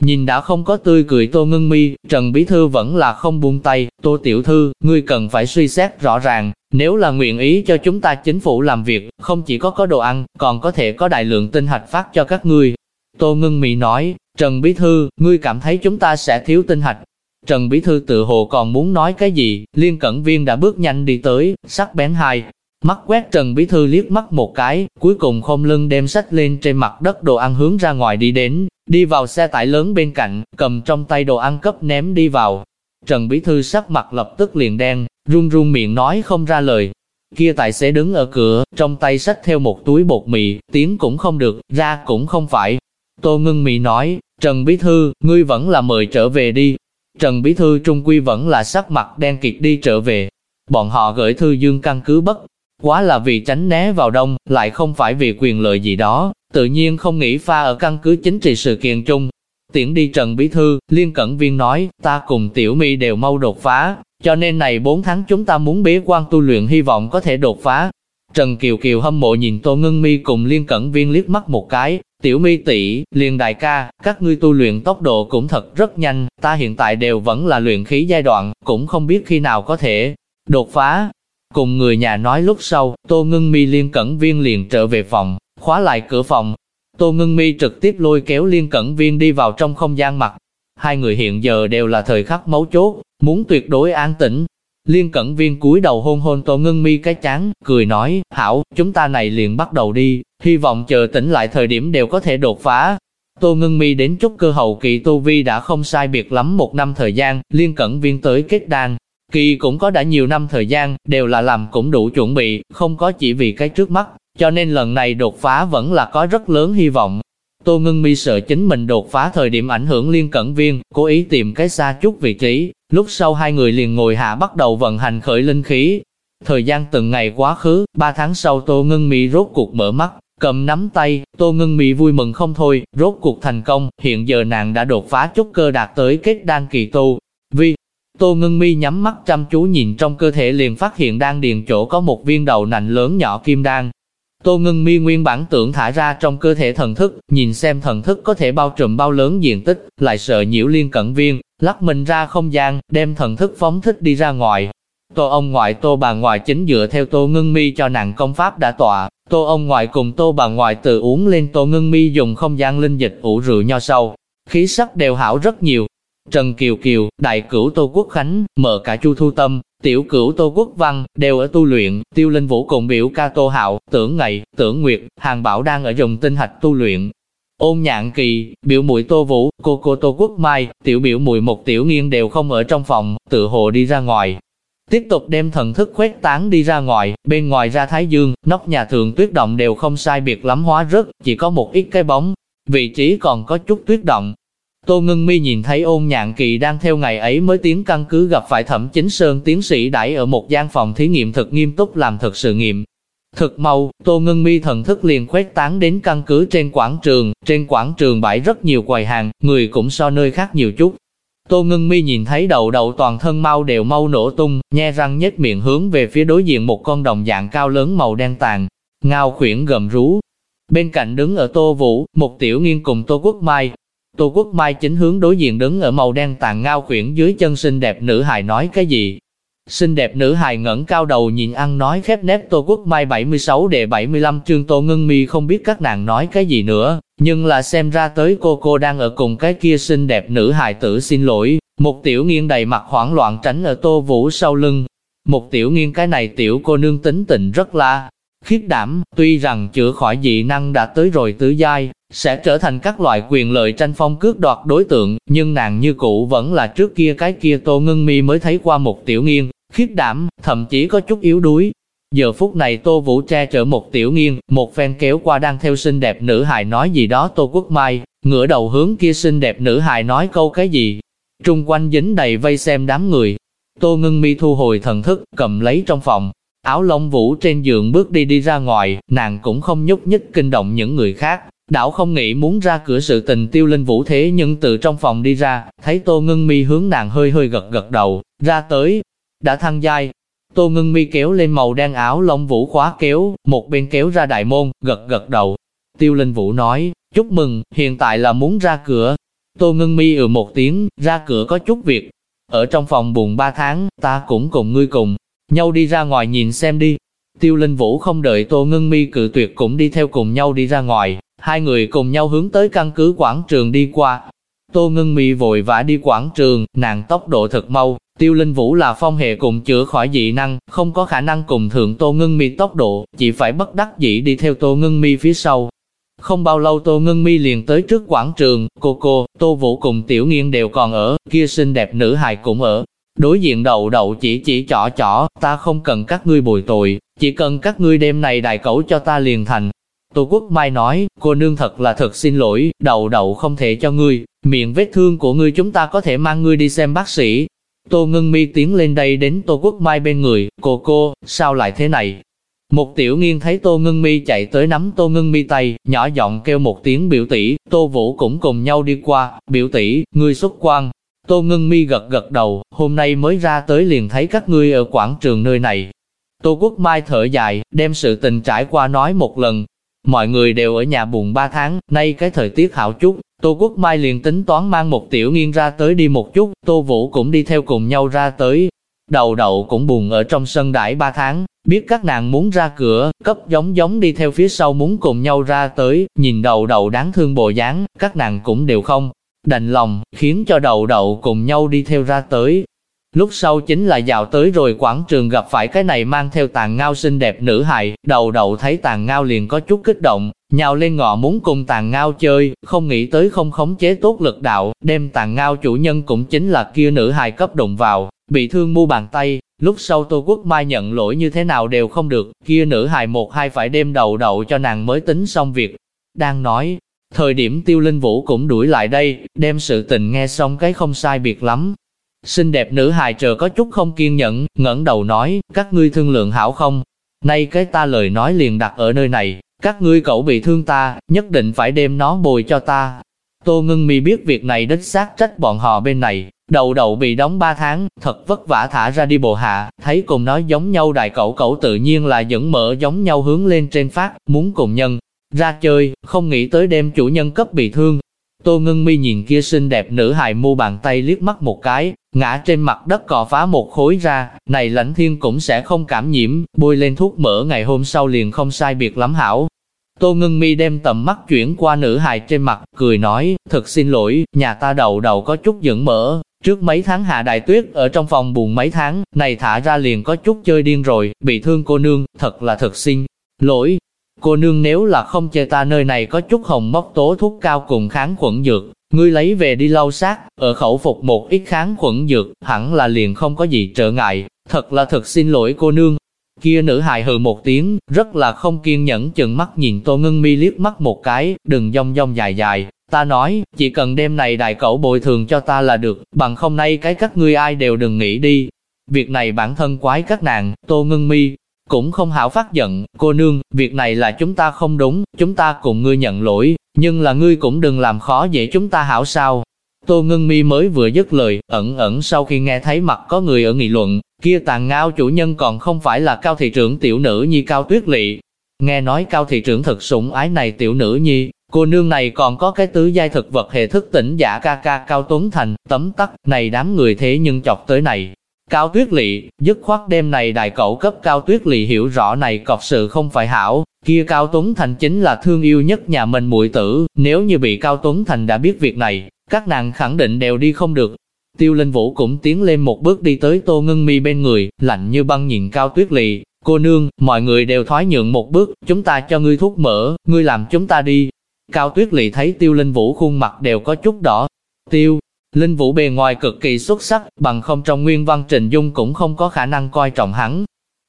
Nhìn đã không có tươi cười Tô Ngân Mi, Trần Bí Thư vẫn là không buông tay, Tô Tiểu Thư, ngươi cần phải suy xét rõ ràng, nếu là nguyện ý cho chúng ta chính phủ làm việc, không chỉ có có đồ ăn, còn có thể có đại lượng tinh hạch phát cho các ngươi. Tô Ngân Mi nói, Trần Bí Thư, ngươi cảm thấy chúng ta sẽ thiếu tinh hạch. Trần Bí Thư tự hồ còn muốn nói cái gì, Liên Cẩn Viên đã bước nhanh đi tới, sắc bén hai, Mắt quét Trần Bí Thư liếc mắt một cái, cuối cùng không lưng đem sách lên trên mặt đất đồ ăn hướng ra ngoài đi đến, đi vào xe tải lớn bên cạnh, cầm trong tay đồ ăn cấp ném đi vào. Trần Bí Thư sắc mặt lập tức liền đen, run run miệng nói không ra lời. Kia tài xế đứng ở cửa, trong tay sách theo một túi bột mì, tiếng cũng không được, ra cũng không phải. Tô Ngân Mị nói, Trần Bí Thư, ngươi vẫn là mời trở về đi. Trần Bí Thư trung quy vẫn là sắc mặt đen kịt đi trở về. Bọn họ gửi thư dương căn cứ bất Quá là vì tránh né vào đông, lại không phải vì quyền lợi gì đó, tự nhiên không nghĩ pha ở căn cứ chính trị sự kiện chung. Tiễn đi Trần Bí Thư, Liên Cẩn Viên nói, ta cùng Tiểu Mi đều mau đột phá, cho nên này 4 tháng chúng ta muốn bế quan tu luyện hy vọng có thể đột phá. Trần Kiều Kiều hâm mộ nhìn Tô Ngân Mi cùng Liên Cẩn Viên liếc mắt một cái, Tiểu Mi tỷ, Liên đại ca, các ngươi tu luyện tốc độ cũng thật rất nhanh, ta hiện tại đều vẫn là luyện khí giai đoạn, cũng không biết khi nào có thể đột phá. Cùng người nhà nói lúc sau, Tô Ngân Mi liên cẩn viên liền trở về phòng, khóa lại cửa phòng. Tô Ngân Mi trực tiếp lôi kéo liên cẩn viên đi vào trong không gian mặt. Hai người hiện giờ đều là thời khắc mấu chốt, muốn tuyệt đối an tĩnh. Liên cẩn viên cúi đầu hôn hôn Tô Ngân Mi cái chán, cười nói, hảo, chúng ta này liền bắt đầu đi, hy vọng chờ tỉnh lại thời điểm đều có thể đột phá. Tô Ngân Mi đến chút cơ hậu kỳ Tu Vi đã không sai biệt lắm một năm thời gian, liên cẩn viên tới kết đan, Kỳ cũng có đã nhiều năm thời gian, đều là làm cũng đủ chuẩn bị, không có chỉ vì cái trước mắt, cho nên lần này đột phá vẫn là có rất lớn hy vọng. Tô Ngân Mi sợ chính mình đột phá thời điểm ảnh hưởng liên cẩn viên, cố ý tìm cái xa chút vị trí, lúc sau hai người liền ngồi hạ bắt đầu vận hành khởi linh khí. Thời gian từng ngày quá khứ, ba tháng sau Tô Ngân Mi rốt cuộc mở mắt, cầm nắm tay, Tô Ngân Mi vui mừng không thôi, rốt cuộc thành công, hiện giờ nàng đã đột phá chút cơ đạt tới kết đan kỳ tu. Tô Ngưng Mi nhắm mắt chăm chú nhìn trong cơ thể liền phát hiện đang điền chỗ có một viên đầu nành lớn nhỏ kim đan. Tô Ngưng Mi nguyên bản tưởng thả ra trong cơ thể thần thức, nhìn xem thần thức có thể bao trùm bao lớn diện tích, lại sợ nhiễu liên cẩn viên, lắc mình ra không gian, đem thần thức phóng thích đi ra ngoài. Tô ông ngoại Tô bà ngoại chính dựa theo Tô Ngưng Mi cho nàng công pháp đã tọa, Tô ông ngoại cùng Tô bà ngoại tự uống lên Tô Ngưng Mi dùng không gian linh dịch ủ rượu nho sâu, khí sắc đều hảo rất nhiều, Trần Kiều Kiều, đại cửu Tô Quốc Khánh, mở cả Chu Thu Tâm, tiểu cửu Tô Quốc Văn, đều ở tu luyện, tiêu linh vũ cùng biểu ca Tô Hạo, tưởng ngày, tưởng nguyệt, hàng bảo đang ở dùng tinh hạch tu luyện. Ôn nhạn kỳ, biểu muội Tô Vũ, cô cô Tô Quốc Mai, tiểu biểu muội một tiểu nghiên đều không ở trong phòng, tự hồ đi ra ngoài. Tiếp tục đem thần thức khuếch tán đi ra ngoài, bên ngoài ra Thái Dương, nóc nhà thường tuyết động đều không sai biệt lắm hóa rớt, chỉ có một ít cái bóng, vị trí còn có chút tuyết động. Tô Ngân Mi nhìn thấy ôn nhạn kỳ đang theo ngày ấy mới tiến căn cứ gặp phải thẩm chính sơn tiến sĩ đãi ở một gian phòng thí nghiệm thực nghiêm túc làm thực sự nghiệm, Thực mau, Tô Ngân Mi thần thức liền khuếch tán đến căn cứ trên quảng trường, trên quảng trường bãi rất nhiều quầy hàng, người cũng so nơi khác nhiều chút. Tô Ngân Mi nhìn thấy đầu đầu toàn thân mau đều mau nổ tung, nhe răng nhếch miệng hướng về phía đối diện một con đồng dạng cao lớn màu đen tàn, ngao khuyển gầm rú. Bên cạnh đứng ở Tô Vũ, một tiểu nghiên cùng Tô Quốc Mai. Tô Quốc Mai chính hướng đối diện đứng ở màu đen tàn ngao quyển dưới chân xinh đẹp nữ hài nói cái gì, Xinh đẹp nữ hài ngẩng cao đầu nhìn ăn nói khép nép Tô Quốc Mai 76 đệ 75 chương Tô Ngân Mi không biết các nàng nói cái gì nữa, nhưng là xem ra tới cô cô đang ở cùng cái kia xinh đẹp nữ hài tử xin lỗi, một tiểu nghiêng đầy mặt hoảng loạn tránh ở Tô Vũ sau lưng. Một tiểu nghiêng cái này tiểu cô nương tính tình rất là khiết đảm, tuy rằng chữa khỏi dị năng đã tới rồi tứ giai, sẽ trở thành các loại quyền lợi tranh phong cướp đoạt đối tượng, nhưng nàng như cũ vẫn là trước kia cái kia Tô Ngân Mi mới thấy qua một tiểu nghiêng, khiết đảm, thậm chí có chút yếu đuối. Giờ phút này Tô Vũ che chở một tiểu nghiêng, một phen kéo qua đang theo xinh đẹp nữ hài nói gì đó Tô Quốc Mai, ngửa đầu hướng kia xinh đẹp nữ hài nói câu cái gì. Trung quanh dính đầy vây xem đám người. Tô Ngân Mi thu hồi thần thức, cầm lấy trong phòng. Áo lông vũ trên giường bước đi đi ra ngoài, nàng cũng không nhúc nhích kinh động những người khác. Đảo không nghĩ muốn ra cửa sự tình tiêu linh vũ thế nhưng từ trong phòng đi ra, thấy Tô Ngân Mi hướng nàng hơi hơi gật gật đầu, ra tới, đã thăng giai. Tô ngưng mi kéo lên màu đen áo lông vũ khóa kéo, một bên kéo ra đại môn, gật gật đầu. Tiêu Linh Vũ nói, chúc mừng, hiện tại là muốn ra cửa. Tô ngưng mi ừ một tiếng, ra cửa có chút việc. Ở trong phòng buồn ba tháng, ta cũng cùng ngươi cùng, nhau đi ra ngoài nhìn xem đi. Tiêu Linh Vũ không đợi Tô Ngân Mi cự tuyệt cũng đi theo cùng nhau đi ra ngoài, hai người cùng nhau hướng tới căn cứ quảng trường đi qua. Tô Ngân Mi vội vã đi quảng trường, nàng tốc độ thật mau, Tiêu Linh Vũ là phong hệ cùng chữa khỏi dị năng, không có khả năng cùng thượng Tô Ngân Mi tốc độ, chỉ phải bất đắc dĩ đi theo Tô Ngân Mi phía sau. Không bao lâu Tô Ngân Mi liền tới trước quảng trường, cô cô, Tô Vũ cùng Tiểu Nghiên đều còn ở, kia xinh đẹp nữ hài cũng ở. Đối diện đầu đầu chỉ chỉ chỏ chỏ, ta không cần các ngươi bồi tội, chỉ cần các ngươi đêm này đại cẩu cho ta liền thành. Tô Quốc Mai nói, cô nương thật là thật xin lỗi, đầu đầu không thể cho ngươi, miệng vết thương của ngươi chúng ta có thể mang ngươi đi xem bác sĩ, Tô Ngân Mi tiến lên đây đến Tô Quốc Mai bên người, cô cô, sao lại thế này? Một tiểu nghiên thấy Tô Ngân Mi chạy tới nắm Tô Ngân Mi tay, nhỏ giọng kêu một tiếng biểu tỷ, Tô Vũ cũng cùng nhau đi qua, biểu tỷ, ngươi xuất quan. Tô Ngân Mi gật gật đầu, hôm nay mới ra tới liền thấy các ngươi ở quảng trường nơi này. Tô Quốc Mai thở dài, đem sự tình trải qua nói một lần. Mọi người đều ở nhà buồn ba tháng, nay cái thời tiết hảo chút, Tô Quốc Mai liền tính toán mang một tiểu nghiên ra tới đi một chút, Tô Vũ cũng đi theo cùng nhau ra tới. Đầu đậu cũng buồn ở trong sân đãi ba tháng, biết các nàng muốn ra cửa, cấp giống giống đi theo phía sau muốn cùng nhau ra tới, nhìn đầu đậu đáng thương bộ dáng, các nàng cũng đều không đành lòng, khiến cho đầu đậu cùng nhau đi theo ra tới. Lúc sau chính là dạo tới rồi quảng trường gặp phải cái này mang theo tàn ngao xinh đẹp nữ hài, đầu đầu thấy tàn ngao liền có chút kích động, nhào lên ngọ muốn cùng tàn ngao chơi, không nghĩ tới không khống chế tốt lực đạo, đem tàn ngao chủ nhân cũng chính là kia nữ hài cấp đụng vào, bị thương mu bàn tay, lúc sau Tô Quốc Mai nhận lỗi như thế nào đều không được, kia nữ hài một hai phải đem đầu đậu cho nàng mới tính xong việc. Đang nói, thời điểm tiêu linh vũ cũng đuổi lại đây, đem sự tình nghe xong cái không sai biệt lắm, Xinh đẹp nữ hài chờ có chút không kiên nhẫn, ngẩng đầu nói, các ngươi thương lượng hảo không? Nay cái ta lời nói liền đặt ở nơi này, các ngươi cậu bị thương ta, nhất định phải đem nó bồi cho ta. Tô Ngân Mi biết việc này đích xác trách bọn họ bên này, đầu đầu bị đóng 3 tháng, thật vất vả thả ra đi bộ hạ, thấy cùng nói giống nhau đại cậu cậu tự nhiên là dẫn mở giống nhau hướng lên trên phát, muốn cùng nhân ra chơi, không nghĩ tới đem chủ nhân cấp bị thương, Tô Ngân Mi nhìn kia xinh đẹp nữ hài mu bàn tay liếc mắt một cái, ngã trên mặt đất cò phá một khối ra, này lãnh thiên cũng sẽ không cảm nhiễm, bôi lên thuốc mỡ ngày hôm sau liền không sai biệt lắm hảo. Tô Ngân Mi đem tầm mắt chuyển qua nữ hài trên mặt, cười nói, thật xin lỗi, nhà ta đầu đầu có chút dẫn mỡ, trước mấy tháng hạ đại tuyết ở trong phòng buồn mấy tháng, này thả ra liền có chút chơi điên rồi, bị thương cô nương, thật là thật xin lỗi cô nương nếu là không chơi ta nơi này có chút hồng mốc tố thuốc cao cùng kháng khuẩn dược, ngươi lấy về đi lau sát, ở khẩu phục một ít kháng khuẩn dược, hẳn là liền không có gì trở ngại, thật là thật xin lỗi cô nương. Kia nữ hài hừ một tiếng, rất là không kiên nhẫn chừng mắt nhìn Tô Ngân Mi liếc mắt một cái, đừng dông dông dài dài, ta nói, chỉ cần đêm này đại cẩu bồi thường cho ta là được, bằng không nay cái các ngươi ai đều đừng nghĩ đi. Việc này bản thân quái các nàng, Tô Ngân Mi, cũng không hảo phát giận, cô nương, việc này là chúng ta không đúng, chúng ta cùng ngươi nhận lỗi, nhưng là ngươi cũng đừng làm khó dễ chúng ta hảo sao. Tô Ngân Mi mới vừa dứt lời, ẩn ẩn sau khi nghe thấy mặt có người ở nghị luận, kia tàn ngao chủ nhân còn không phải là cao thị trưởng tiểu nữ nhi cao tuyết lị. Nghe nói cao thị trưởng thật sủng ái này tiểu nữ nhi, cô nương này còn có cái tứ giai thực vật hệ thức tỉnh giả ca ca cao tuấn thành, tấm tắc, này đám người thế nhưng chọc tới này, Cao Tuyết Lị, dứt khoát đêm này đại cậu cấp Cao Tuyết Lị hiểu rõ này cọc sự không phải hảo, kia Cao Tuấn Thành chính là thương yêu nhất nhà mình muội tử, nếu như bị Cao Tuấn Thành đã biết việc này, các nàng khẳng định đều đi không được. Tiêu Linh Vũ cũng tiến lên một bước đi tới Tô Ngân Mi bên người, lạnh như băng nhìn Cao Tuyết Lị, cô nương, mọi người đều thoái nhượng một bước, chúng ta cho ngươi thuốc mỡ, ngươi làm chúng ta đi. Cao Tuyết Lị thấy Tiêu Linh Vũ khuôn mặt đều có chút đỏ. Tiêu, Linh Vũ bề ngoài cực kỳ xuất sắc, bằng không trong nguyên văn Trình Dung cũng không có khả năng coi trọng hắn.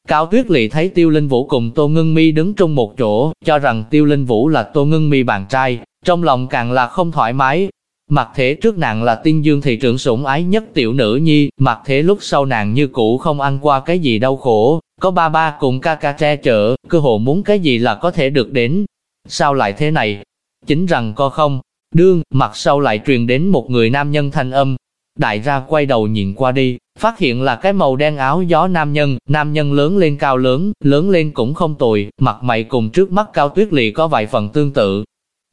Cao Tuyết Lệ thấy Tiêu Linh Vũ cùng Tô Ngân Mi đứng trong một chỗ, cho rằng Tiêu Linh Vũ là Tô Ngân Mi bạn trai, trong lòng càng là không thoải mái. Mặt thế trước nàng là tiên dương thị trưởng sủng ái nhất tiểu nữ nhi, mặt thế lúc sau nàng như cũ không ăn qua cái gì đau khổ, có ba ba cùng ca ca che chở, cơ hồ muốn cái gì là có thể được đến. Sao lại thế này? Chính rằng co không, Đương, mặt sau lại truyền đến một người nam nhân thanh âm. Đại ra quay đầu nhìn qua đi, phát hiện là cái màu đen áo gió nam nhân, nam nhân lớn lên cao lớn, lớn lên cũng không tồi, mặt mày cùng trước mắt cao tuyết lị có vài phần tương tự.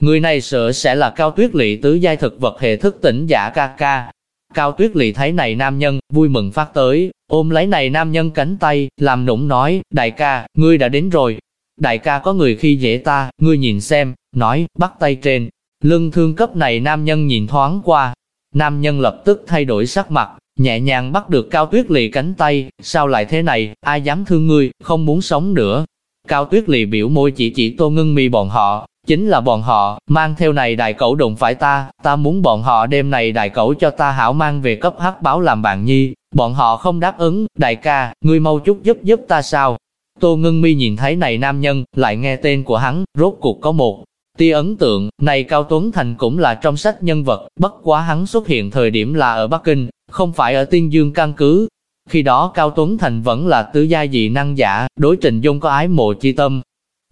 Người này sợ sẽ là cao tuyết lị tứ giai thực vật hệ thức tỉnh giả ca ca. Cao tuyết lị thấy này nam nhân, vui mừng phát tới, ôm lấy này nam nhân cánh tay, làm nũng nói, đại ca, ngươi đã đến rồi. Đại ca có người khi dễ ta, ngươi nhìn xem, nói, bắt tay trên, Lưng thương cấp này nam nhân nhìn thoáng qua, nam nhân lập tức thay đổi sắc mặt, nhẹ nhàng bắt được Cao Tuyết Lì cánh tay, sao lại thế này, ai dám thương ngươi, không muốn sống nữa. Cao Tuyết Lì biểu môi chỉ chỉ tô ngưng mi bọn họ, chính là bọn họ, mang theo này đại cẩu đụng phải ta, ta muốn bọn họ đêm này đại cẩu cho ta hảo mang về cấp hắc báo làm bạn nhi, bọn họ không đáp ứng, đại ca, ngươi mau chút giúp giúp ta sao. Tô ngưng mi nhìn thấy này nam nhân, lại nghe tên của hắn, rốt cuộc có một Tia ấn tượng, này Cao Tuấn Thành cũng là trong sách nhân vật, bất quá hắn xuất hiện thời điểm là ở Bắc Kinh, không phải ở Tiên Dương căn cứ. Khi đó Cao Tuấn Thành vẫn là tứ gia dị năng giả, đối Trình Dung có ái mộ chi tâm.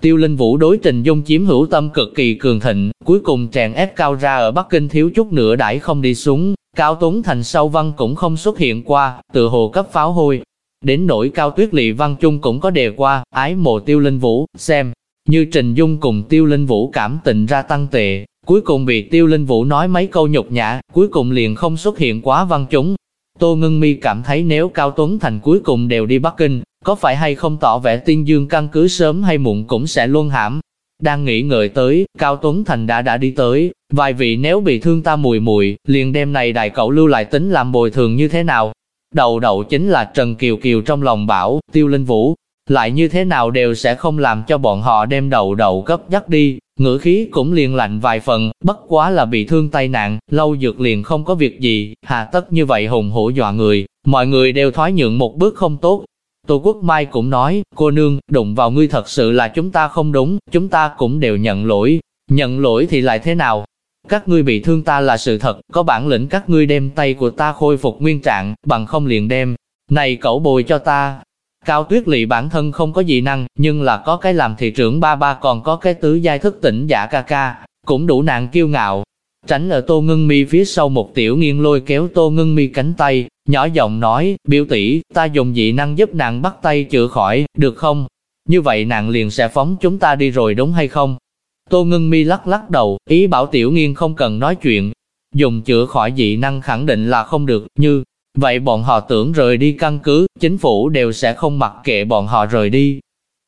Tiêu Linh Vũ đối Trình Dung chiếm hữu tâm cực kỳ cường thịnh, cuối cùng tràn ép Cao ra ở Bắc Kinh thiếu chút nữa đãi không đi xuống. Cao Tuấn Thành sau văn cũng không xuất hiện qua, tự hồ cấp pháo hôi. Đến nỗi Cao Tuyết Lị Văn Trung cũng có đề qua, ái mộ Tiêu Linh Vũ, xem, như Trình Dung cùng Tiêu Linh Vũ cảm tình ra tăng tệ, cuối cùng bị Tiêu Linh Vũ nói mấy câu nhục nhã, cuối cùng liền không xuất hiện quá văn chúng. Tô Ngân Mi cảm thấy nếu Cao Tuấn Thành cuối cùng đều đi Bắc Kinh, có phải hay không tỏ vẻ tiên dương căn cứ sớm hay muộn cũng sẽ luôn hãm. Đang nghĩ ngợi tới, Cao Tuấn Thành đã đã đi tới, vài vị nếu bị thương ta mùi mùi, liền đêm này đại cậu lưu lại tính làm bồi thường như thế nào. Đầu đầu chính là Trần Kiều Kiều trong lòng bảo, Tiêu Linh Vũ, lại như thế nào đều sẽ không làm cho bọn họ đem đầu đầu cấp dắt đi, ngữ khí cũng liền lạnh vài phần, bất quá là bị thương tai nạn, lâu dược liền không có việc gì, hà tất như vậy hùng hổ dọa người, mọi người đều thoái nhượng một bước không tốt. Tô Quốc Mai cũng nói, cô nương, đụng vào ngươi thật sự là chúng ta không đúng, chúng ta cũng đều nhận lỗi, nhận lỗi thì lại thế nào? Các ngươi bị thương ta là sự thật, có bản lĩnh các ngươi đem tay của ta khôi phục nguyên trạng, bằng không liền đem. Này cậu bồi cho ta, Cao Tuyết Lị bản thân không có gì năng, nhưng là có cái làm thị trưởng ba ba còn có cái tứ giai thức tỉnh giả ca ca, cũng đủ nạn kiêu ngạo. Tránh ở Tô Ngân Mi phía sau một tiểu nghiêng lôi kéo Tô Ngân Mi cánh tay, nhỏ giọng nói, biểu tỷ, ta dùng dị năng giúp nàng bắt tay chữa khỏi, được không? Như vậy nàng liền sẽ phóng chúng ta đi rồi đúng hay không? Tô Ngân Mi lắc lắc đầu, ý bảo tiểu nghiêng không cần nói chuyện. Dùng chữa khỏi dị năng khẳng định là không được, như Vậy bọn họ tưởng rời đi căn cứ, chính phủ đều sẽ không mặc kệ bọn họ rời đi.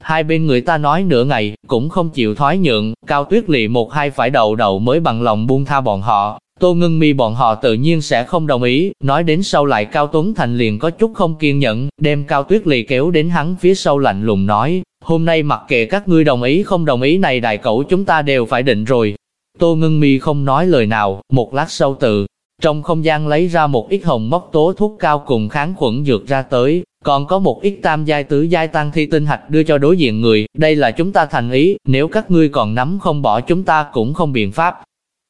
Hai bên người ta nói nửa ngày, cũng không chịu thoái nhượng, cao tuyết lị một hai phải đầu đầu mới bằng lòng buông tha bọn họ. Tô Ngân Mi bọn họ tự nhiên sẽ không đồng ý, nói đến sau lại Cao Tuấn Thành liền có chút không kiên nhẫn, đem Cao Tuyết Lì kéo đến hắn phía sau lạnh lùng nói, hôm nay mặc kệ các ngươi đồng ý không đồng ý này đại cẩu chúng ta đều phải định rồi. Tô Ngân Mi không nói lời nào, một lát sau từ trong không gian lấy ra một ít hồng móc tố thuốc cao cùng kháng khuẩn dược ra tới, còn có một ít tam giai tứ giai tăng thi tinh hạch đưa cho đối diện người, đây là chúng ta thành ý, nếu các ngươi còn nắm không bỏ chúng ta cũng không biện pháp.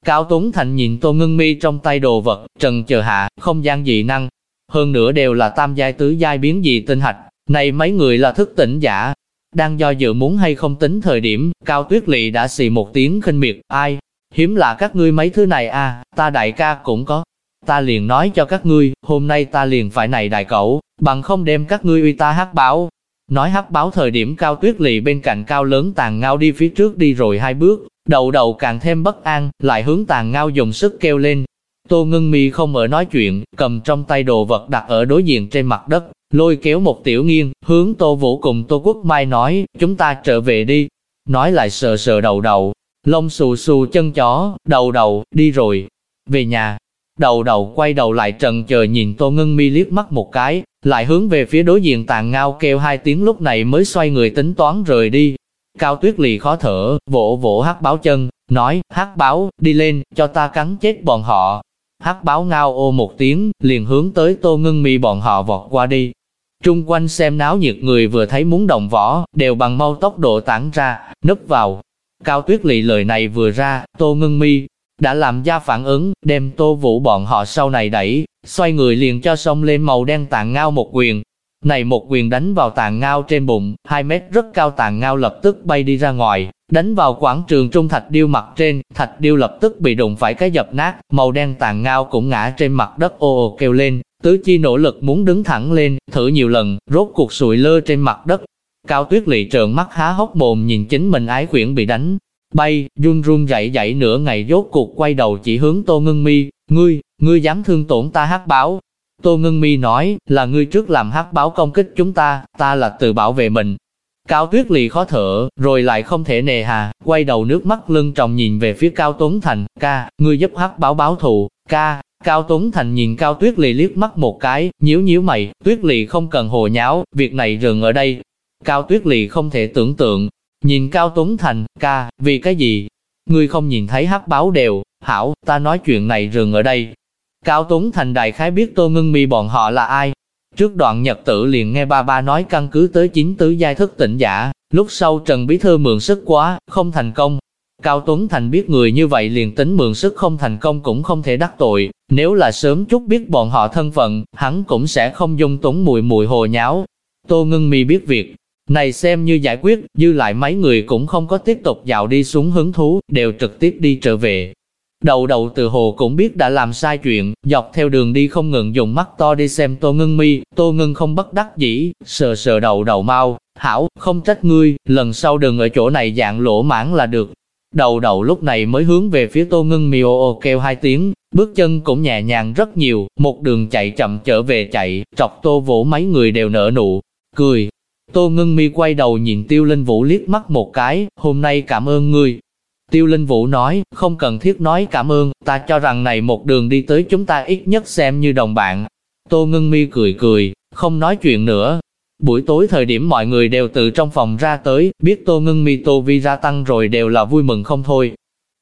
Cao Tuấn Thành nhìn Tô Ngân Mi trong tay đồ vật, trần chờ hạ, không gian dị năng. Hơn nữa đều là tam giai tứ giai biến dị tinh hạch, này mấy người là thức tỉnh giả. Đang do dự muốn hay không tính thời điểm, Cao Tuyết Lị đã xì một tiếng khinh miệt, ai, hiếm là các ngươi mấy thứ này à, ta đại ca cũng có. Ta liền nói cho các ngươi, hôm nay ta liền phải này đại cậu bằng không đem các ngươi uy ta hát báo. Nói hát báo thời điểm cao tuyết lì bên cạnh cao lớn tàn ngao đi phía trước đi rồi hai bước, đầu đầu càng thêm bất an, lại hướng tàn ngao dùng sức kêu lên. Tô ngưng mi không ở nói chuyện, cầm trong tay đồ vật đặt ở đối diện trên mặt đất, lôi kéo một tiểu nghiêng, hướng Tô Vũ cùng Tô Quốc Mai nói, chúng ta trở về đi. Nói lại sờ sờ đầu đầu, lông xù xù chân chó, đầu đầu, đi rồi, về nhà. Đầu đầu quay đầu lại trần chờ nhìn Tô Ngân Mi liếc mắt một cái, lại hướng về phía đối diện tàn ngao kêu hai tiếng lúc này mới xoay người tính toán rời đi. Cao tuyết lì khó thở, vỗ vỗ hát báo chân, nói, hát báo, đi lên, cho ta cắn chết bọn họ. Hát báo ngao ô một tiếng, liền hướng tới Tô Ngân Mi bọn họ vọt qua đi. Trung quanh xem náo nhiệt người vừa thấy muốn đồng võ, đều bằng mau tốc độ tản ra, nấp vào, Cao Tuyết Lị lời này vừa ra, Tô Ngân Mi đã làm ra phản ứng, đem Tô Vũ bọn họ sau này đẩy, xoay người liền cho sông lên màu đen tàn ngao một quyền. Này một quyền đánh vào tàn ngao trên bụng, 2 mét rất cao tàn ngao lập tức bay đi ra ngoài, đánh vào quảng trường trung thạch điêu mặt trên, thạch điêu lập tức bị đụng phải cái dập nát, màu đen tàn ngao cũng ngã trên mặt đất ô ô kêu lên, tứ chi nỗ lực muốn đứng thẳng lên, thử nhiều lần, rốt cuộc sụi lơ trên mặt đất, Cao tuyết lị trợn mắt há hốc mồm nhìn chính mình ái quyển bị đánh, bay, run run dậy dậy nửa ngày rốt cuộc quay đầu chỉ hướng Tô Ngân Mi, ngươi, ngươi dám thương tổn ta hát báo. Tô Ngân Mi nói, là ngươi trước làm hát báo công kích chúng ta, ta là tự bảo vệ mình. Cao tuyết lì khó thở, rồi lại không thể nề hà, quay đầu nước mắt lưng tròng nhìn về phía Cao Tuấn Thành, ca, ngươi giúp hát báo báo thù, ca. Cao Tuấn Thành nhìn Cao Tuyết Lì liếc mắt một cái, nhíu nhíu mày, Tuyết Lì không cần hồ nháo, việc này dừng ở đây, Cao Tuyết Lị không thể tưởng tượng, nhìn Cao Tuấn Thành, ca, vì cái gì? Ngươi không nhìn thấy hắc báo đều, hảo, ta nói chuyện này rừng ở đây. Cao Tuấn Thành đại khái biết Tô Ngân Mi bọn họ là ai. Trước đoạn nhật tử liền nghe ba ba nói căn cứ tới chính tứ giai thức tỉnh giả, lúc sau Trần Bí Thư mượn sức quá, không thành công. Cao Tuấn Thành biết người như vậy liền tính mượn sức không thành công cũng không thể đắc tội, nếu là sớm chút biết bọn họ thân phận, hắn cũng sẽ không dung túng mùi mùi hồ nháo. Tô Ngân Mi biết việc, này xem như giải quyết, dư lại mấy người cũng không có tiếp tục dạo đi xuống hứng thú, đều trực tiếp đi trở về. Đầu đầu từ hồ cũng biết đã làm sai chuyện, dọc theo đường đi không ngừng dùng mắt to đi xem tô ngưng mi, tô ngưng không bất đắc dĩ, sờ sờ đầu đầu mau, hảo, không trách ngươi, lần sau đừng ở chỗ này dạng lỗ mãn là được. Đầu đầu lúc này mới hướng về phía tô ngưng mi ô ô kêu hai tiếng, bước chân cũng nhẹ nhàng rất nhiều, một đường chạy chậm trở về chạy, trọc tô vỗ mấy người đều nở nụ, cười, Tô Ngưng Mi quay đầu nhìn Tiêu Linh Vũ liếc mắt một cái, hôm nay cảm ơn ngươi. Tiêu Linh Vũ nói, không cần thiết nói cảm ơn, ta cho rằng này một đường đi tới chúng ta ít nhất xem như đồng bạn. Tô Ngưng Mi cười cười, không nói chuyện nữa. Buổi tối thời điểm mọi người đều từ trong phòng ra tới, biết Tô Ngưng Mi Tô Vi ra tăng rồi đều là vui mừng không thôi.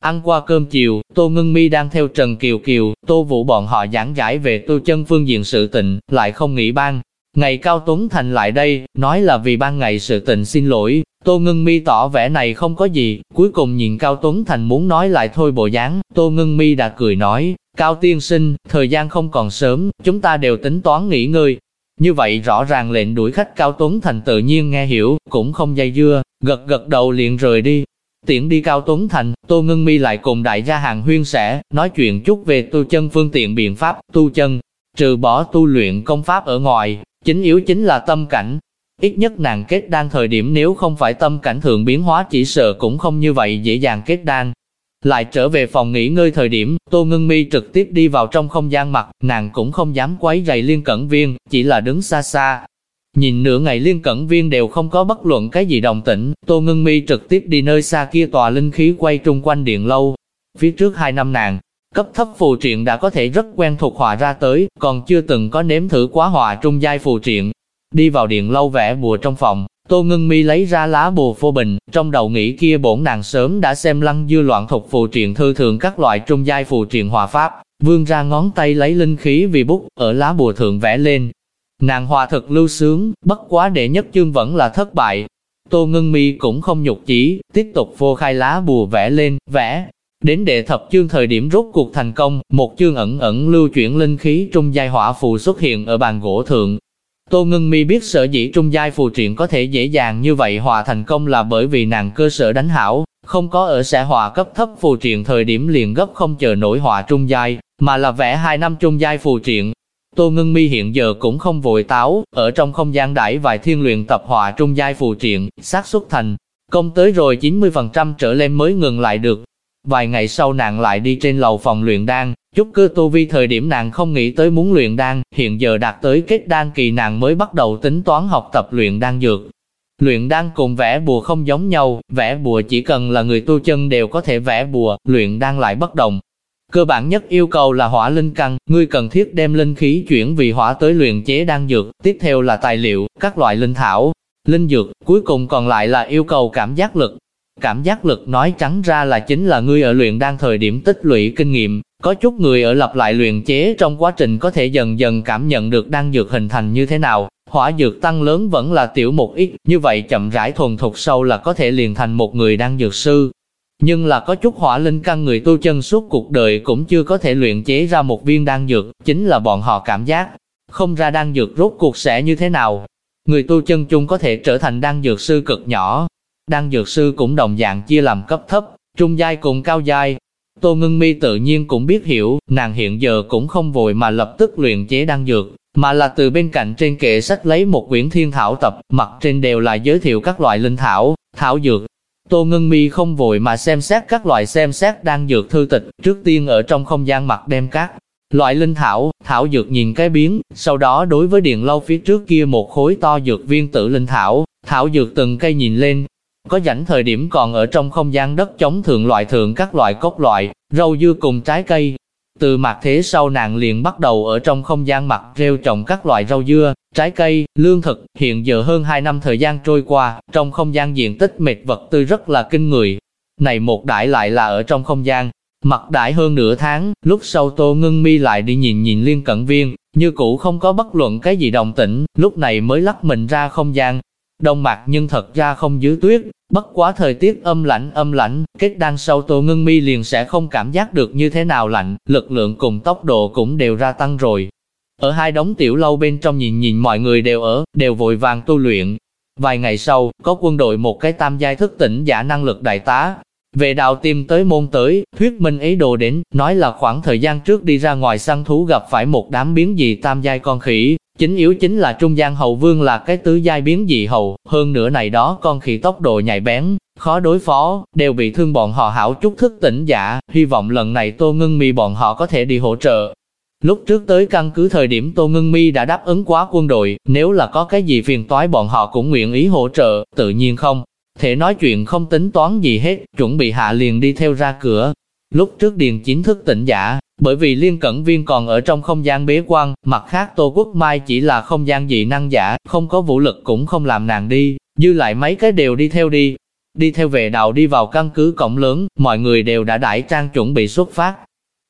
Ăn qua cơm chiều, Tô Ngân Mi đang theo Trần Kiều Kiều, Tô Vũ bọn họ giảng giải về Tô Chân Phương diện sự tình, lại không nghĩ ban, Ngày Cao Tuấn Thành lại đây, nói là vì ban ngày sự tình xin lỗi, Tô Ngân Mi tỏ vẻ này không có gì, cuối cùng nhìn Cao Tuấn Thành muốn nói lại thôi bộ dáng, Tô Ngân Mi đã cười nói, Cao Tiên Sinh, thời gian không còn sớm, chúng ta đều tính toán nghỉ ngơi. Như vậy rõ ràng lệnh đuổi khách Cao Tuấn Thành tự nhiên nghe hiểu, cũng không dây dưa, gật gật đầu liền rời đi. Tiễn đi Cao Tuấn Thành, Tô Ngân Mi lại cùng đại gia hàng huyên sẽ, nói chuyện chút về tu chân phương tiện biện pháp, tu chân, trừ bỏ tu luyện công pháp ở ngoài, Chính yếu chính là tâm cảnh. Ít nhất nàng kết đan thời điểm nếu không phải tâm cảnh thường biến hóa chỉ sợ cũng không như vậy dễ dàng kết đan. Lại trở về phòng nghỉ ngơi thời điểm, Tô Ngân Mi trực tiếp đi vào trong không gian mặt, nàng cũng không dám quấy rầy liên cẩn viên, chỉ là đứng xa xa. Nhìn nửa ngày liên cẩn viên đều không có bất luận cái gì đồng tĩnh, Tô Ngân Mi trực tiếp đi nơi xa kia tòa linh khí quay trung quanh điện lâu. Phía trước hai năm nàng, cấp thấp phù triện đã có thể rất quen thuộc hòa ra tới, còn chưa từng có nếm thử quá hòa trung giai phù triện. Đi vào điện lâu vẽ bùa trong phòng, Tô Ngân Mi lấy ra lá bùa phô bình, trong đầu nghĩ kia bổn nàng sớm đã xem lăng dư loạn thuộc phù triện thư thường các loại trung giai phù triện hòa pháp, vương ra ngón tay lấy linh khí vì bút, ở lá bùa thượng vẽ lên. Nàng hòa thật lưu sướng, bất quá đệ nhất chương vẫn là thất bại. Tô Ngân Mi cũng không nhục chí tiếp tục vô khai lá bùa vẽ lên, vẽ. Đến đệ thập chương thời điểm rốt cuộc thành công, một chương ẩn ẩn lưu chuyển linh khí trung giai hỏa phù xuất hiện ở bàn gỗ thượng, Tô Ngân Mi biết sở dĩ trung giai phù triện có thể dễ dàng như vậy hòa thành công là bởi vì nàng cơ sở đánh hảo, không có ở sẽ hòa cấp thấp phù triện thời điểm liền gấp không chờ nổi hòa trung giai, mà là vẽ hai năm trung giai phù triện. Tô Ngân Mi hiện giờ cũng không vội táo, ở trong không gian đãi vài thiên luyện tập hòa trung giai phù triện, xác suất thành công tới rồi 90% trở lên mới ngừng lại được. Vài ngày sau nàng lại đi trên lầu phòng luyện đan, Chút cơ tu vi thời điểm nàng không nghĩ tới muốn luyện đan, hiện giờ đạt tới kết đan kỳ nàng mới bắt đầu tính toán học tập luyện đan dược. Luyện đan cùng vẽ bùa không giống nhau, vẽ bùa chỉ cần là người tu chân đều có thể vẽ bùa, luyện đan lại bất đồng. Cơ bản nhất yêu cầu là hỏa linh căn, ngươi cần thiết đem linh khí chuyển vì hỏa tới luyện chế đan dược, tiếp theo là tài liệu, các loại linh thảo, linh dược, cuối cùng còn lại là yêu cầu cảm giác lực. Cảm giác lực nói trắng ra là chính là ngươi ở luyện đang thời điểm tích lũy kinh nghiệm, có chút người ở lặp lại luyện chế trong quá trình có thể dần dần cảm nhận được đang dược hình thành như thế nào, hỏa dược tăng lớn vẫn là tiểu một ít, như vậy chậm rãi thuần thục sâu là có thể liền thành một người đang dược sư. Nhưng là có chút hỏa linh căn người tu chân suốt cuộc đời cũng chưa có thể luyện chế ra một viên đan dược, chính là bọn họ cảm giác, không ra đan dược rốt cuộc sẽ như thế nào. Người tu chân chung có thể trở thành đan dược sư cực nhỏ, đan dược sư cũng đồng dạng chia làm cấp thấp, trung giai cùng cao giai, Tô Ngân Mi tự nhiên cũng biết hiểu, nàng hiện giờ cũng không vội mà lập tức luyện chế đan dược, mà là từ bên cạnh trên kệ sách lấy một quyển thiên thảo tập, mặt trên đều là giới thiệu các loại linh thảo, thảo dược. Tô Ngân Mi không vội mà xem xét các loại xem xét đan dược thư tịch, trước tiên ở trong không gian mặt đem các loại linh thảo, thảo dược nhìn cái biến, sau đó đối với điện lâu phía trước kia một khối to dược viên tử linh thảo, thảo dược từng cây nhìn lên, có rảnh thời điểm còn ở trong không gian đất chống thượng loại thượng các loại cốt loại, rau dưa cùng trái cây. Từ mặt thế sau nàng liền bắt đầu ở trong không gian mặt rêu trồng các loại rau dưa, trái cây, lương thực, hiện giờ hơn 2 năm thời gian trôi qua, trong không gian diện tích mệt vật tư rất là kinh người. Này một đại lại là ở trong không gian, mặt đại hơn nửa tháng, lúc sau tô ngưng mi lại đi nhìn nhìn liên cận viên, như cũ không có bất luận cái gì đồng tĩnh, lúc này mới lắc mình ra không gian, Đông mặt nhưng thật ra không dưới tuyết, bất quá thời tiết âm lạnh âm lạnh, kết đan sâu tô ngưng mi liền sẽ không cảm giác được như thế nào lạnh, lực lượng cùng tốc độ cũng đều ra tăng rồi. Ở hai đống tiểu lâu bên trong nhìn nhìn mọi người đều ở, đều vội vàng tu luyện. Vài ngày sau, có quân đội một cái tam giai thức tỉnh giả năng lực đại tá, về đạo tìm tới môn tới, thuyết minh ý đồ đến, nói là khoảng thời gian trước đi ra ngoài săn thú gặp phải một đám biến dị tam giai con khỉ, Chính yếu chính là trung gian hậu vương là cái tứ giai biến dị hầu, hơn nữa này đó con khỉ tốc độ nhạy bén, khó đối phó, đều bị thương bọn họ hảo chút thức tỉnh giả, hy vọng lần này Tô Ngân Mi bọn họ có thể đi hỗ trợ. Lúc trước tới căn cứ thời điểm Tô Ngân Mi đã đáp ứng quá quân đội, nếu là có cái gì phiền toái bọn họ cũng nguyện ý hỗ trợ, tự nhiên không. Thể nói chuyện không tính toán gì hết, chuẩn bị hạ liền đi theo ra cửa. Lúc trước điền chính thức tỉnh giả, bởi vì liên cẩn viên còn ở trong không gian bế quan, mặt khác Tô Quốc Mai chỉ là không gian dị năng giả, không có vũ lực cũng không làm nàng đi, dư lại mấy cái đều đi theo đi. Đi theo về đạo đi vào căn cứ cổng lớn, mọi người đều đã đãi trang chuẩn bị xuất phát.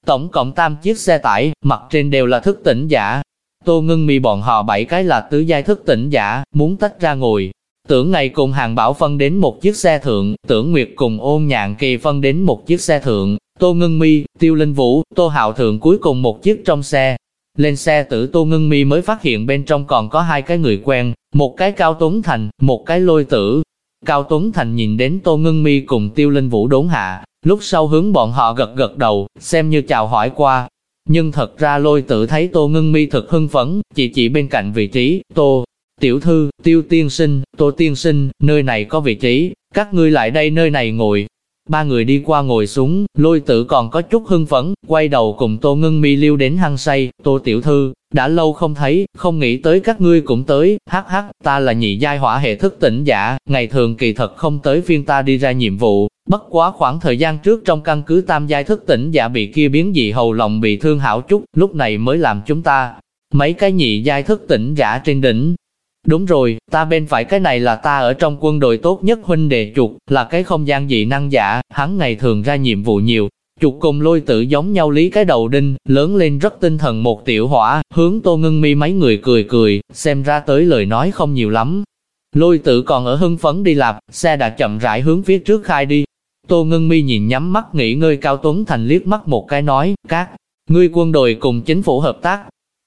Tổng cộng tam chiếc xe tải, mặt trên đều là thức tỉnh giả. Tô ngưng mi bọn họ bảy cái là tứ giai thức tỉnh giả, muốn tách ra ngồi. Tưởng ngày cùng hàng bảo phân đến một chiếc xe thượng, tưởng nguyệt cùng ôn nhạn kỳ phân đến một chiếc xe thượng, Tô Ngân Mi, Tiêu Linh Vũ, Tô Hạo Thượng cuối cùng một chiếc trong xe. Lên xe tử Tô Ngân Mi mới phát hiện bên trong còn có hai cái người quen, một cái Cao Tuấn Thành, một cái lôi tử. Cao Tuấn Thành nhìn đến Tô Ngân Mi cùng Tiêu Linh Vũ đốn hạ, lúc sau hướng bọn họ gật gật đầu, xem như chào hỏi qua. Nhưng thật ra lôi tử thấy Tô Ngân Mi thật hưng phấn, chỉ chỉ bên cạnh vị trí, Tô, tiểu thư, Tiêu tiên sinh, Tô tiên sinh, nơi này có vị trí, các ngươi lại đây nơi này ngồi, Ba người đi qua ngồi xuống, lôi tử còn có chút hưng phấn, quay đầu cùng Tô Ngưng Mi lưu đến hăng say, Tô Tiểu Thư, đã lâu không thấy, không nghĩ tới các ngươi cũng tới, hắc hắc, ta là nhị giai hỏa hệ thức tỉnh giả, ngày thường kỳ thật không tới phiên ta đi ra nhiệm vụ, bất quá khoảng thời gian trước trong căn cứ tam giai thức tỉnh giả bị kia biến dị hầu lòng bị thương hảo chút, lúc này mới làm chúng ta, mấy cái nhị giai thức tỉnh giả trên đỉnh. Đúng rồi, ta bên phải cái này là ta ở trong quân đội tốt nhất huynh đệ chuột, là cái không gian dị năng giả, hắn ngày thường ra nhiệm vụ nhiều, Chuột cùng lôi tử giống nhau lý cái đầu đinh, lớn lên rất tinh thần một tiểu hỏa, hướng tô ngưng mi mấy người cười cười, xem ra tới lời nói không nhiều lắm. Lôi tử còn ở hưng phấn đi lạp, xe đã chậm rãi hướng phía trước khai đi. Tô ngưng mi nhìn nhắm mắt nghỉ ngơi cao tuấn thành liếc mắt một cái nói, các, ngươi quân đội cùng chính phủ hợp tác.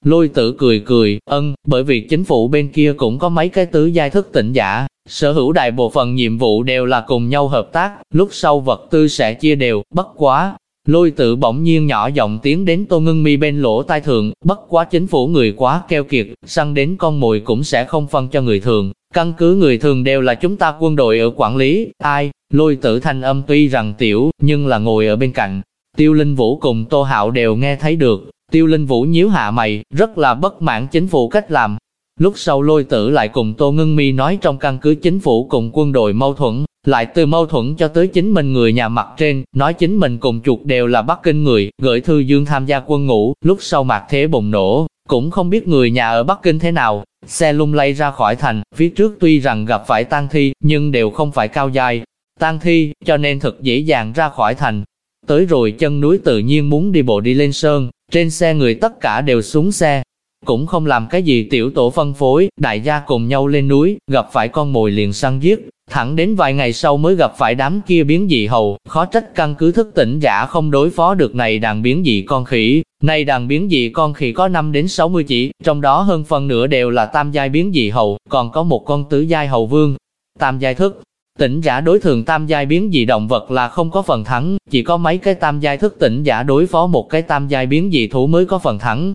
Lôi tử cười cười, ân, bởi vì chính phủ bên kia cũng có mấy cái tứ giai thức tỉnh giả, sở hữu đại bộ phận nhiệm vụ đều là cùng nhau hợp tác, lúc sau vật tư sẽ chia đều, bất quá, Lôi Tử bỗng nhiên nhỏ giọng tiến đến tô ngưng mi bên lỗ tai thượng, bất quá chính phủ người quá keo kiệt, săn đến con mồi cũng sẽ không phân cho người thường. Căn cứ người thường đều là chúng ta quân đội ở quản lý, ai, lôi tử thanh âm tuy rằng tiểu, nhưng là ngồi ở bên cạnh. Tiêu Linh Vũ cùng Tô Hạo đều nghe thấy được, Tiêu Linh Vũ nhíu hạ mày, rất là bất mãn chính phủ cách làm. Lúc sau lôi tử lại cùng Tô Ngưng Mi nói trong căn cứ chính phủ cùng quân đội mâu thuẫn, lại từ mâu thuẫn cho tới chính mình người nhà mặt trên, nói chính mình cùng chuột đều là Bắc Kinh người, gửi thư dương tham gia quân ngũ, lúc sau mạc thế bùng nổ, cũng không biết người nhà ở Bắc Kinh thế nào, xe lung lay ra khỏi thành, phía trước tuy rằng gặp phải tang thi, nhưng đều không phải cao dài, tang thi, cho nên thật dễ dàng ra khỏi thành. Tới rồi chân núi tự nhiên muốn đi bộ đi lên sơn, trên xe người tất cả đều xuống xe, cũng không làm cái gì tiểu tổ phân phối, đại gia cùng nhau lên núi, gặp phải con mồi liền săn giết, thẳng đến vài ngày sau mới gặp phải đám kia biến dị hầu, khó trách căn cứ thức tỉnh giả không đối phó được này đàn biến dị con khỉ. Này đàn biến dị con khỉ có 5 đến 60 chỉ, trong đó hơn phần nửa đều là tam giai biến dị hầu, còn có một con tứ giai hầu vương. Tam giai thức, tỉnh giả đối thường tam giai biến dị động vật là không có phần thắng, chỉ có mấy cái tam giai thức tỉnh giả đối phó một cái tam giai biến dị thú mới có phần thắng.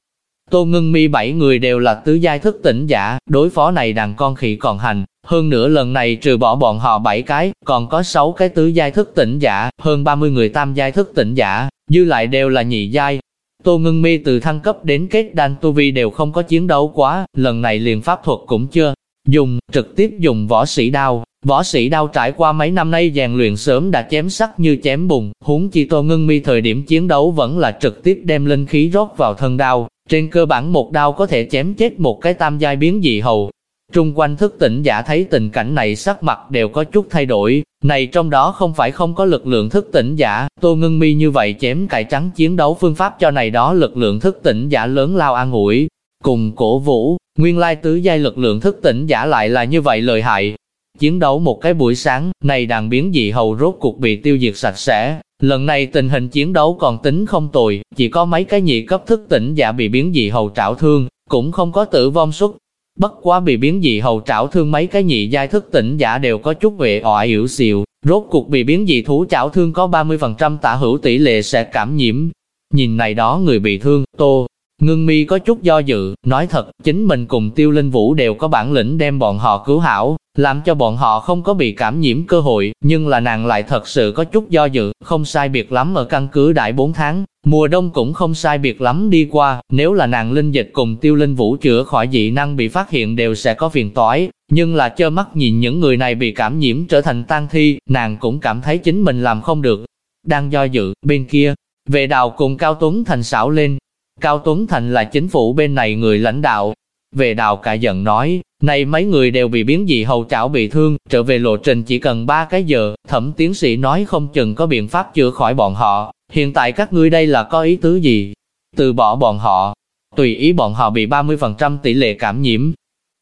Tô Ngưng Mi bảy người đều là tứ giai thức tỉnh giả, đối phó này đàn con khỉ còn hành, hơn nữa lần này trừ bỏ bọn họ bảy cái, còn có sáu cái tứ giai thức tỉnh giả, hơn 30 người tam giai thức tỉnh giả, dư lại đều là nhị giai. Tô Ngưng Mi từ thăng cấp đến kết đan tu vi đều không có chiến đấu quá, lần này liền pháp thuật cũng chưa dùng, trực tiếp dùng võ sĩ đao. Võ sĩ đao trải qua mấy năm nay rèn luyện sớm đã chém sắc như chém bùn, huống chi Tô Ngưng Mi thời điểm chiến đấu vẫn là trực tiếp đem linh khí rót vào thân đao, trên cơ bản một đao có thể chém chết một cái tam giai biến dị hầu. Trung quanh thức tỉnh giả thấy tình cảnh này sắc mặt đều có chút thay đổi, này trong đó không phải không có lực lượng thức tỉnh giả, tô ngưng mi như vậy chém cải trắng chiến đấu phương pháp cho này đó lực lượng thức tỉnh giả lớn lao an ủi. Cùng cổ vũ, nguyên lai tứ giai lực lượng thức tỉnh giả lại là như vậy lợi hại. Chiến đấu một cái buổi sáng, này đàn biến dị hầu rốt cuộc bị tiêu diệt sạch sẽ, Lần này tình hình chiến đấu còn tính không tồi, chỉ có mấy cái nhị cấp thức tỉnh giả bị biến dị hầu trảo thương, cũng không có tử vong suất. Bất quá bị biến dị hầu trảo thương mấy cái nhị giai thức tỉnh giả đều có chút vệ ọa hiểu xìu, rốt cuộc bị biến dị thú trảo thương có 30% tả hữu tỷ lệ sẽ cảm nhiễm. Nhìn này đó người bị thương, tô, ngưng mi có chút do dự, nói thật, chính mình cùng tiêu linh vũ đều có bản lĩnh đem bọn họ cứu hảo, làm cho bọn họ không có bị cảm nhiễm cơ hội, nhưng là nàng lại thật sự có chút do dự, không sai biệt lắm ở căn cứ đại 4 tháng, mùa đông cũng không sai biệt lắm đi qua, nếu là nàng linh dịch cùng tiêu linh vũ chữa khỏi dị năng bị phát hiện đều sẽ có phiền toái, nhưng là chơ mắt nhìn những người này bị cảm nhiễm trở thành tang thi, nàng cũng cảm thấy chính mình làm không được. Đang do dự, bên kia, vệ đào cùng Cao Tuấn Thành xảo lên. Cao Tuấn Thành là chính phủ bên này người lãnh đạo. về đào cả giận nói, này mấy người đều bị biến dị hầu chảo bị thương, trở về lộ trình chỉ cần 3 cái giờ, thẩm tiến sĩ nói không chừng có biện pháp chữa khỏi bọn họ, hiện tại các ngươi đây là có ý tứ gì? Từ bỏ bọn họ, tùy ý bọn họ bị 30% tỷ lệ cảm nhiễm.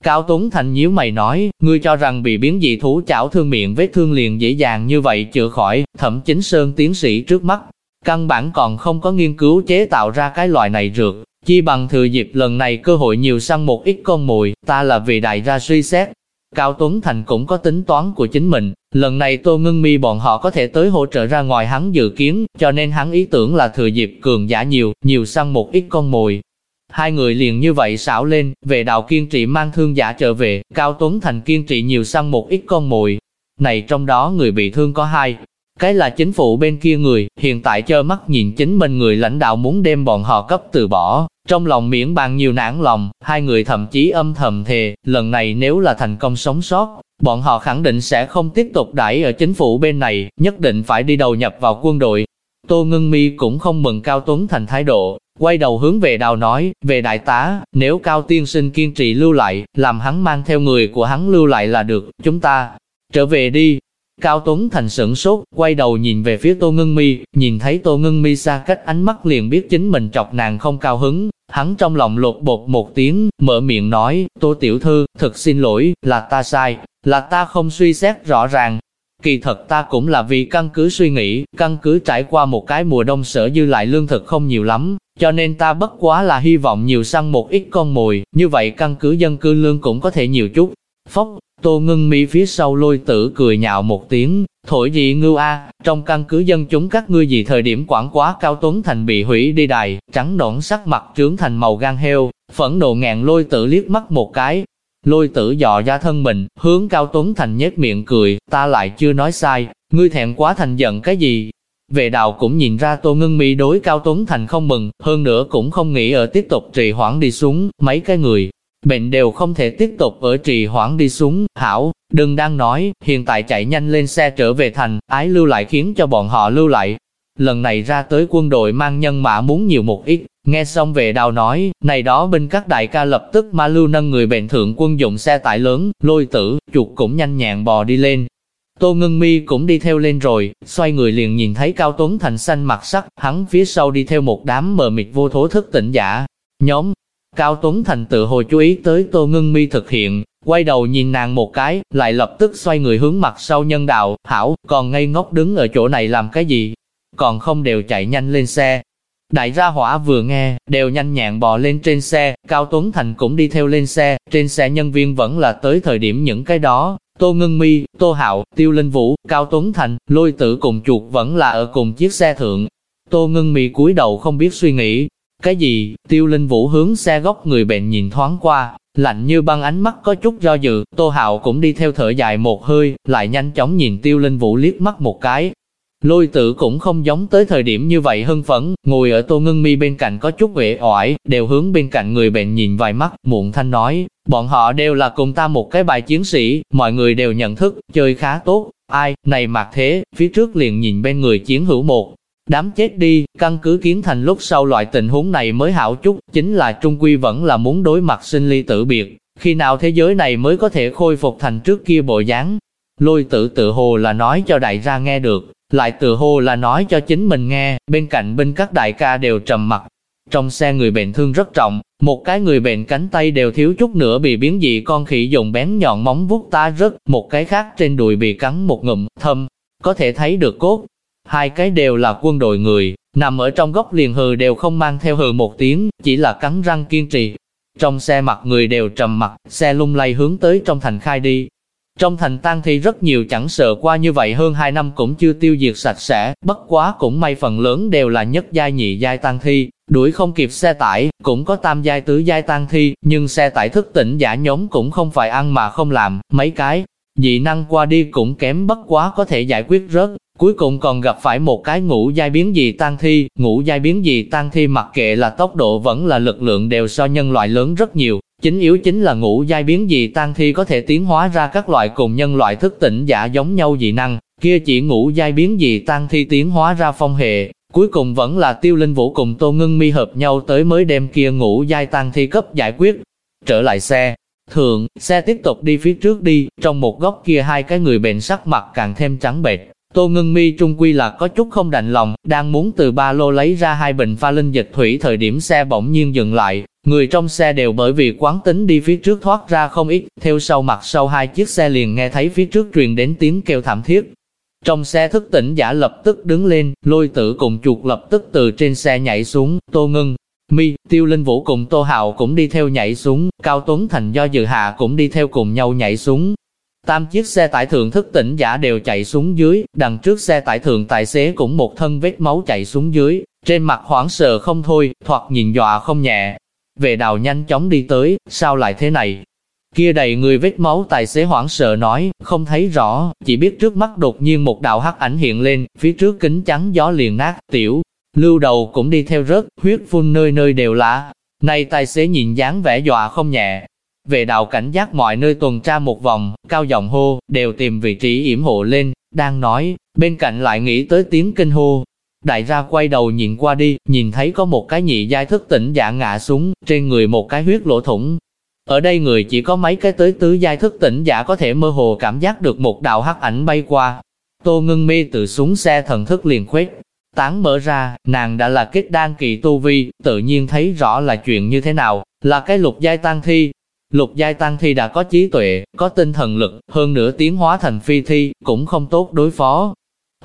Cao Tuấn Thành nhíu mày nói, ngươi cho rằng bị biến dị thú chảo thương miệng vết thương liền dễ dàng như vậy chữa khỏi, thẩm chính sơn tiến sĩ trước mắt, căn bản còn không có nghiên cứu chế tạo ra cái loại này rượt, Chi bằng thừa dịp lần này cơ hội nhiều săn một ít con mồi, ta là vì đại ra suy xét. Cao Tuấn Thành cũng có tính toán của chính mình, lần này Tô Ngưng Mi bọn họ có thể tới hỗ trợ ra ngoài hắn dự kiến, cho nên hắn ý tưởng là thừa dịp cường giả nhiều, nhiều săn một ít con mồi. Hai người liền như vậy xảo lên, về đạo kiên trị mang thương giả trở về, Cao Tuấn Thành kiên trị nhiều săn một ít con mồi. Này trong đó người bị thương có hai, cái là chính phủ bên kia người, hiện tại chơ mắt nhìn chính mình người lãnh đạo muốn đem bọn họ cấp từ bỏ, Trong lòng miễn bàn nhiều nản lòng, hai người thậm chí âm thầm thề, lần này nếu là thành công sống sót, bọn họ khẳng định sẽ không tiếp tục đãi ở chính phủ bên này, nhất định phải đi đầu nhập vào quân đội. Tô Ngân Mi cũng không mừng Cao Tuấn Thành thái độ, quay đầu hướng về đào nói, về đại tá, nếu Cao Tiên Sinh kiên trì lưu lại, làm hắn mang theo người của hắn lưu lại là được, chúng ta trở về đi. Cao Tuấn Thành sửng sốt, quay đầu nhìn về phía Tô Ngân Mi, nhìn thấy Tô Ngân Mi xa cách ánh mắt liền biết chính mình chọc nàng không cao hứng, hắn trong lòng lột bột một tiếng, mở miệng nói, Tô Tiểu Thư, thật xin lỗi, là ta sai, là ta không suy xét rõ ràng. Kỳ thật ta cũng là vì căn cứ suy nghĩ, căn cứ trải qua một cái mùa đông sở dư lại lương thực không nhiều lắm, cho nên ta bất quá là hy vọng nhiều săn một ít con mồi, như vậy căn cứ dân cư lương cũng có thể nhiều chút. Phóc, Tô ngưng mi phía sau lôi tử cười nhạo một tiếng, thổi gì ngưu a, trong căn cứ dân chúng các ngươi gì thời điểm quảng quá cao tuấn thành bị hủy đi đài, trắng nõn sắc mặt trướng thành màu gan heo, phẫn nộ ngàn lôi tử liếc mắt một cái. Lôi tử dò ra thân mình, hướng cao tuấn thành nhếch miệng cười, ta lại chưa nói sai, ngươi thẹn quá thành giận cái gì, về đạo cũng nhìn ra Tô Ngân Mi đối Cao Tuấn Thành không mừng, hơn nữa cũng không nghĩ ở tiếp tục trì hoãn đi xuống, mấy cái người. Bệnh đều không thể tiếp tục ở trì hoãn đi xuống, hảo, đừng đang nói, hiện tại chạy nhanh lên xe trở về thành, ái lưu lại khiến cho bọn họ lưu lại. Lần này ra tới quân đội mang nhân mã muốn nhiều một ít, nghe xong về đào nói, này đó binh các đại ca lập tức ma lưu nâng người bệnh thượng quân dụng xe tải lớn, lôi tử, chuột cũng nhanh nhẹn bò đi lên, Tô Ngân Mi cũng đi theo lên rồi, xoay người liền nhìn thấy Cao Tuấn Thành xanh mặt sắc, hắn phía sau đi theo một đám mờ mịt vô thố thức tỉnh giả. Nhóm, Cao Tuấn Thành tự hồi chú ý tới Tô Ngưng Mi thực hiện, quay đầu nhìn nàng một cái, lại lập tức xoay người hướng mặt sau nhân đạo, hảo, còn ngây ngốc đứng ở chỗ này làm cái gì? Còn không đều chạy nhanh lên xe. Đại gia hỏa vừa nghe, đều nhanh nhẹn bò lên trên xe, Cao Tuấn Thành cũng đi theo lên xe, trên xe nhân viên vẫn là tới thời điểm những cái đó, Tô Ngân Mi, Tô Hạo, Tiêu Linh Vũ, Cao Tuấn Thành, lôi tử cùng chuột vẫn là ở cùng chiếc xe thượng. Tô Ngân Mi cúi đầu không biết suy nghĩ. Cái gì? Tiêu Linh Vũ hướng xe góc người bệnh nhìn thoáng qua, lạnh như băng ánh mắt có chút do dự. Tô Hạo cũng đi theo thở dài một hơi, lại nhanh chóng nhìn Tiêu Linh Vũ liếc mắt một cái, Lôi tử cũng không giống tới thời điểm như vậy hưng phấn, ngồi ở tô ngưng mi bên cạnh có chút uể oải, đều hướng bên cạnh người bệnh nhìn vài mắt, muộn thanh nói, bọn họ đều là cùng ta một cái bài chiến sĩ, mọi người đều nhận thức, chơi khá tốt, ai, này mặc thế, phía trước liền nhìn bên người chiến hữu một. Đám chết đi, căn cứ kiến thành lúc sau loại tình huống này mới hảo chút, chính là Trung Quy vẫn là muốn đối mặt sinh ly tử biệt, khi nào thế giới này mới có thể khôi phục thành trước kia bộ dáng. Lôi tử tự hồ là nói cho đại gia nghe được, lại tự hồ là nói cho chính mình nghe, bên cạnh bên các đại ca đều trầm mặt. Trong xe người bệnh thương rất trọng, một cái người bệnh cánh tay đều thiếu chút nữa bị biến dị con khỉ dùng bén nhọn móng vuốt ta rớt, một cái khác trên đùi bị cắn một ngụm, thâm, có thể thấy được cốt. Hai cái đều là quân đội người, nằm ở trong góc liền hừ đều không mang theo hừ một tiếng, chỉ là cắn răng kiên trì. Trong xe mặt người đều trầm mặt, xe lung lay hướng tới trong thành khai đi, trong thành tang thi rất nhiều chẳng sợ qua như vậy hơn 2 năm cũng chưa tiêu diệt sạch sẽ, bất quá cũng may phần lớn đều là nhất giai nhị giai tang thi, đuổi không kịp xe tải, cũng có tam giai tứ giai tang thi, nhưng xe tải thức tỉnh giả nhóm cũng không phải ăn mà không làm, mấy cái, dị năng qua đi cũng kém bất quá có thể giải quyết rớt, cuối cùng còn gặp phải một cái ngũ giai biến dị tan thi, ngũ giai biến dị tan thi mặc kệ là tốc độ vẫn là lực lượng đều so nhân loại lớn rất nhiều, Chính yếu chính là ngũ giai biến dị tăng thi có thể tiến hóa ra các loại cùng nhân loại thức tỉnh giả giống nhau dị năng, kia chỉ ngũ giai biến dị tăng thi tiến hóa ra phong hệ, cuối cùng vẫn là tiêu linh vũ cùng tô ngưng mi hợp nhau tới mới đem kia ngũ giai tăng thi cấp giải quyết. Trở lại xe, thường, xe tiếp tục đi phía trước đi, trong một góc kia hai cái người bệnh sắc mặt càng thêm trắng bệch. Tô Ngân Mi trung quy là có chút không đành lòng, đang muốn từ ba lô lấy ra hai bình pha linh dịch thủy thời điểm xe bỗng nhiên dừng lại, Người trong xe đều bởi vì quán tính đi phía trước thoát ra không ít, theo sau mặt sau hai chiếc xe liền nghe thấy phía trước truyền đến tiếng kêu thảm thiết. Trong xe thức tỉnh giả lập tức đứng lên, lôi tử cùng chuột lập tức từ trên xe nhảy xuống, tô ngưng. Mi, Tiêu Linh Vũ cùng Tô Hạo cũng đi theo nhảy xuống, Cao Tuấn Thành do dự hạ cũng đi theo cùng nhau nhảy xuống. Tam chiếc xe tải thượng thức tỉnh giả đều chạy xuống dưới, đằng trước xe tải thượng tài xế cũng một thân vết máu chạy xuống dưới, trên mặt hoảng sợ không thôi, thoạt nhìn dọa không nhẹ, về đào nhanh chóng đi tới, sao lại thế này? Kia đầy người vết máu tài xế hoảng sợ nói, không thấy rõ, chỉ biết trước mắt đột nhiên một đạo hắc ảnh hiện lên, phía trước kính trắng gió liền nát, tiểu, lưu đầu cũng đi theo rớt, huyết phun nơi nơi đều là. Nay tài xế nhìn dáng vẻ dọa không nhẹ. Về đạo cảnh giác mọi nơi tuần tra một vòng, cao giọng hô, đều tìm vị trí yểm hộ lên, đang nói, bên cạnh lại nghĩ tới tiếng kinh hô. Đại ra quay đầu nhìn qua đi, nhìn thấy có một cái nhị giai thức tỉnh giả ngã xuống, trên người một cái huyết lỗ thủng. Ở đây người chỉ có mấy cái tới tứ giai thức tỉnh giả có thể mơ hồ cảm giác được một đạo hắc ảnh bay qua. Tô ngưng mi từ xuống xe thần thức liền khuếch, tán mở ra, nàng đã là kết đan kỳ tu vi, tự nhiên thấy rõ là chuyện như thế nào, là cái lục giai tăng thi. Lục giai tăng thi đã có trí tuệ, có tinh thần lực, hơn nữa tiến hóa thành phi thi, cũng không tốt đối phó.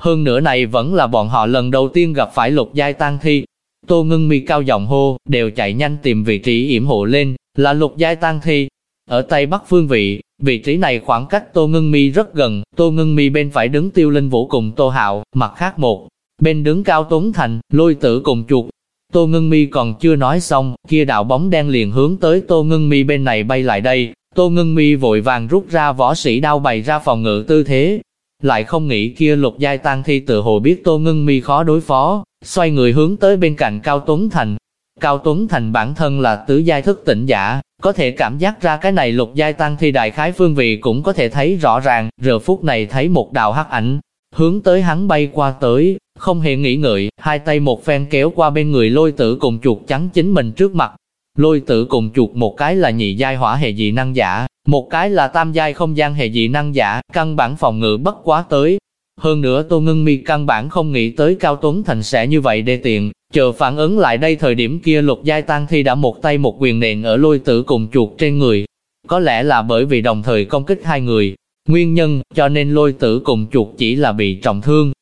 Hơn nữa này vẫn là bọn họ lần đầu tiên gặp phải lục giai tăng thi. Tô ngưng mi cao giọng hô, đều chạy nhanh tìm vị trí yểm hộ lên, là lục giai tăng thi. Ở Tây Bắc phương vị, vị trí này khoảng cách Tô Ngưng Mi rất gần, Tô Ngưng Mi bên phải đứng Tiêu Linh Vũ cùng Tô Hạo, mặt khác một Bên đứng cao Tuấn Thành, lôi tử cùng chuột. Tô Ngân Mi còn chưa nói xong, kia đạo bóng đen liền hướng tới Tô Ngân Mi bên này bay lại đây. Tô Ngân Mi vội vàng rút ra võ sĩ đao bày ra phòng ngự tư thế. Lại không nghĩ kia lục giai tăng thi tự hồ biết Tô Ngân Mi khó đối phó, xoay người hướng tới bên cạnh Cao Tuấn Thành. Cao Tuấn Thành bản thân là tứ giai thức tỉnh giả, có thể cảm giác ra cái này lục giai tăng thi đại khái phương vị cũng có thể thấy rõ ràng, giờ phút này thấy một đạo hắc ảnh, hướng tới hắn bay qua tới, không hề nghĩ ngợi, hai tay một phen kéo qua bên người lôi tử cùng chuột trắng chính mình trước mặt. Lôi tử cùng chuột một cái là nhị giai hỏa hệ dị năng giả, một cái là tam giai không gian hệ dị năng giả, căn bản phòng ngự bất quá tới. Hơn nữa Tô Ngân Mi căn bản không nghĩ tới Cao Tuấn Thành sẽ như vậy đê tiện, chờ phản ứng lại đây thời điểm kia lục giai tăng thi đã một tay một quyền nện ở lôi tử cùng chuột trên người. Có lẽ là bởi vì đồng thời công kích hai người, nguyên nhân, cho nên lôi tử cùng chuột chỉ là bị trọng thương,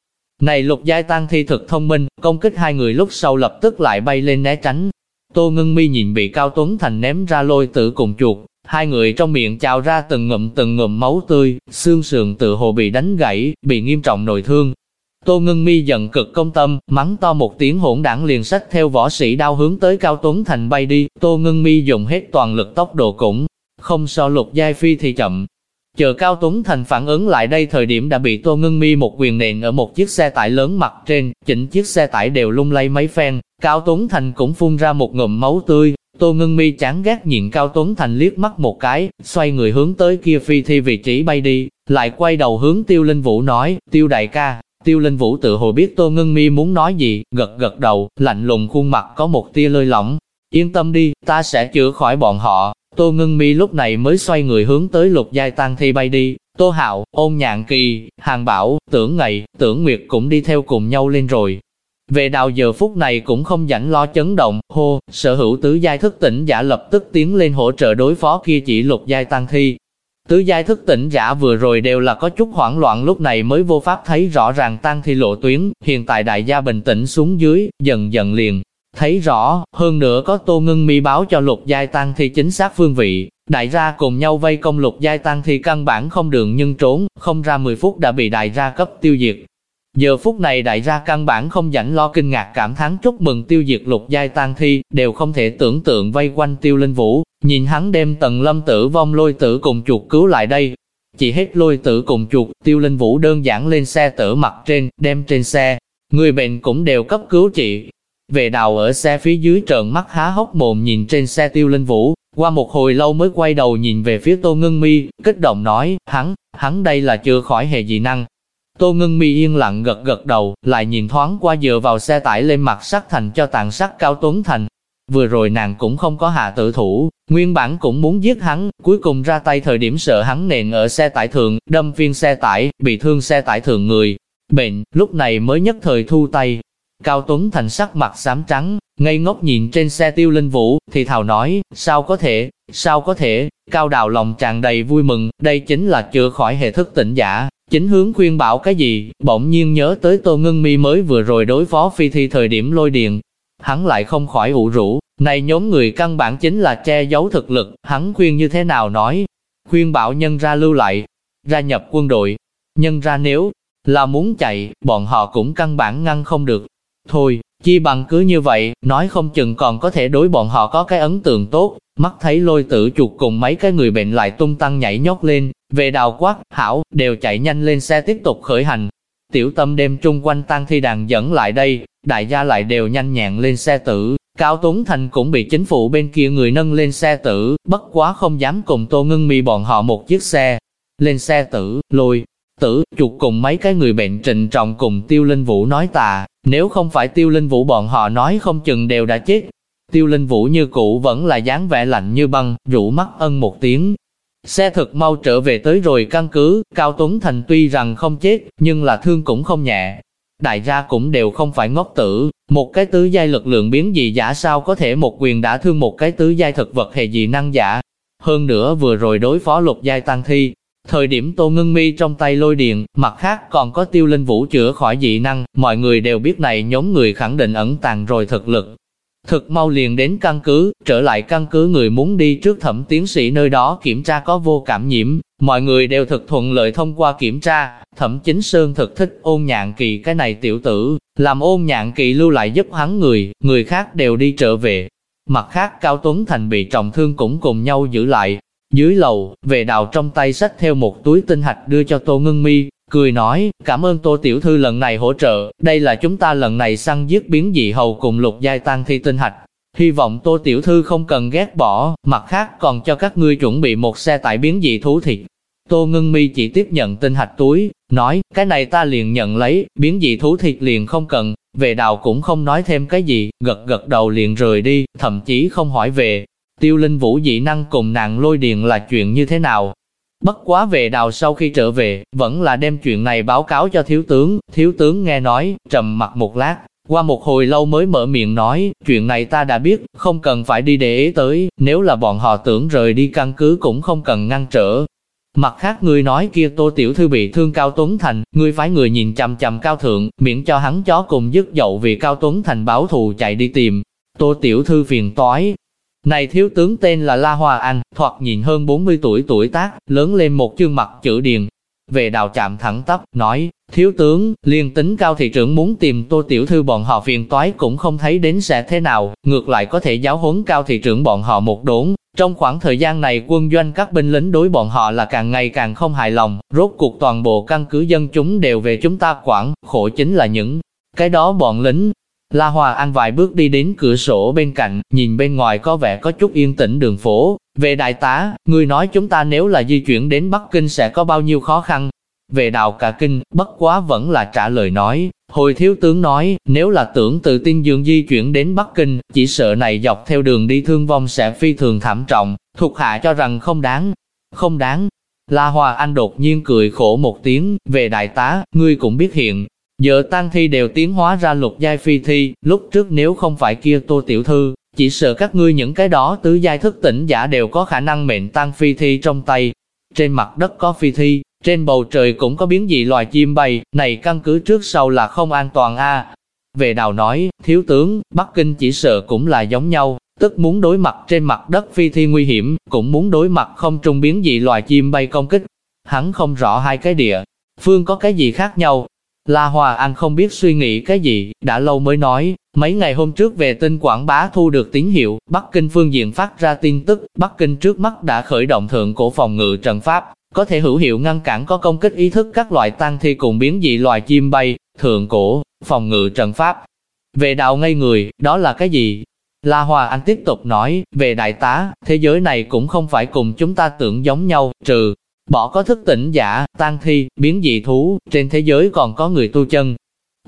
này lục giai tăng thi thực thông minh, công kích hai người lúc sau lập tức lại bay lên né tránh. Tô ngưng mi nhìn bị Cao Tuấn Thành ném ra lôi tử cùng chuột, hai người trong miệng trào ra từng ngụm từng ngụm máu tươi, xương sườn tự hồ bị đánh gãy, bị nghiêm trọng nội thương. Tô ngưng mi giận cực công tâm, mắng to một tiếng hỗn đảng liền sách theo võ sĩ đao hướng tới Cao Tuấn Thành bay đi, Tô ngưng mi dùng hết toàn lực tốc độ cũng không so lục giai phi thì chậm, Chờ Cao Tuấn Thành phản ứng lại đây thời điểm đã bị Tô Ngân Mi một quyền nện ở một chiếc xe tải lớn mặt trên, chỉnh chiếc xe tải đều lung lay mấy phen, Cao Tuấn Thành cũng phun ra một ngụm máu tươi. Tô Ngân Mi chán ghét nhìn Cao Tuấn Thành liếc mắt một cái, xoay người hướng tới kia phi thi vị trí bay đi, lại quay đầu hướng Tiêu Linh Vũ nói, Tiêu đại ca, Tiêu Linh Vũ tự hồi biết Tô Ngân Mi muốn nói gì, gật gật đầu, lạnh lùng khuôn mặt có một tia lơi lỏng. Yên tâm đi, ta sẽ chữa khỏi bọn họ, Tô Ngưng Mi lúc này mới xoay người hướng tới lục giai tăng thi bay đi, Tô Hạo, ôn nhạn kỳ, hàng bảo, tưởng ngày, tưởng nguyệt cũng đi theo cùng nhau lên rồi. Về đào giờ phút này cũng không rảnh lo chấn động, hô, sở hữu tứ giai thức tỉnh giả lập tức tiến lên hỗ trợ đối phó kia chỉ lục giai tăng thi. Tứ giai thức tỉnh giả vừa rồi đều là có chút hoảng loạn lúc này mới vô pháp thấy rõ ràng tăng thi lộ tuyến, hiện tại đại gia bình tĩnh xuống dưới, dần dần liền, Thấy rõ, hơn nữa có tô ngưng mi báo cho lục giai tăng thi chính xác phương vị, đại gia cùng nhau vây công lục giai tăng thi căn bản không đường nhưng trốn, không ra 10 phút đã bị đại gia cấp tiêu diệt. Giờ phút này đại gia căn bản không rảnh lo kinh ngạc cảm thán chúc mừng tiêu diệt lục giai tăng thi, đều không thể tưởng tượng vây quanh tiêu linh vũ, nhìn hắn đem tần lâm tử vong lôi tử cùng chuột cứu lại đây. Chỉ hết lôi tử cùng chuột, tiêu linh vũ đơn giản lên xe tử mặt trên, đem trên xe, người bệnh cũng đều cấp cứu trị, về đào ở xe phía dưới trợn mắt há hốc mồm nhìn trên xe tiêu linh vũ, qua một hồi lâu mới quay đầu nhìn về phía tô ngưng mi, kích động nói, hắn, hắn đây là chưa khỏi hề dị năng. Tô ngưng mi yên lặng gật gật đầu, lại nhìn thoáng qua dựa vào xe tải lên mặt sắt thành cho tàn sắc cao tuấn thành. Vừa rồi nàng cũng không có hạ tự thủ, nguyên bản cũng muốn giết hắn, cuối cùng ra tay thời điểm sợ hắn nện ở xe tải thường, đâm viên xe tải, bị thương xe tải thường người. Bệnh, lúc này mới nhất thời thu tay, Cao Tuấn Thành sắc mặt xám trắng, ngây ngốc nhìn trên xe tiêu linh vũ, thì thào nói, sao có thể, sao có thể, Cao Đào lòng tràn đầy vui mừng, đây chính là chữa khỏi hệ thức tỉnh giả, chính hướng khuyên bảo cái gì, bỗng nhiên nhớ tới Tô Ngân Mi mới vừa rồi đối phó phi thi thời điểm lôi điện. Hắn lại không khỏi ủ rũ, này nhóm người căn bản chính là che giấu thực lực, hắn khuyên như thế nào nói, khuyên bảo nhân ra lưu lại, ra nhập quân đội, nhân ra nếu là muốn chạy, bọn họ cũng căn bản ngăn không được, Thôi, chi bằng cứ như vậy, nói không chừng còn có thể đối bọn họ có cái ấn tượng tốt, mắt thấy lôi tử chuột cùng mấy cái người bệnh lại tung tăng nhảy nhót lên, về đào quát, hảo, đều chạy nhanh lên xe tiếp tục khởi hành. Tiểu tâm đêm trung quanh tăng thi đàn dẫn lại đây, đại gia lại đều nhanh nhẹn lên xe tử, Cao Tuấn Thành cũng bị chính phủ bên kia người nâng lên xe tử, bất quá không dám cùng Tô Ngân Mi bọn họ một chiếc xe. Lên xe tử, lôi, tử, chuột cùng mấy cái người bệnh trịnh trọng cùng Tiêu Linh Vũ nói tà, nếu không phải Tiêu Linh Vũ bọn họ nói không chừng đều đã chết. Tiêu Linh Vũ như cũ vẫn là dáng vẻ lạnh như băng, rủ mắt ân một tiếng. Xe thực mau trở về tới rồi căn cứ, Cao Tuấn Thành tuy rằng không chết, nhưng là thương cũng không nhẹ. Đại gia cũng đều không phải ngốc tử, một cái tứ giai lực lượng biến dị giả sao có thể một quyền đã thương một cái tứ giai thực vật hệ dị năng giả. Hơn nữa vừa rồi đối phó lục giai tăng thi, Thời điểm Tô Ngân Mi trong tay lôi điện, mặt khác còn có tiêu linh vũ chữa khỏi dị năng, mọi người đều biết này nhóm người khẳng định ẩn tàng rồi thực lực. Thực mau liền đến căn cứ, trở lại căn cứ người muốn đi trước thẩm tiến sĩ nơi đó kiểm tra có vô cảm nhiễm, mọi người đều thực thuận lợi thông qua kiểm tra, thẩm chính sơn thực thích ôn nhạn kỳ cái này tiểu tử, làm ôn nhạn kỳ lưu lại giúp hắn người, người khác đều đi trở về. Mặt khác Cao Tuấn Thành bị trọng thương cũng cùng nhau giữ lại, dưới lầu, về đào trong tay sách theo một túi tinh hạch đưa cho Tô Ngân Mi, cười nói, cảm ơn Tô Tiểu Thư lần này hỗ trợ, đây là chúng ta lần này săn giết biến dị hầu cùng lục giai tăng thi tinh hạch. Hy vọng Tô Tiểu Thư không cần ghét bỏ, mặt khác còn cho các ngươi chuẩn bị một xe tải biến dị thú thịt. Tô Ngân Mi chỉ tiếp nhận tinh hạch túi, nói, cái này ta liền nhận lấy, biến dị thú thịt liền không cần, về đào cũng không nói thêm cái gì, gật gật đầu liền rời đi, thậm chí không hỏi về, Tiêu Linh Vũ dị năng cùng nàng lôi điện là chuyện như thế nào? Bất quá về đào sau khi trở về, vẫn là đem chuyện này báo cáo cho thiếu tướng, thiếu tướng nghe nói, trầm mặt một lát, qua một hồi lâu mới mở miệng nói, chuyện này ta đã biết, không cần phải đi để ý tới, nếu là bọn họ tưởng rời đi căn cứ cũng không cần ngăn trở. Mặt khác người nói kia tô tiểu thư bị thương Cao Tuấn Thành, người phái người nhìn chằm chằm Cao Thượng, miễn cho hắn chó cùng dứt dậu vì Cao Tuấn Thành báo thù chạy đi tìm. Tô tiểu thư phiền toái, này thiếu tướng tên là La Hoa Anh, thoạt nhìn hơn 40 tuổi tuổi tác, lớn lên một chương mặt chữ điền. Về đào chạm thẳng tắp, nói, thiếu tướng, liên tính cao thị trưởng muốn tìm tô tiểu thư bọn họ phiền toái cũng không thấy đến sẽ thế nào, ngược lại có thể giáo huấn cao thị trưởng bọn họ một đốn. Trong khoảng thời gian này quân doanh các binh lính đối bọn họ là càng ngày càng không hài lòng, rốt cuộc toàn bộ căn cứ dân chúng đều về chúng ta quản, khổ chính là những cái đó bọn lính, La Hòa An vài bước đi đến cửa sổ bên cạnh, nhìn bên ngoài có vẻ có chút yên tĩnh đường phố. Về đại tá, người nói chúng ta nếu là di chuyển đến Bắc Kinh sẽ có bao nhiêu khó khăn? Về đào cả kinh, bất quá vẫn là trả lời nói. Hồi thiếu tướng nói, nếu là tưởng từ tiên dương di chuyển đến Bắc Kinh, chỉ sợ này dọc theo đường đi thương vong sẽ phi thường thảm trọng, thuộc hạ cho rằng không đáng. Không đáng. La Hòa Anh đột nhiên cười khổ một tiếng, về đại tá, ngươi cũng biết hiện, Giờ tang thi đều tiến hóa ra lục giai phi thi, lúc trước nếu không phải kia tô tiểu thư, chỉ sợ các ngươi những cái đó tứ giai thức tỉnh giả đều có khả năng mệnh tang phi thi trong tay. Trên mặt đất có phi thi, trên bầu trời cũng có biến dị loài chim bay, này căn cứ trước sau là không an toàn a. Về đào nói, thiếu tướng, Bắc Kinh chỉ sợ cũng là giống nhau, tức muốn đối mặt trên mặt đất phi thi nguy hiểm, cũng muốn đối mặt không trung biến dị loài chim bay công kích. Hắn không rõ hai cái địa, phương có cái gì khác nhau, La Hòa An không biết suy nghĩ cái gì, đã lâu mới nói, mấy ngày hôm trước về tin quảng bá thu được tín hiệu, Bắc Kinh phương diện phát ra tin tức, Bắc Kinh trước mắt đã khởi động thượng cổ phòng ngự trần pháp, có thể hữu hiệu ngăn cản có công kích ý thức các loại tăng thi cùng biến dị loài chim bay, thượng cổ, phòng ngự trần pháp. Về đạo ngây người, đó là cái gì? La Hòa Anh tiếp tục nói, về đại tá, thế giới này cũng không phải cùng chúng ta tưởng giống nhau, trừ Bỏ có thức tỉnh giả, tan thi, biến dị thú, trên thế giới còn có người tu chân.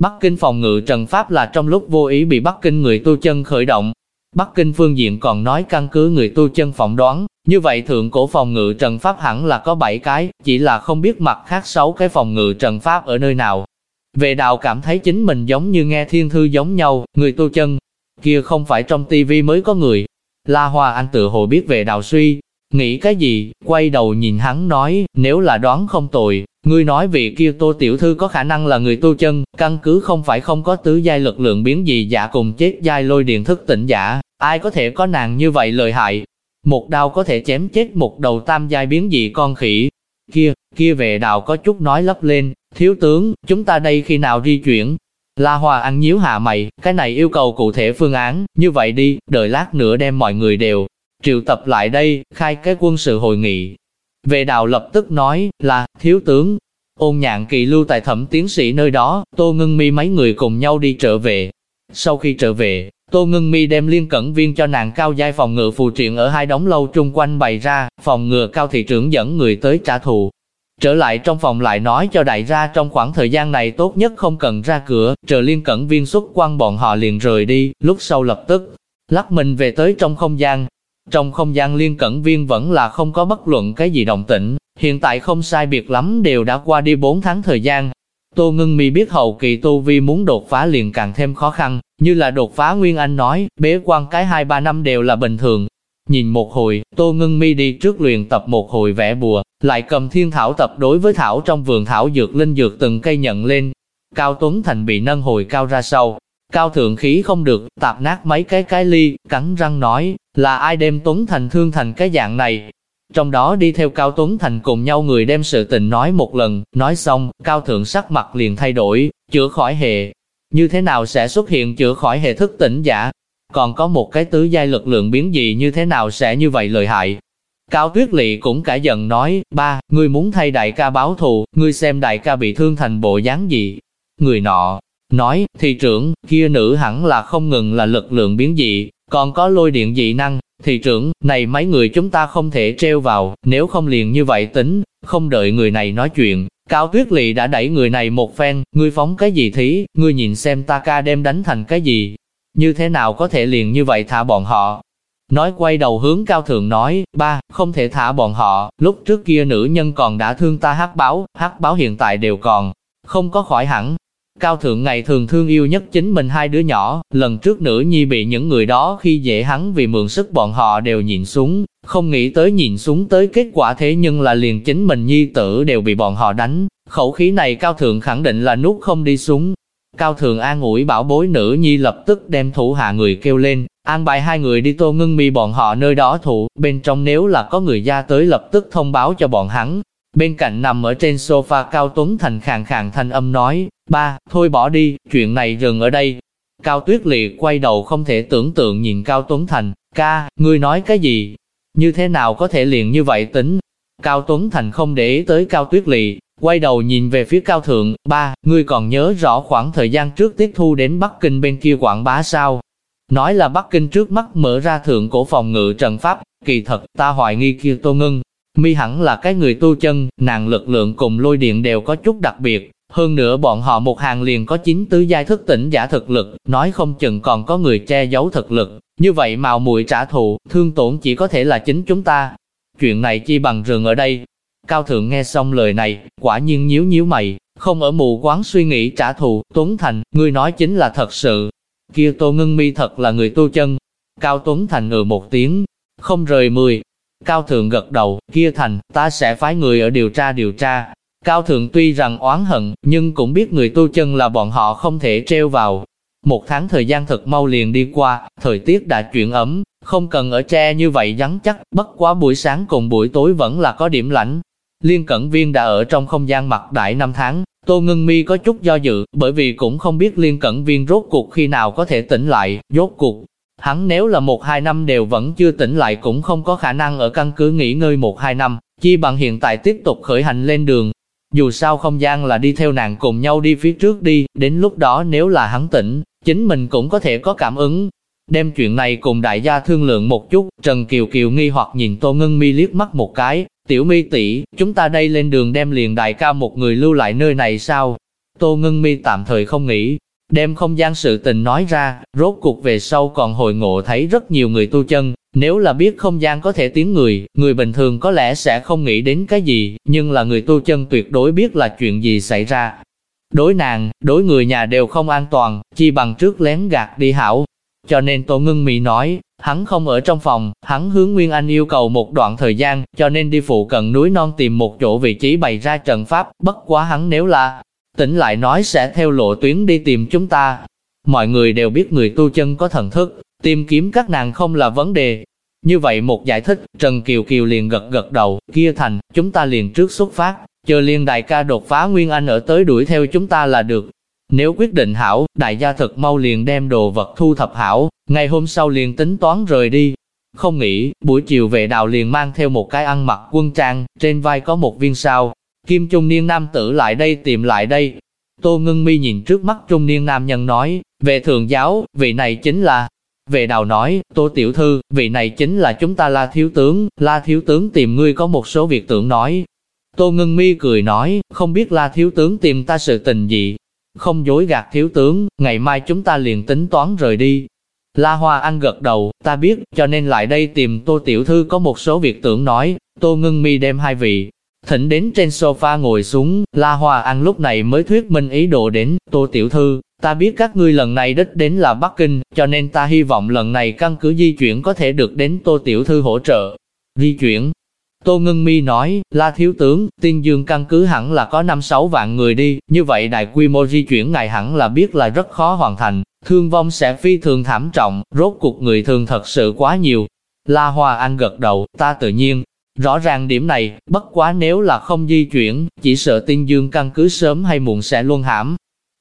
Bắc Kinh phòng ngự trần pháp là trong lúc vô ý bị Bắc Kinh người tu chân khởi động. Bắc Kinh phương diện còn nói căn cứ người tu chân phỏng đoán, như vậy thượng cổ phòng ngự trần pháp hẳn là có 7 cái, chỉ là không biết mặt khác 6 cái phòng ngự trần pháp ở nơi nào. Về đạo cảm thấy chính mình giống như nghe thiên thư giống nhau, người tu chân, kia không phải trong tivi mới có người. La Hoa Anh tự hồ biết về đạo suy, Nghĩ cái gì, quay đầu nhìn hắn nói, nếu là đoán không tồi, ngươi nói vị kia tô tiểu thư có khả năng là người tu chân, căn cứ không phải không có tứ giai lực lượng biến gì giả cùng chết giai lôi điện thức tỉnh giả, ai có thể có nàng như vậy lợi hại. Một đao có thể chém chết một đầu tam giai biến dị con khỉ. Kia, kia về đào có chút nói lấp lên, thiếu tướng, chúng ta đây khi nào di chuyển? La Hòa ăn nhíu hạ mày, cái này yêu cầu cụ thể phương án, như vậy đi, đợi lát nữa đem mọi người đều triệu tập lại đây, khai cái quân sự hội nghị. Vệ đạo lập tức nói, là, thiếu tướng, ôn nhạn kỳ lưu tại thẩm tiến sĩ nơi đó, tô ngưng mi mấy người cùng nhau đi trở về. Sau khi trở về, Tô Ngân Mi đem liên cẩn viên cho nàng cao giai phòng ngự phù triện ở hai đống lâu trung quanh bày ra, phòng ngừa cao thị trưởng dẫn người tới trả thù. Trở lại trong phòng lại nói cho đại gia trong khoảng thời gian này tốt nhất không cần ra cửa, chờ liên cẩn viên xuất quan bọn họ liền rời đi, lúc sau lập tức lắc mình về tới trong không gian. Trong không gian liên cẩn viên vẫn là không có bất luận cái gì động tĩnh, hiện tại không sai biệt lắm đều đã qua đi 4 tháng thời gian, Tô Ngân Mi biết hậu kỳ tu vi muốn đột phá liền càng thêm khó khăn, như là đột phá Nguyên Anh nói, bế quan cái 2-3 năm đều là bình thường. Nhìn một hồi, Tô Ngân Mi đi trước luyện tập một hồi vẽ bùa, lại cầm thiên thảo tập đối với thảo trong vườn thảo dược linh dược từng cây nhận lên. Cao Tuấn Thành bị nâng hồi cao ra sau, cao thượng khí không được, tạp nát mấy cái cái ly, cắn răng nói, là ai đem Tuấn Thành thương thành cái dạng này, trong đó đi theo Cao Tuấn Thành cùng nhau người đem sự tình nói một lần, nói xong, Cao Thượng sắc mặt liền thay đổi, chữa khỏi hệ. Như thế nào sẽ xuất hiện chữa khỏi hệ thức tỉnh giả? Còn có một cái tứ giai lực lượng biến dị như thế nào sẽ như vậy lợi hại? Cao Tuyết Lị cũng cả giận nói, ba, ngươi muốn thay đại ca báo thù, ngươi xem đại ca bị thương thành bộ dáng gì? Người nọ, nói, thị trưởng, kia nữ hẳn là không ngừng là lực lượng biến dị, còn có lôi điện dị năng, Thị trưởng, này mấy người chúng ta không thể treo vào, nếu không liền như vậy tính, không đợi người này nói chuyện. Cao Tuyết Lị đã đẩy người này một phen, ngươi phóng cái gì thí, ngươi nhìn xem ta ca đem đánh thành cái gì. Như thế nào có thể liền như vậy thả bọn họ. Nói quay đầu hướng Cao Thượng nói, ba, không thể thả bọn họ, lúc trước kia nữ nhân còn đã thương ta hát báo, hát báo hiện tại đều còn, không có khỏi hẳn, Cao thượng ngày thường thương yêu nhất chính mình hai đứa nhỏ, lần trước nữ nhi bị những người đó khi dễ hắn vì mượn sức bọn họ đều nhìn xuống, không nghĩ tới nhìn xuống tới kết quả thế nhưng là liền chính mình nhi tử đều bị bọn họ đánh, khẩu khí này cao thượng khẳng định là nuốt không đi xuống. Cao thượng an ủi bảo bối nữ nhi lập tức đem thủ hạ người kêu lên, an bài hai người đi tô ngưng mi bọn họ nơi đó thủ, bên trong nếu là có người ra tới lập tức thông báo cho bọn hắn, Bên cạnh nằm ở trên sofa Cao Tuấn Thành khàn khàn thanh âm nói, ba, thôi bỏ đi, chuyện này dừng ở đây. Cao Tuyết Liệt quay đầu không thể tưởng tượng nhìn Cao Tuấn Thành, ca, ngươi nói cái gì? Như thế nào có thể liền như vậy tính? Cao Tuấn Thành không để ý tới Cao Tuyết Lệ, quay đầu nhìn về phía Cao Thượng, ba, ngươi còn nhớ rõ khoảng thời gian trước tiết thu đến Bắc Kinh bên kia quảng bá sao? Nói là Bắc Kinh trước mắt mở ra thượng cổ phòng ngự trận pháp, kỳ thật, ta hoài nghi kia Tô Ngân, Mi hẳn là cái người tu chân, nàng lực lượng cùng lôi điện đều có chút đặc biệt. Hơn nữa bọn họ một hàng liền có chính tứ giai thức tỉnh giả thực lực, nói không chừng còn có người che giấu thực lực. Như vậy mạo muội trả thù, thương tổn chỉ có thể là chính chúng ta. Chuyện này chi bằng rừng ở đây. Cao thượng nghe xong lời này, quả nhiên nhíu nhíu mày, không ở mù quán suy nghĩ trả thù, Tuấn Thành, ngươi nói chính là thật sự. Kia Tô Ngân Mi thật là người tu chân. Cao Tuấn Thành ngừ một tiếng, không rời mười, Cao Thượng gật đầu, kia thành, ta sẽ phái người ở điều tra điều tra. Cao Thượng tuy rằng oán hận, nhưng cũng biết người tu chân là bọn họ không thể treo vào. Một tháng thời gian thật mau liền đi qua, thời tiết đã chuyển ấm, không cần ở tre như vậy rắn chắc, bất quá buổi sáng cùng buổi tối vẫn là có điểm lạnh. Liên Cẩn Viên đã ở trong không gian mặt đại năm tháng, Tô Ngân Mi có chút do dự, bởi vì cũng không biết Liên Cẩn Viên rốt cuộc khi nào có thể tỉnh lại, rốt cuộc, Hắn nếu là một hai năm đều vẫn chưa tỉnh lại cũng không có khả năng ở căn cứ nghỉ ngơi một hai năm, chi bằng hiện tại tiếp tục khởi hành lên đường. Dù sao không gian là đi theo nàng cùng nhau đi phía trước đi, đến lúc đó nếu là hắn tỉnh, chính mình cũng có thể có cảm ứng. Đem chuyện này cùng đại gia thương lượng một chút, Trần Kiều Kiều nghi hoặc nhìn Tô Ngân Mi liếc mắt một cái, tiểu mi tỷ, chúng ta đây lên đường đem liền đại ca một người lưu lại nơi này sao? Tô Ngân Mi tạm thời không nghĩ, đem không gian sự tình nói ra, rốt cuộc về sau còn hồi ngộ thấy rất nhiều người tu chân, nếu là biết không gian có thể tiến người, người bình thường có lẽ sẽ không nghĩ đến cái gì, nhưng là người tu chân tuyệt đối biết là chuyện gì xảy ra. Đối nàng, đối người nhà đều không an toàn, chi bằng trước lén gạt đi hảo. Cho nên Tô Ngưng Mỹ nói, hắn không ở trong phòng, hắn hướng Nguyên Anh yêu cầu một đoạn thời gian, cho nên đi phụ cận núi non tìm một chỗ vị trí bày ra trận pháp, bất quá hắn nếu là tỉnh lại nói sẽ theo lộ tuyến đi tìm chúng ta. Mọi người đều biết người tu chân có thần thức, tìm kiếm các nàng không là vấn đề. Như vậy một giải thích, Trần Kiều Kiều liền gật gật đầu, kia thành, chúng ta liền trước xuất phát, chờ liên đại ca đột phá Nguyên Anh ở tới đuổi theo chúng ta là được. Nếu quyết định hảo, đại gia thật mau liền đem đồ vật thu thập hảo, ngày hôm sau liền tính toán rời đi. Không nghĩ, buổi chiều vệ đào liền mang theo một cái ăn mặc quân trang, trên vai có một viên sao, Kim trung niên nam tử lại đây tìm lại đây. Tô ngưng mi nhìn trước mắt trung niên nam nhân nói, về thường giáo, vị này chính là, về đào nói, Tô Tiểu Thư, vị này chính là chúng ta La Thiếu Tướng, La Thiếu Tướng tìm ngươi có một số việc tưởng nói. Tô Ngân Mi cười nói, không biết La Thiếu Tướng tìm ta sự tình gì. Không dối gạt Thiếu Tướng, ngày mai chúng ta liền tính toán rời đi. La Hoa ăn gật đầu, ta biết, cho nên lại đây tìm Tô Tiểu Thư có một số việc tưởng nói. Tô Ngân Mi đem hai vị, thỉnh đến trên sofa ngồi xuống, La Hoa ăn lúc này mới thuyết minh ý đồ đến, Tô Tiểu Thư, ta biết các ngươi lần này đích đến là Bắc Kinh, cho nên ta hy vọng lần này căn cứ di chuyển có thể được đến Tô Tiểu Thư hỗ trợ. Di chuyển, Tô Ngân Mi nói, La Thiếu Tướng, tiên dương căn cứ hẳn là có 5-6 vạn người đi, như vậy đại quy mô di chuyển ngài hẳn là biết là rất khó hoàn thành, thương vong sẽ phi thường thảm trọng, rốt cuộc người thường thật sự quá nhiều. La Hoa Anh gật đầu, ta tự nhiên, rõ ràng điểm này, bất quá nếu là không di chuyển, chỉ sợ tiên dương căn cứ sớm hay muộn sẽ luôn hãm.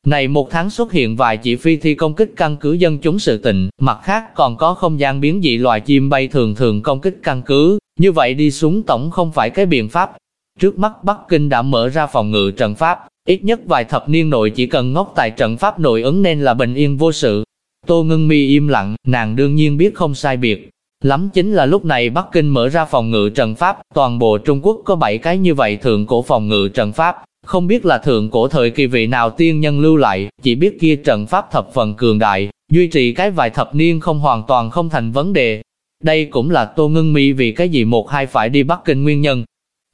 Này một tháng xuất hiện vài chỉ phi thi công kích căn cứ dân chúng sự tình, mặt khác còn có không gian biến dị loài chim bay thường thường công kích căn cứ, như vậy đi xuống tổng không phải cái biện pháp. Trước mắt Bắc Kinh đã mở ra phòng ngự trận pháp, ít nhất vài thập niên nội chỉ cần ngốc tại trận pháp nội ứng nên là bình yên vô sự. Tô Ngân Mi im lặng, nàng đương nhiên biết không sai biệt. Lắm chính là lúc này Bắc Kinh mở ra phòng ngự trận pháp, toàn bộ Trung Quốc có 7 cái như vậy thượng cổ phòng ngự trận pháp, không biết là thượng cổ thời kỳ vị nào tiên nhân lưu lại, chỉ biết kia trận pháp thập phần cường đại, duy trì cái vài thập niên không hoàn toàn không thành vấn đề. Đây cũng là Tô Ngân Mi vì cái gì một hai phải đi Bắc Kinh nguyên nhân.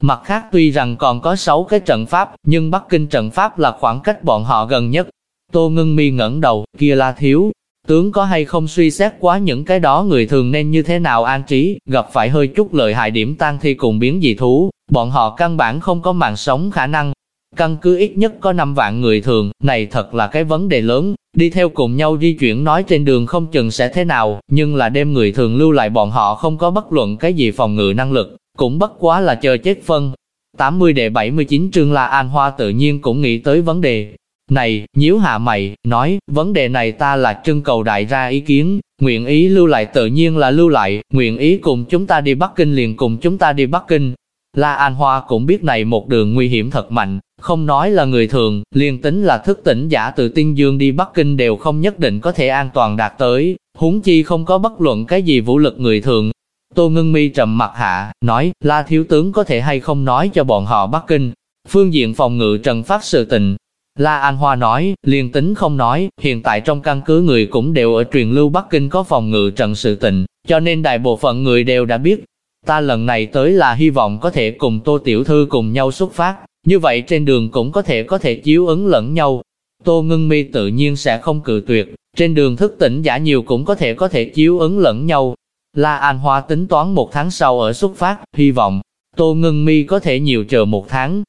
Mặt khác tuy rằng còn có 6 cái trận pháp, nhưng Bắc Kinh trận pháp là khoảng cách bọn họ gần nhất. Tô Ngân Mi ngẩng đầu, kia là thiếu, tướng có hay không suy xét quá những cái đó người thường nên như thế nào an trí, gặp phải hơi chút lợi hại điểm tan thi cùng biến dị thú, bọn họ căn bản không có mạng sống khả năng. Căn cứ ít nhất có 5 vạn người thường, này thật là cái vấn đề lớn, đi theo cùng nhau di chuyển nói trên đường không chừng sẽ thế nào, nhưng là đem người thường lưu lại bọn họ không có bất luận cái gì phòng ngự năng lực, cũng bất quá là chờ chết phân. 80 đệ 79 trương La An Hoa tự nhiên cũng nghĩ tới vấn đề. Này, nhíu hạ mày, nói, vấn đề này ta là trưng cầu đại ra ý kiến, nguyện ý lưu lại tự nhiên là lưu lại, nguyện ý cùng chúng ta đi Bắc Kinh liền cùng chúng ta đi Bắc Kinh. La An Hoa cũng biết này một đường nguy hiểm thật mạnh, không nói là người thường, liền tính là thức tỉnh giả từ Tiên Dương đi Bắc Kinh đều không nhất định có thể an toàn đạt tới, huống chi không có bất luận cái gì vũ lực người thường. Tô Ngân Mi trầm mặt hạ, nói, La Thiếu Tướng có thể hay không nói cho bọn họ Bắc Kinh, phương diện phòng ngự trần phát sự tình. La An Hoa nói, liền tính không nói, hiện tại trong căn cứ người cũng đều ở truyền lưu Bắc Kinh có phòng ngự trận sự tình, cho nên đại bộ phận người đều đã biết. Ta lần này tới là hy vọng có thể cùng Tô Tiểu Thư cùng nhau xuất phát, như vậy trên đường cũng có thể có thể chiếu ứng lẫn nhau. Tô Ngân Mi tự nhiên sẽ không cự tuyệt, trên đường thức tỉnh giả nhiều cũng có thể có thể chiếu ứng lẫn nhau. La An Hoa tính toán một tháng sau ở xuất phát, hy vọng Tô Ngân Mi có thể nhiều chờ một tháng.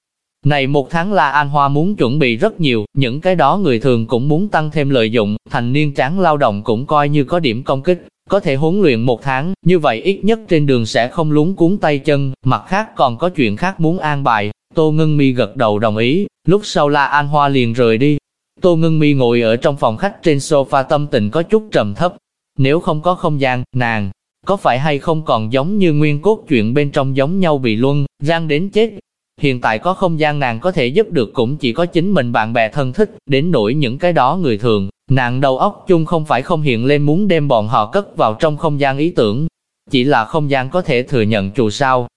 Này một tháng là An Hoa muốn chuẩn bị rất nhiều, những cái đó người thường cũng muốn tăng thêm lợi dụng, thành niên tráng lao động cũng coi như có điểm công kích, có thể huấn luyện một tháng, như vậy ít nhất trên đường sẽ không lúng cuốn tay chân, mặt khác còn có chuyện khác muốn an bài, Tô Ngân Mi gật đầu đồng ý, lúc sau La An Hoa liền rời đi. Tô Ngân Mi ngồi ở trong phòng khách trên sofa tâm tình có chút trầm thấp. Nếu không có không gian, nàng, có phải hay không còn giống như nguyên cốt chuyện bên trong giống nhau bị luân, rang đến chết. Hiện tại có không gian nàng có thể giúp được cũng chỉ có chính mình bạn bè thân thích, đến nỗi những cái đó người thường, nàng đầu óc chung không phải không hiện lên muốn đem bọn họ cất vào trong không gian ý tưởng. Chỉ là không gian có thể thừa nhận trụ sao,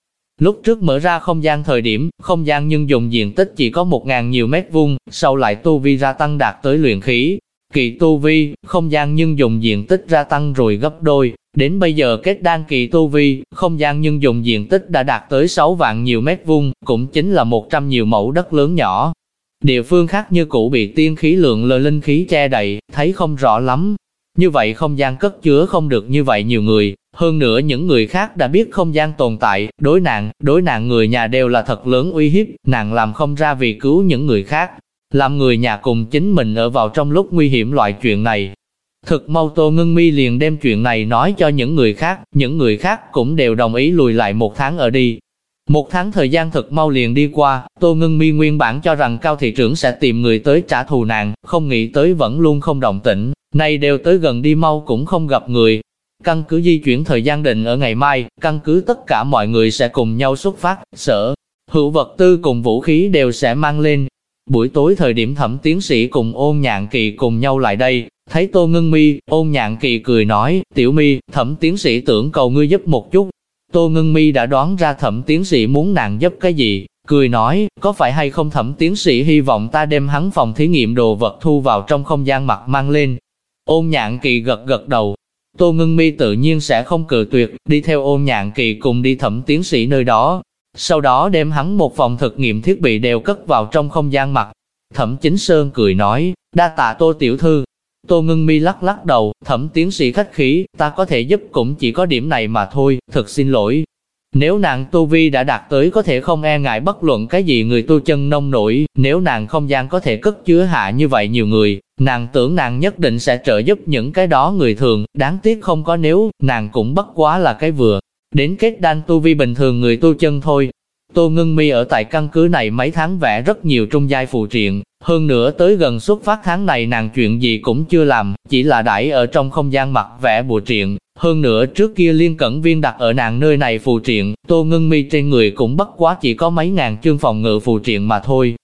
Lúc trước mở ra không gian thời điểm, không gian nhưng dùng diện tích chỉ có 1.000 nhiều mét vuông, sau lại tu vi gia tăng đạt tới luyện khí. Kỳ tu vi, không gian nhưng dùng diện tích gia tăng rồi gấp đôi, đến bây giờ kết đan kỳ tu vi, không gian nhưng dùng diện tích đã đạt tới 6 vạn nhiều mét vuông, cũng chính là 100 nhiều mẫu đất lớn nhỏ. Địa phương khác như cũ bị tiên khí lượng lờ linh khí che đậy, thấy không rõ lắm. Như vậy không gian cất chứa không được như vậy nhiều người, hơn nữa những người khác đã biết không gian tồn tại, đối nạn, đối nạn người nhà đều là thật lớn uy hiếp, nàng làm không ra vì cứu những người khác. Làm người nhà cùng chính mình ở vào trong lúc nguy hiểm loại chuyện này. Thực mau Tô Ngưng Mi liền đem chuyện này nói cho những người khác, những người khác cũng đều đồng ý lùi lại một tháng ở đi. Một tháng thời gian thật mau liền đi qua, Tô Ngưng Mi nguyên bản cho rằng Cao Thị trưởng sẽ tìm người tới trả thù nàng, không nghĩ tới vẫn luôn không động tĩnh, nay đều tới gần đi mau cũng không gặp người, Căn cứ di chuyển thời gian định ở ngày mai, căn cứ tất cả mọi người sẽ cùng nhau xuất phát, sở, hữu vật tư cùng vũ khí đều sẽ mang lên. Buổi tối thời điểm thẩm tiến sĩ cùng ôn nhạn kỳ cùng nhau lại đây, Thấy Tô Ngân Mi, ôn nhạn kỳ cười nói, tiểu mi, thẩm tiến sĩ tưởng cầu ngươi giúp một chút. Tô Ngân Mi đã đoán ra thẩm tiến sĩ muốn nàng giúp cái gì, cười nói, có phải hay không thẩm tiến sĩ hy vọng ta đem hắn phòng thí nghiệm đồ vật thu vào trong không gian mặt mang lên. Ôn nhạn kỳ gật gật đầu. Tô Ngân Mi tự nhiên sẽ không cự tuyệt, đi theo ôn nhạn kỳ cùng đi thẩm tiến sĩ nơi đó. Sau đó đem hắn một phòng thực nghiệm thiết bị đều cất vào trong không gian mặt. Thẩm chính Sơn cười nói, đa tạ Tô Tiểu Thư, Tô Ngưng Mi lắc lắc đầu, thẩm tiến sĩ khách khí, ta có thể giúp cũng chỉ có điểm này mà thôi, thật xin lỗi. Nếu nàng tu vi đã đạt tới có thể không e ngại bất luận cái gì người tu chân nông nổi, nếu nàng không gian có thể cất chứa hạ như vậy nhiều người, nàng tưởng nàng nhất định sẽ trợ giúp những cái đó người thường, đáng tiếc không có nếu, nàng cũng bất quá là cái vừa. Đến kết đan tu vi bình thường người tu chân thôi, Tô Ngân Mi ở tại căn cứ này mấy tháng vẽ rất nhiều trung giai phụ triện, hơn nữa tới gần xuất phát tháng này nàng chuyện gì cũng chưa làm, chỉ là đãi ở trong không gian mặt vẽ bùa triện. Hơn nữa trước kia liên cẩn viên đặt ở nàng nơi này phù triện, Tô Ngân Mi trên người cũng bất quá chỉ có mấy ngàn chương phòng ngự phù triện mà thôi.